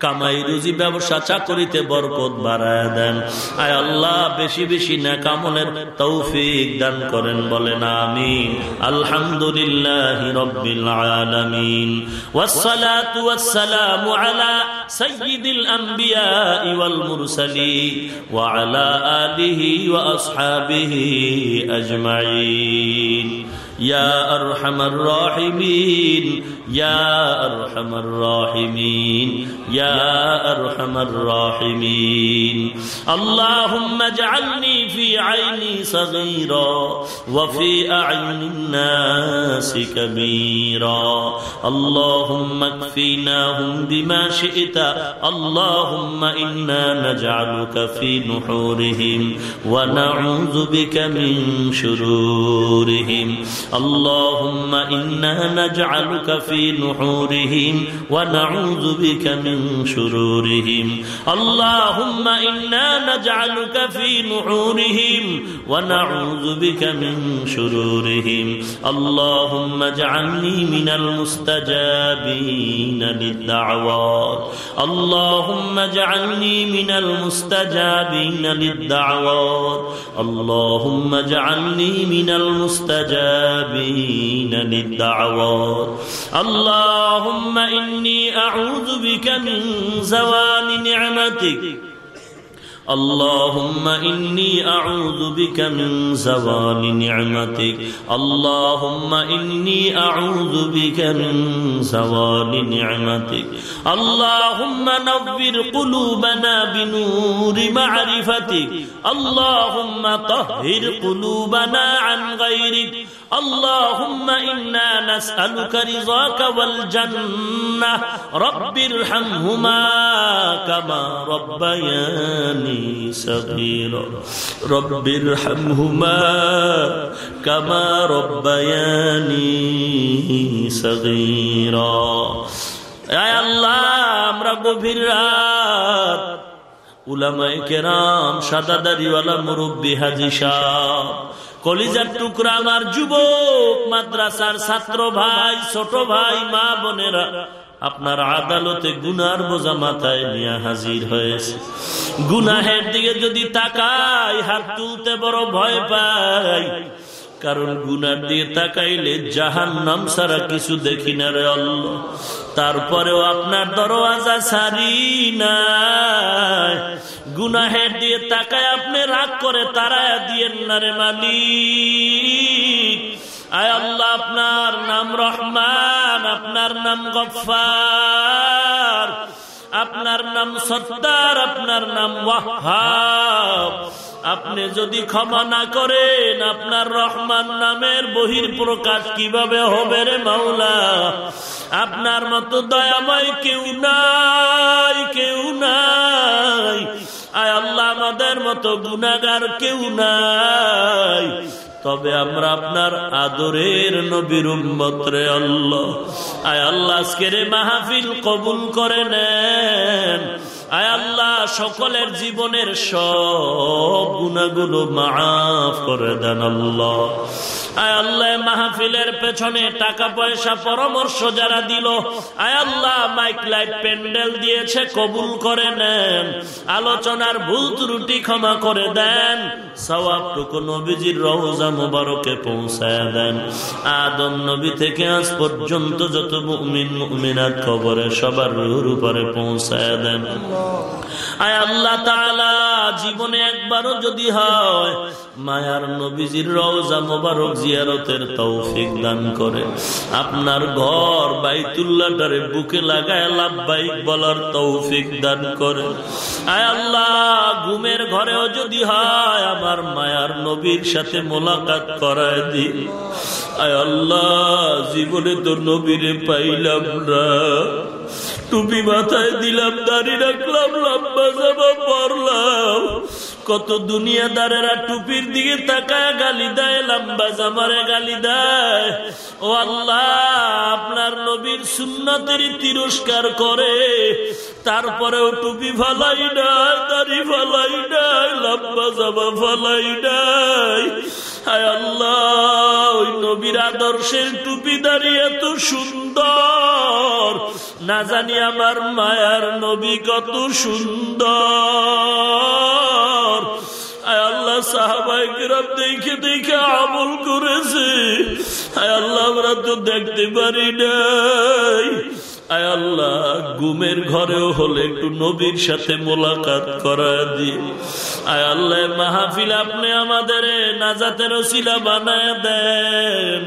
কামাই রুজি ব্যবসা চাকরিতে বরকত বাড়ায় দেন। আয় আল্লাহ, বেশি বেশি না কামনের তৌফিক দান করেন, বলেন আমি আলহামদুলিল্লাহ রব্বিল আলামিন। ওয়াসসালাতু ওয়াসসালামু আলা সাইয়্যিদিল আমবিয়া ওয়াল মুরসালিন ওয়া আলা আলিহি ওয়া আসহাবিহি আজমাইন। يا أرحم الراحمين يا أرحم الراحمين يا أرحم الراحمين. اللهم اجعلني في عيني صغيرا وفي أعين الناس كبيرا. اللهم اكفيناهم بما شئت اللهم إنا نجعلك في نحورهم ونعوذ بك من شرورهم. اللهم إنا نجعلك في نحورهم ونعوذ بك من شرورهم. اللهم إنا نجعلك في نحورهم ونعوذ بك من شرورهم. اللهم اجعلني من المستجابين للدعوات. اللهم اجعلني من المستجابين للدعوات. اللهم اجعلني من المستجابين للدعوات اللهم إني أعوذ بك من زوال نعمتك. اللهم إني أعوذ بك من زوال نعمتك. اللهم إني أعوذ بك من زوال نعمتك. اللهم نظر قلوبنا بنور معرفتك. اللهم طهر قلوبنا عن غيرك. اللهم إنا نسألك رضاك والجنة رب ارحمهما كما ربياني صغيرا رب ارحمهما كما ربياني صغيرا يا الله আমরা গভীর রাত উলামায়ে কেরাম সাদা দাড়িওয়ালা মুরব্বী হাজি সাহ কলিজার টুকরা আমার যুবক, মাদ্রাসার ছাত্র ভাই, ছোট ভাই, মা বোনেরা, আপনার আদালতে গুনার বোঝা মাথায় নিয়ে হাজির হয়েছে। গুনাহের দিকে যদি তাকাই, হাত তুলতে বড় ভয় পাই। কারণ গুনার দিয়ে তাকাইলে জাহান নাম সারা কিছু দেখি না রে আল্লাহ। তারপরেও আপনার দরওয়াজা সারি না গুনাহের দিয়ে তাকায়, আপনি রাগ করে তারায় দিয়েন না রে মালিক। আয় আল্লাহ, আপনার নাম রহমান, আপনার নাম গফার আপনার নাম সত্তার, আপনার নাম ওয়াহাব আপনি যদি ক্ষমা না করেন, আপনার রহমান নামের বহির প্রকাশ কীভাবে হবে রে মাওলা? আপনার মতো দয়াময় কেউ নাই কেউ নাই। আয় আল্লাহ আমাদের মতো গুনাগার কেউ নাই। তবে আমরা আপনার আদরের নবীর উন্মত্রে আল্লাহ। আয় আল্লাহ, আজকের মাহফিল কবুল করে নেন। আয় আল্লাহ, সকলের জীবনের সব গুণাগুলো মাফ করে দেন আল্লাহ। আয় আল্লাহ মাহফিলের পেছনে টাকা পয়সা পরামর্শ যারা দিল, আয় আল্লাহ, মাইক লাইট প্যান্ডেল দিয়েছে, কবুল করে নেন। আলোচনার ভুল ত্রুটি ক্ষমা করে দেন। সওয়াবটুকু নবীজির রওজা মুবারকে পৌঁছায় দেন। আদম নবী থেকে আজ পর্যন্ত যত মুমিন, মুমিনাত খবরে সবার রুহুর উপরে পৌঁছায় দেন। আল্লাহ জীবনে একবারও যদি হয়, মায়ার নবীজির রওজা মোবারক জিয়ারতের তৌফিক দান করে। আপনার ঘর বাইতুল্লাহটারে বুকে লাগায় লাভবাইক বলার তৌফিক দান করে। আয় আল্লাহ, ঘুমের ঘরেও যদি হয়, আমার মায়ার নবীর সাথে মোলাকাত করায় দিন। আয় আল্লাহ, জীবনে তো নবীরে পাইলাম না। টুপি মাথায় দিলাম দাড়ি রাখলাম লম্বা জামা পরলাম। কত দুনিয়াদারেরা টুপির দিকে তাকায়, গালি দেয়, লম্বা জামারে গালি দেয়। ও আল্লাহ, আপনার নবীর সুন্নতের তিরস্কার করে, তারপরেও টুপি ফালাই নাই, দাড়ি ফালাই নাই, লম্বা জামা ফালাই নাই। হায় আল্লাহ, ওই নবীর আদর্শের টুপি দাঁড়িয়ে এত সুন্দর। না জানি আমার মায়ার নবী কত সুন্দর। আয় আল্লাহ সাহাবাইকেরাম দেখে দেখে আমল করেছে। আয় আল্লাহ, আমরা তো দেখতে পারি নাই। আয় আল্লাহ গুমের ঘরেও হলে একটু নবীর সাথে মোলাকাত করা দিয়ে আয় আল্লাহ, মাহফিল আপনি আমাদের নাজাতের ওসিলা বানায় দেন।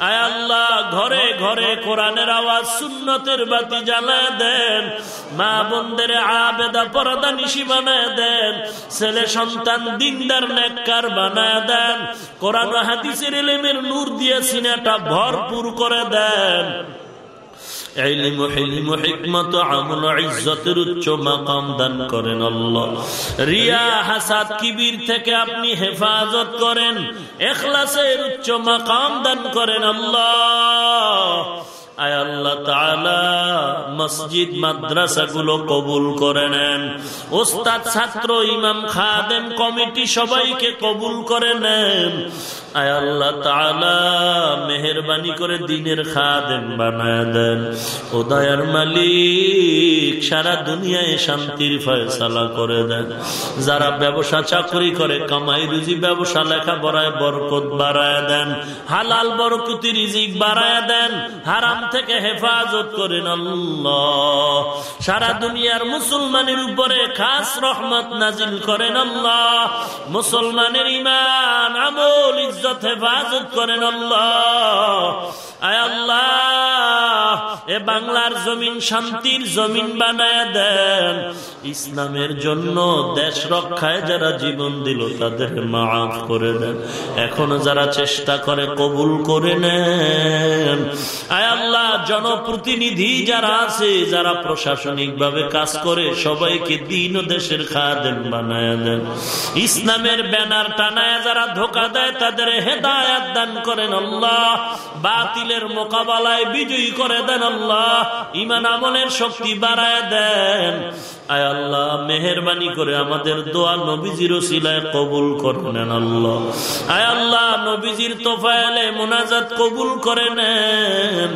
আয় আল্লাহ, ঘরে ঘরে কোরআনের আওয়াজ সুন্নতের বাতি জ্বালায় দেন। মা বোনদের আবেদা পরদা নিশি বানায় দেন। ছেলে সন্তান দিনদার নেককার বানায় দেন। কোরআন হাদিসের এলেমের নূর দিয়ে সিনেটা ভরপুর করে দেন। দান করেন হাসাদ থেকে আপনি হেফাজত করেন এখলাসের উচ্চ মাকাম দান করেন আল্লাহ। আয় কবুল করে নেন। ওস্তাদ, ছাত্র, ইমাম, খাদেম, কমিটি সবাইকে কবুল করে নেন। করে দিনের খাদেম বানায় দেন। ও দয়ার মালিক, সারা দুনিয়ায় শান্তির ফয়সালা করে দেন। যারা ব্যবসা, চাকরি করে, কামাই, রুজি, ব্যবসা লেখা বড়ায় বরকত বাড়ায় দেন। হালাল বরকতি রিজিক বাড়ায় দেন। হারাম থেকে হেফাজত করেন আল্লাহ। সারা দুনিয়ার মুসলমানের উপরে খাস রহমত নাজিল করেন আল্লাহ। মুসলমানের ইমান আমল, ইজ্জত হেফাজত করেন আল্লাহ। এ বাংলার জমিন শান্তির জমিন বানায় দেন। ইসলামের জন্য দেশ রক্ষায় যারা জীবন দিল, তাদের মাফ করে দেন। এখনও যারা চেষ্টা করে, কবুল করে নেন। আয় আল্লাহ, জনপ্রতিনিধি যারা আছে, যারা প্রশাসনিক ভাবে কাজ করে, সবাইকে দিন দেশের খাদেন বানায় দেন। ইসলামের ব্যানার টানায় যারা ধোকা দেয়, তাদের হেদায়াত দান করেন আল্লাহ। বাতিলের মোকাবেলায় বিজয়ী করে দেন আল্লাহ। ইমান আমলের শক্তি বাড়ায় দেন। আয় আল্লাহ, মেহরবানি করে আমাদের দোয়া নবীজির সিলায় কবুল করেন আল্লাহ। আয় আল্লাহ, নবীজির তোফায়ালে মোনাজাত কবুল করে নেন।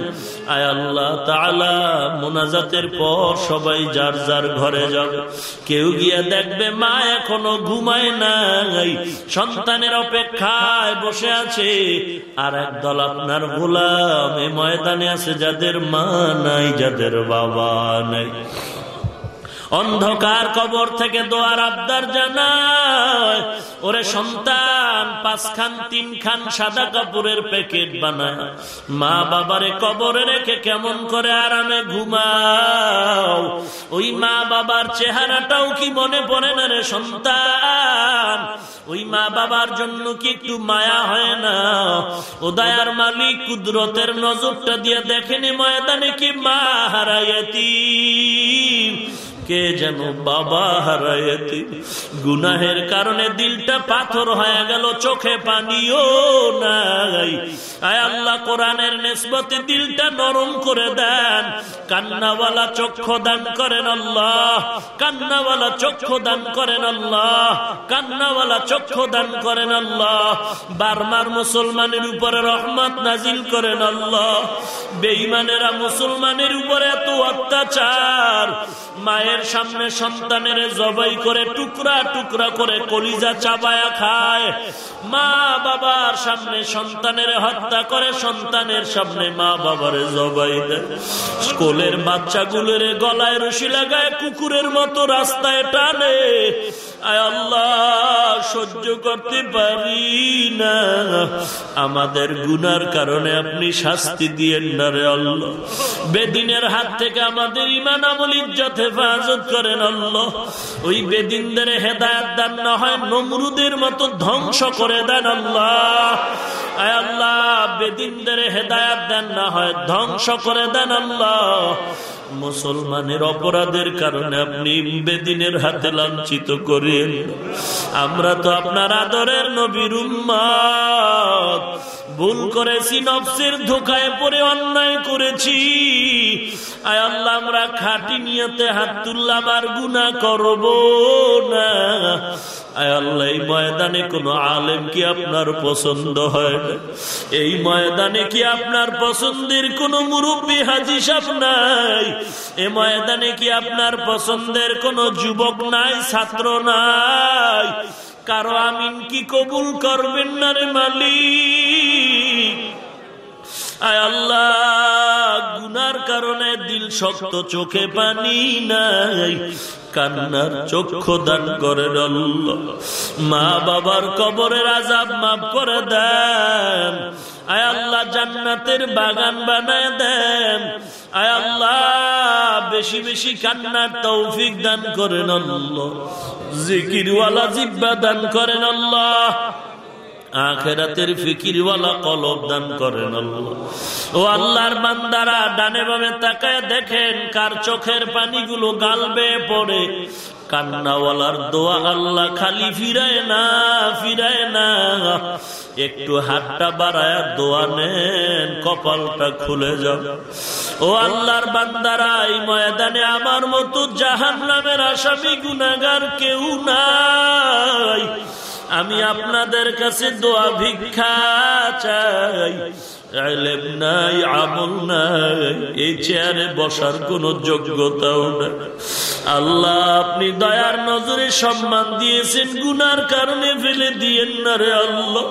আয় তাআলা, মোনাজাতের পর সবাই যার যার ঘরে যাবে কেউ গিয়ে দেখবে মা এখনও ঘুমায় নাই। সন্তানের অপেক্ষায় বসে আছে। আর একদল আপনার গোলাম এ ময়দানে আছে যাদের মা নাই, যাদের বাবা নাই। অন্ধকার কবর থেকে দোয়ার আবদার জানায়। ওরে সন্তান পাঁচ খান তিন খান সাদা কাপড়ের প্যাকেট বানায়। মা বাবারে কবরে রেখে কেমন করে আরামে ঘুমাও। ওই মা বাবার চেহারাটাও কি মনে পড়ে না রে সন্তান? ওই মা বাবার জন্য কি একটু মায়া হয় না? ও দয়ার মালিক, কুদরতের নজরটা দিয়ে দেখেনি ময়দানে কি মা হারাইয়াতি কে যেন বাবা হারাইয়াতি গুনাহের কারণে দিলটা পাথর হয়ে গেল, চোখে পানিও নাই। আল্লাহ, কোরআনের দিলটা নরম করে দেন। কান্নাওয়ালা চক্ষু দান করেন আল্লাহ, কান্নাওয়ালা চক্ষু দান করেন আল্লাহ, কান্নাওয়ালা চক্ষু দান করেন আল্লাহ। বারমার মুসলমানের উপরে রহমত নাজিল করেন আল্লাহ। বেঈমানেরা মুসলমানের উপরে এত অত্যাচার। মায়ের সামনে সন্তানের জবাই করে টুকরা টুকরা করে কলিজা চাবায়া খায়। মা বাবার সামনে সন্তানের হত্যা করে, সন্তানের সামনে মা বাবার জবাই স্কুলের বাচ্চাগুলোর গলায় রশি লাগায়, কুকুরের মতো রাস্তায় টানে। আল্লাহ সহ্য করতে পারি না। আমাদের গুনার কারণে আপনি শাস্তি দিয়েন না রে আল্লাহ। বেদিনের হাত থেকে আমাদের ইমান আমল ইজ্জত হেফাজত করেন আল্লাহ। ওই বেদিনদের হেদায়ত দান না হয়, নমরুদের মতো ধ্বংস করে দেন আল্লাহ। আল্লাহ, বেদিনদের হেদায়াত দেন না হয়, ধ্বংস করে দেন আল্লাহ। মুসলমানের অপরাধের কারণে আপনি বেদিনের হাতে লাঞ্ছিত করেন। আমরা তো আপনার আদরের নবীর উম্মাদ ভুল করেছি, নফসের ধোকায় পড়ে অন্যায় করেছি। আমরা খাটি নিয়তে হাত তুললাম আর গুণা করব না। আল্লাহ, এই ময়দানে কোন আলেম কি আপনার পছন্দ হয়? এই ময়দানে কি আপনার পছন্দের কোন মুরব্বী হাজি সাহ নাই? এ ময়দানে কি আপনার পছন্দের কোন যুবক নাই, ছাত্র নাই? কারও আমিন কি কবুল করবেন না রে মালিক? আয় আল্লাহ, গুনার কারণে দিল শক্ত চোখে পানি নাই। কান্নার চক্ষু দান করে মা বাবার কবরের আজাব মাফ করে দেন। আয় আল্লাহ জান্নাতের বাগান বানায় দেন। আয় আল্লাহ বেশি বেশি কান্নার তৌফিক দান করে আল্লাহ জিকিরওয়ালা জিব্বা দান করেন আল্লাহ আখেরাতের ফিকিরওয়ালা কলব দান করেন ও আল্লাহর বান্দারা ডানে বামে তাকায় দেখেন কার চোখের পানিগুলো গালবে পড়ে। কান্নাওয়ালার দোয়া আল্লাহ খালি ফিরায় না ফিরায় না। একটু হাতটা বাড়ায় দোয়া নেন, কপালটা খুলে যাও ও আল্লাহর বান্দারা, এই ময়দানে আমার মতো জাহান নামের আসামি গুনাগার কেউ নাই। আমি আপনাদের কাছে দোয়া ভিক্ষা চাই। এলেম নাই, আমল নাই, এই চেয়ারে বসার কোন যোগ্যতাও নাই। আল্লাহ, আপনি দয়ার নজরে সম্মান দিয়েছেন, গুনার কারণে ফেলে দিয়েন না রে আল্লাহ।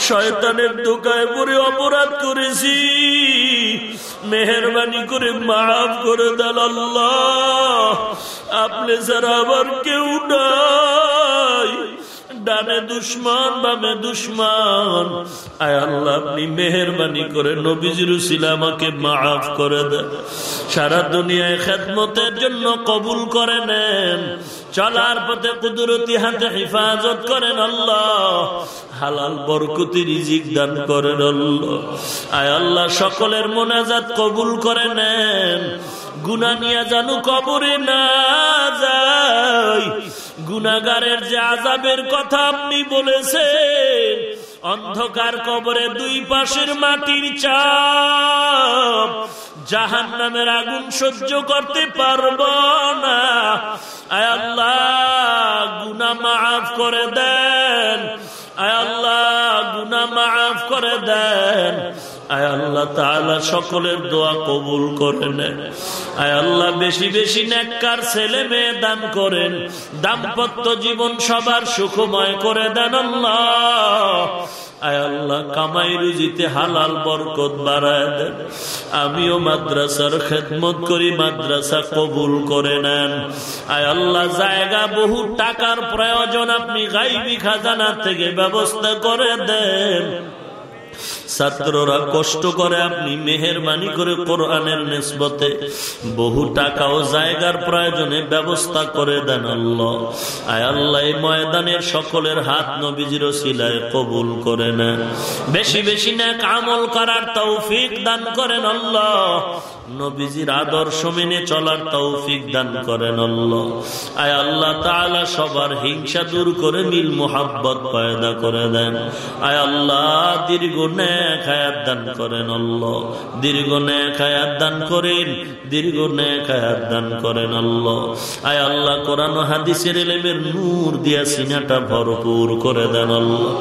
শয়তানের দোকায় পরে অপরাধ করেছি। মেহরবানি করে মাফ করে দেন আল্লাহ। আপনি যারা আবার কেউ নাই। ডানে দুশ্মন, বামে দুশ্মন। আয় আল্লাহ, আপনি মেহরবানি করে নবীজির উসিলা আমাকে মাফ করে দেন। সারা দুনিয়ায় খেদমতের জন্য কবুল করে নেন। চলার পথে কুদরতি হাতে হেফাজত করেন আল্লাহ। হালাল বরকতি রিজিক দান করেন আল্লাহ। আয় আল্লাহ, সকলের মোনাজাত কবুল করে নেন। গুনা নিয়ে জানু কবরে না যাই। গুনাগারের যে আজাবের কথা আপনি বলেছেন, অন্ধকার কবরে দুই পাশের মাটির চাপ জাহান নামের আগুন সহ্য করতে পারব না। আয় আল্লাহ গুনা মাফ করে দেন। আল্লাহ মাফ করে দেন। আয় আল্লাহ তাআলা সকলের দোয়া কবুল করে নেন। আয় আল্লাহ বেশি বেশি নেককার ছেলে মেয়ে দান করেন। দাম্পত্য জীবন সবার সুখময় করে দেন আল্লাহ। আল্লাহ আমিও মাদ্রাসা কবুল করে আল্লাহ, জায়গা বহু টাকার প্রয়োজন, আপনি গাইবি খাজানা থেকে ব্যবস্থা করে দেন। ছাত্ররা কষ্ট করে আপনি মেহরবানি করে কোরআনের নিসবতে বহু টাকা ও জায়গার প্রয়োজনে ব্যবস্থা করে দেন আল্লাহ। আয় আল্লাহ ময়দানের সকলের হাত নবীজির শিলায় কবুল করে নেন। বেশি বেশি না আমল করার তৌফিক দান করেন আল্লাহ। নবীজির আদর্শ মেনে চলার তৌফিক দান করেন আল্লাহ। আয় আল্লাহ তাআলা সবার হিংসা দূর করে মিল মোহাব্বত পয়দা করে দেন। আয় আল্লাহ দীর্ঘ ন্যাক হায়াত দান করেন আল্লাহ। দীর্ঘ ন্যাক হায়াত দান করেন, দীর্ঘ ন্যাক হায়াত দান করেন আল্লাহ। আয় আল্লাহ কোরআন হাদিসের এলেমের নূর দিয়া সিনাটা ভরপুর করে দেন আল্লাহ।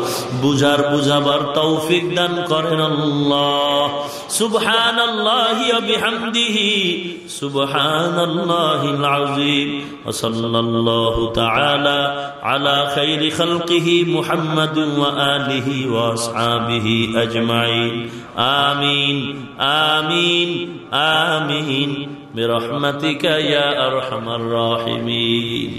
বুঝার বুঝাবার তৌফিক দান করেন আল্লাহ। সুবহান আল্লাহ বিহামদিহি بحمده سبحان الله العظيم وصلى الله تعالى على خير خلقه محمد وآله وأصحابه أجمعين. آمين آمين آمين. برحمتك يا أرحم الراحمين.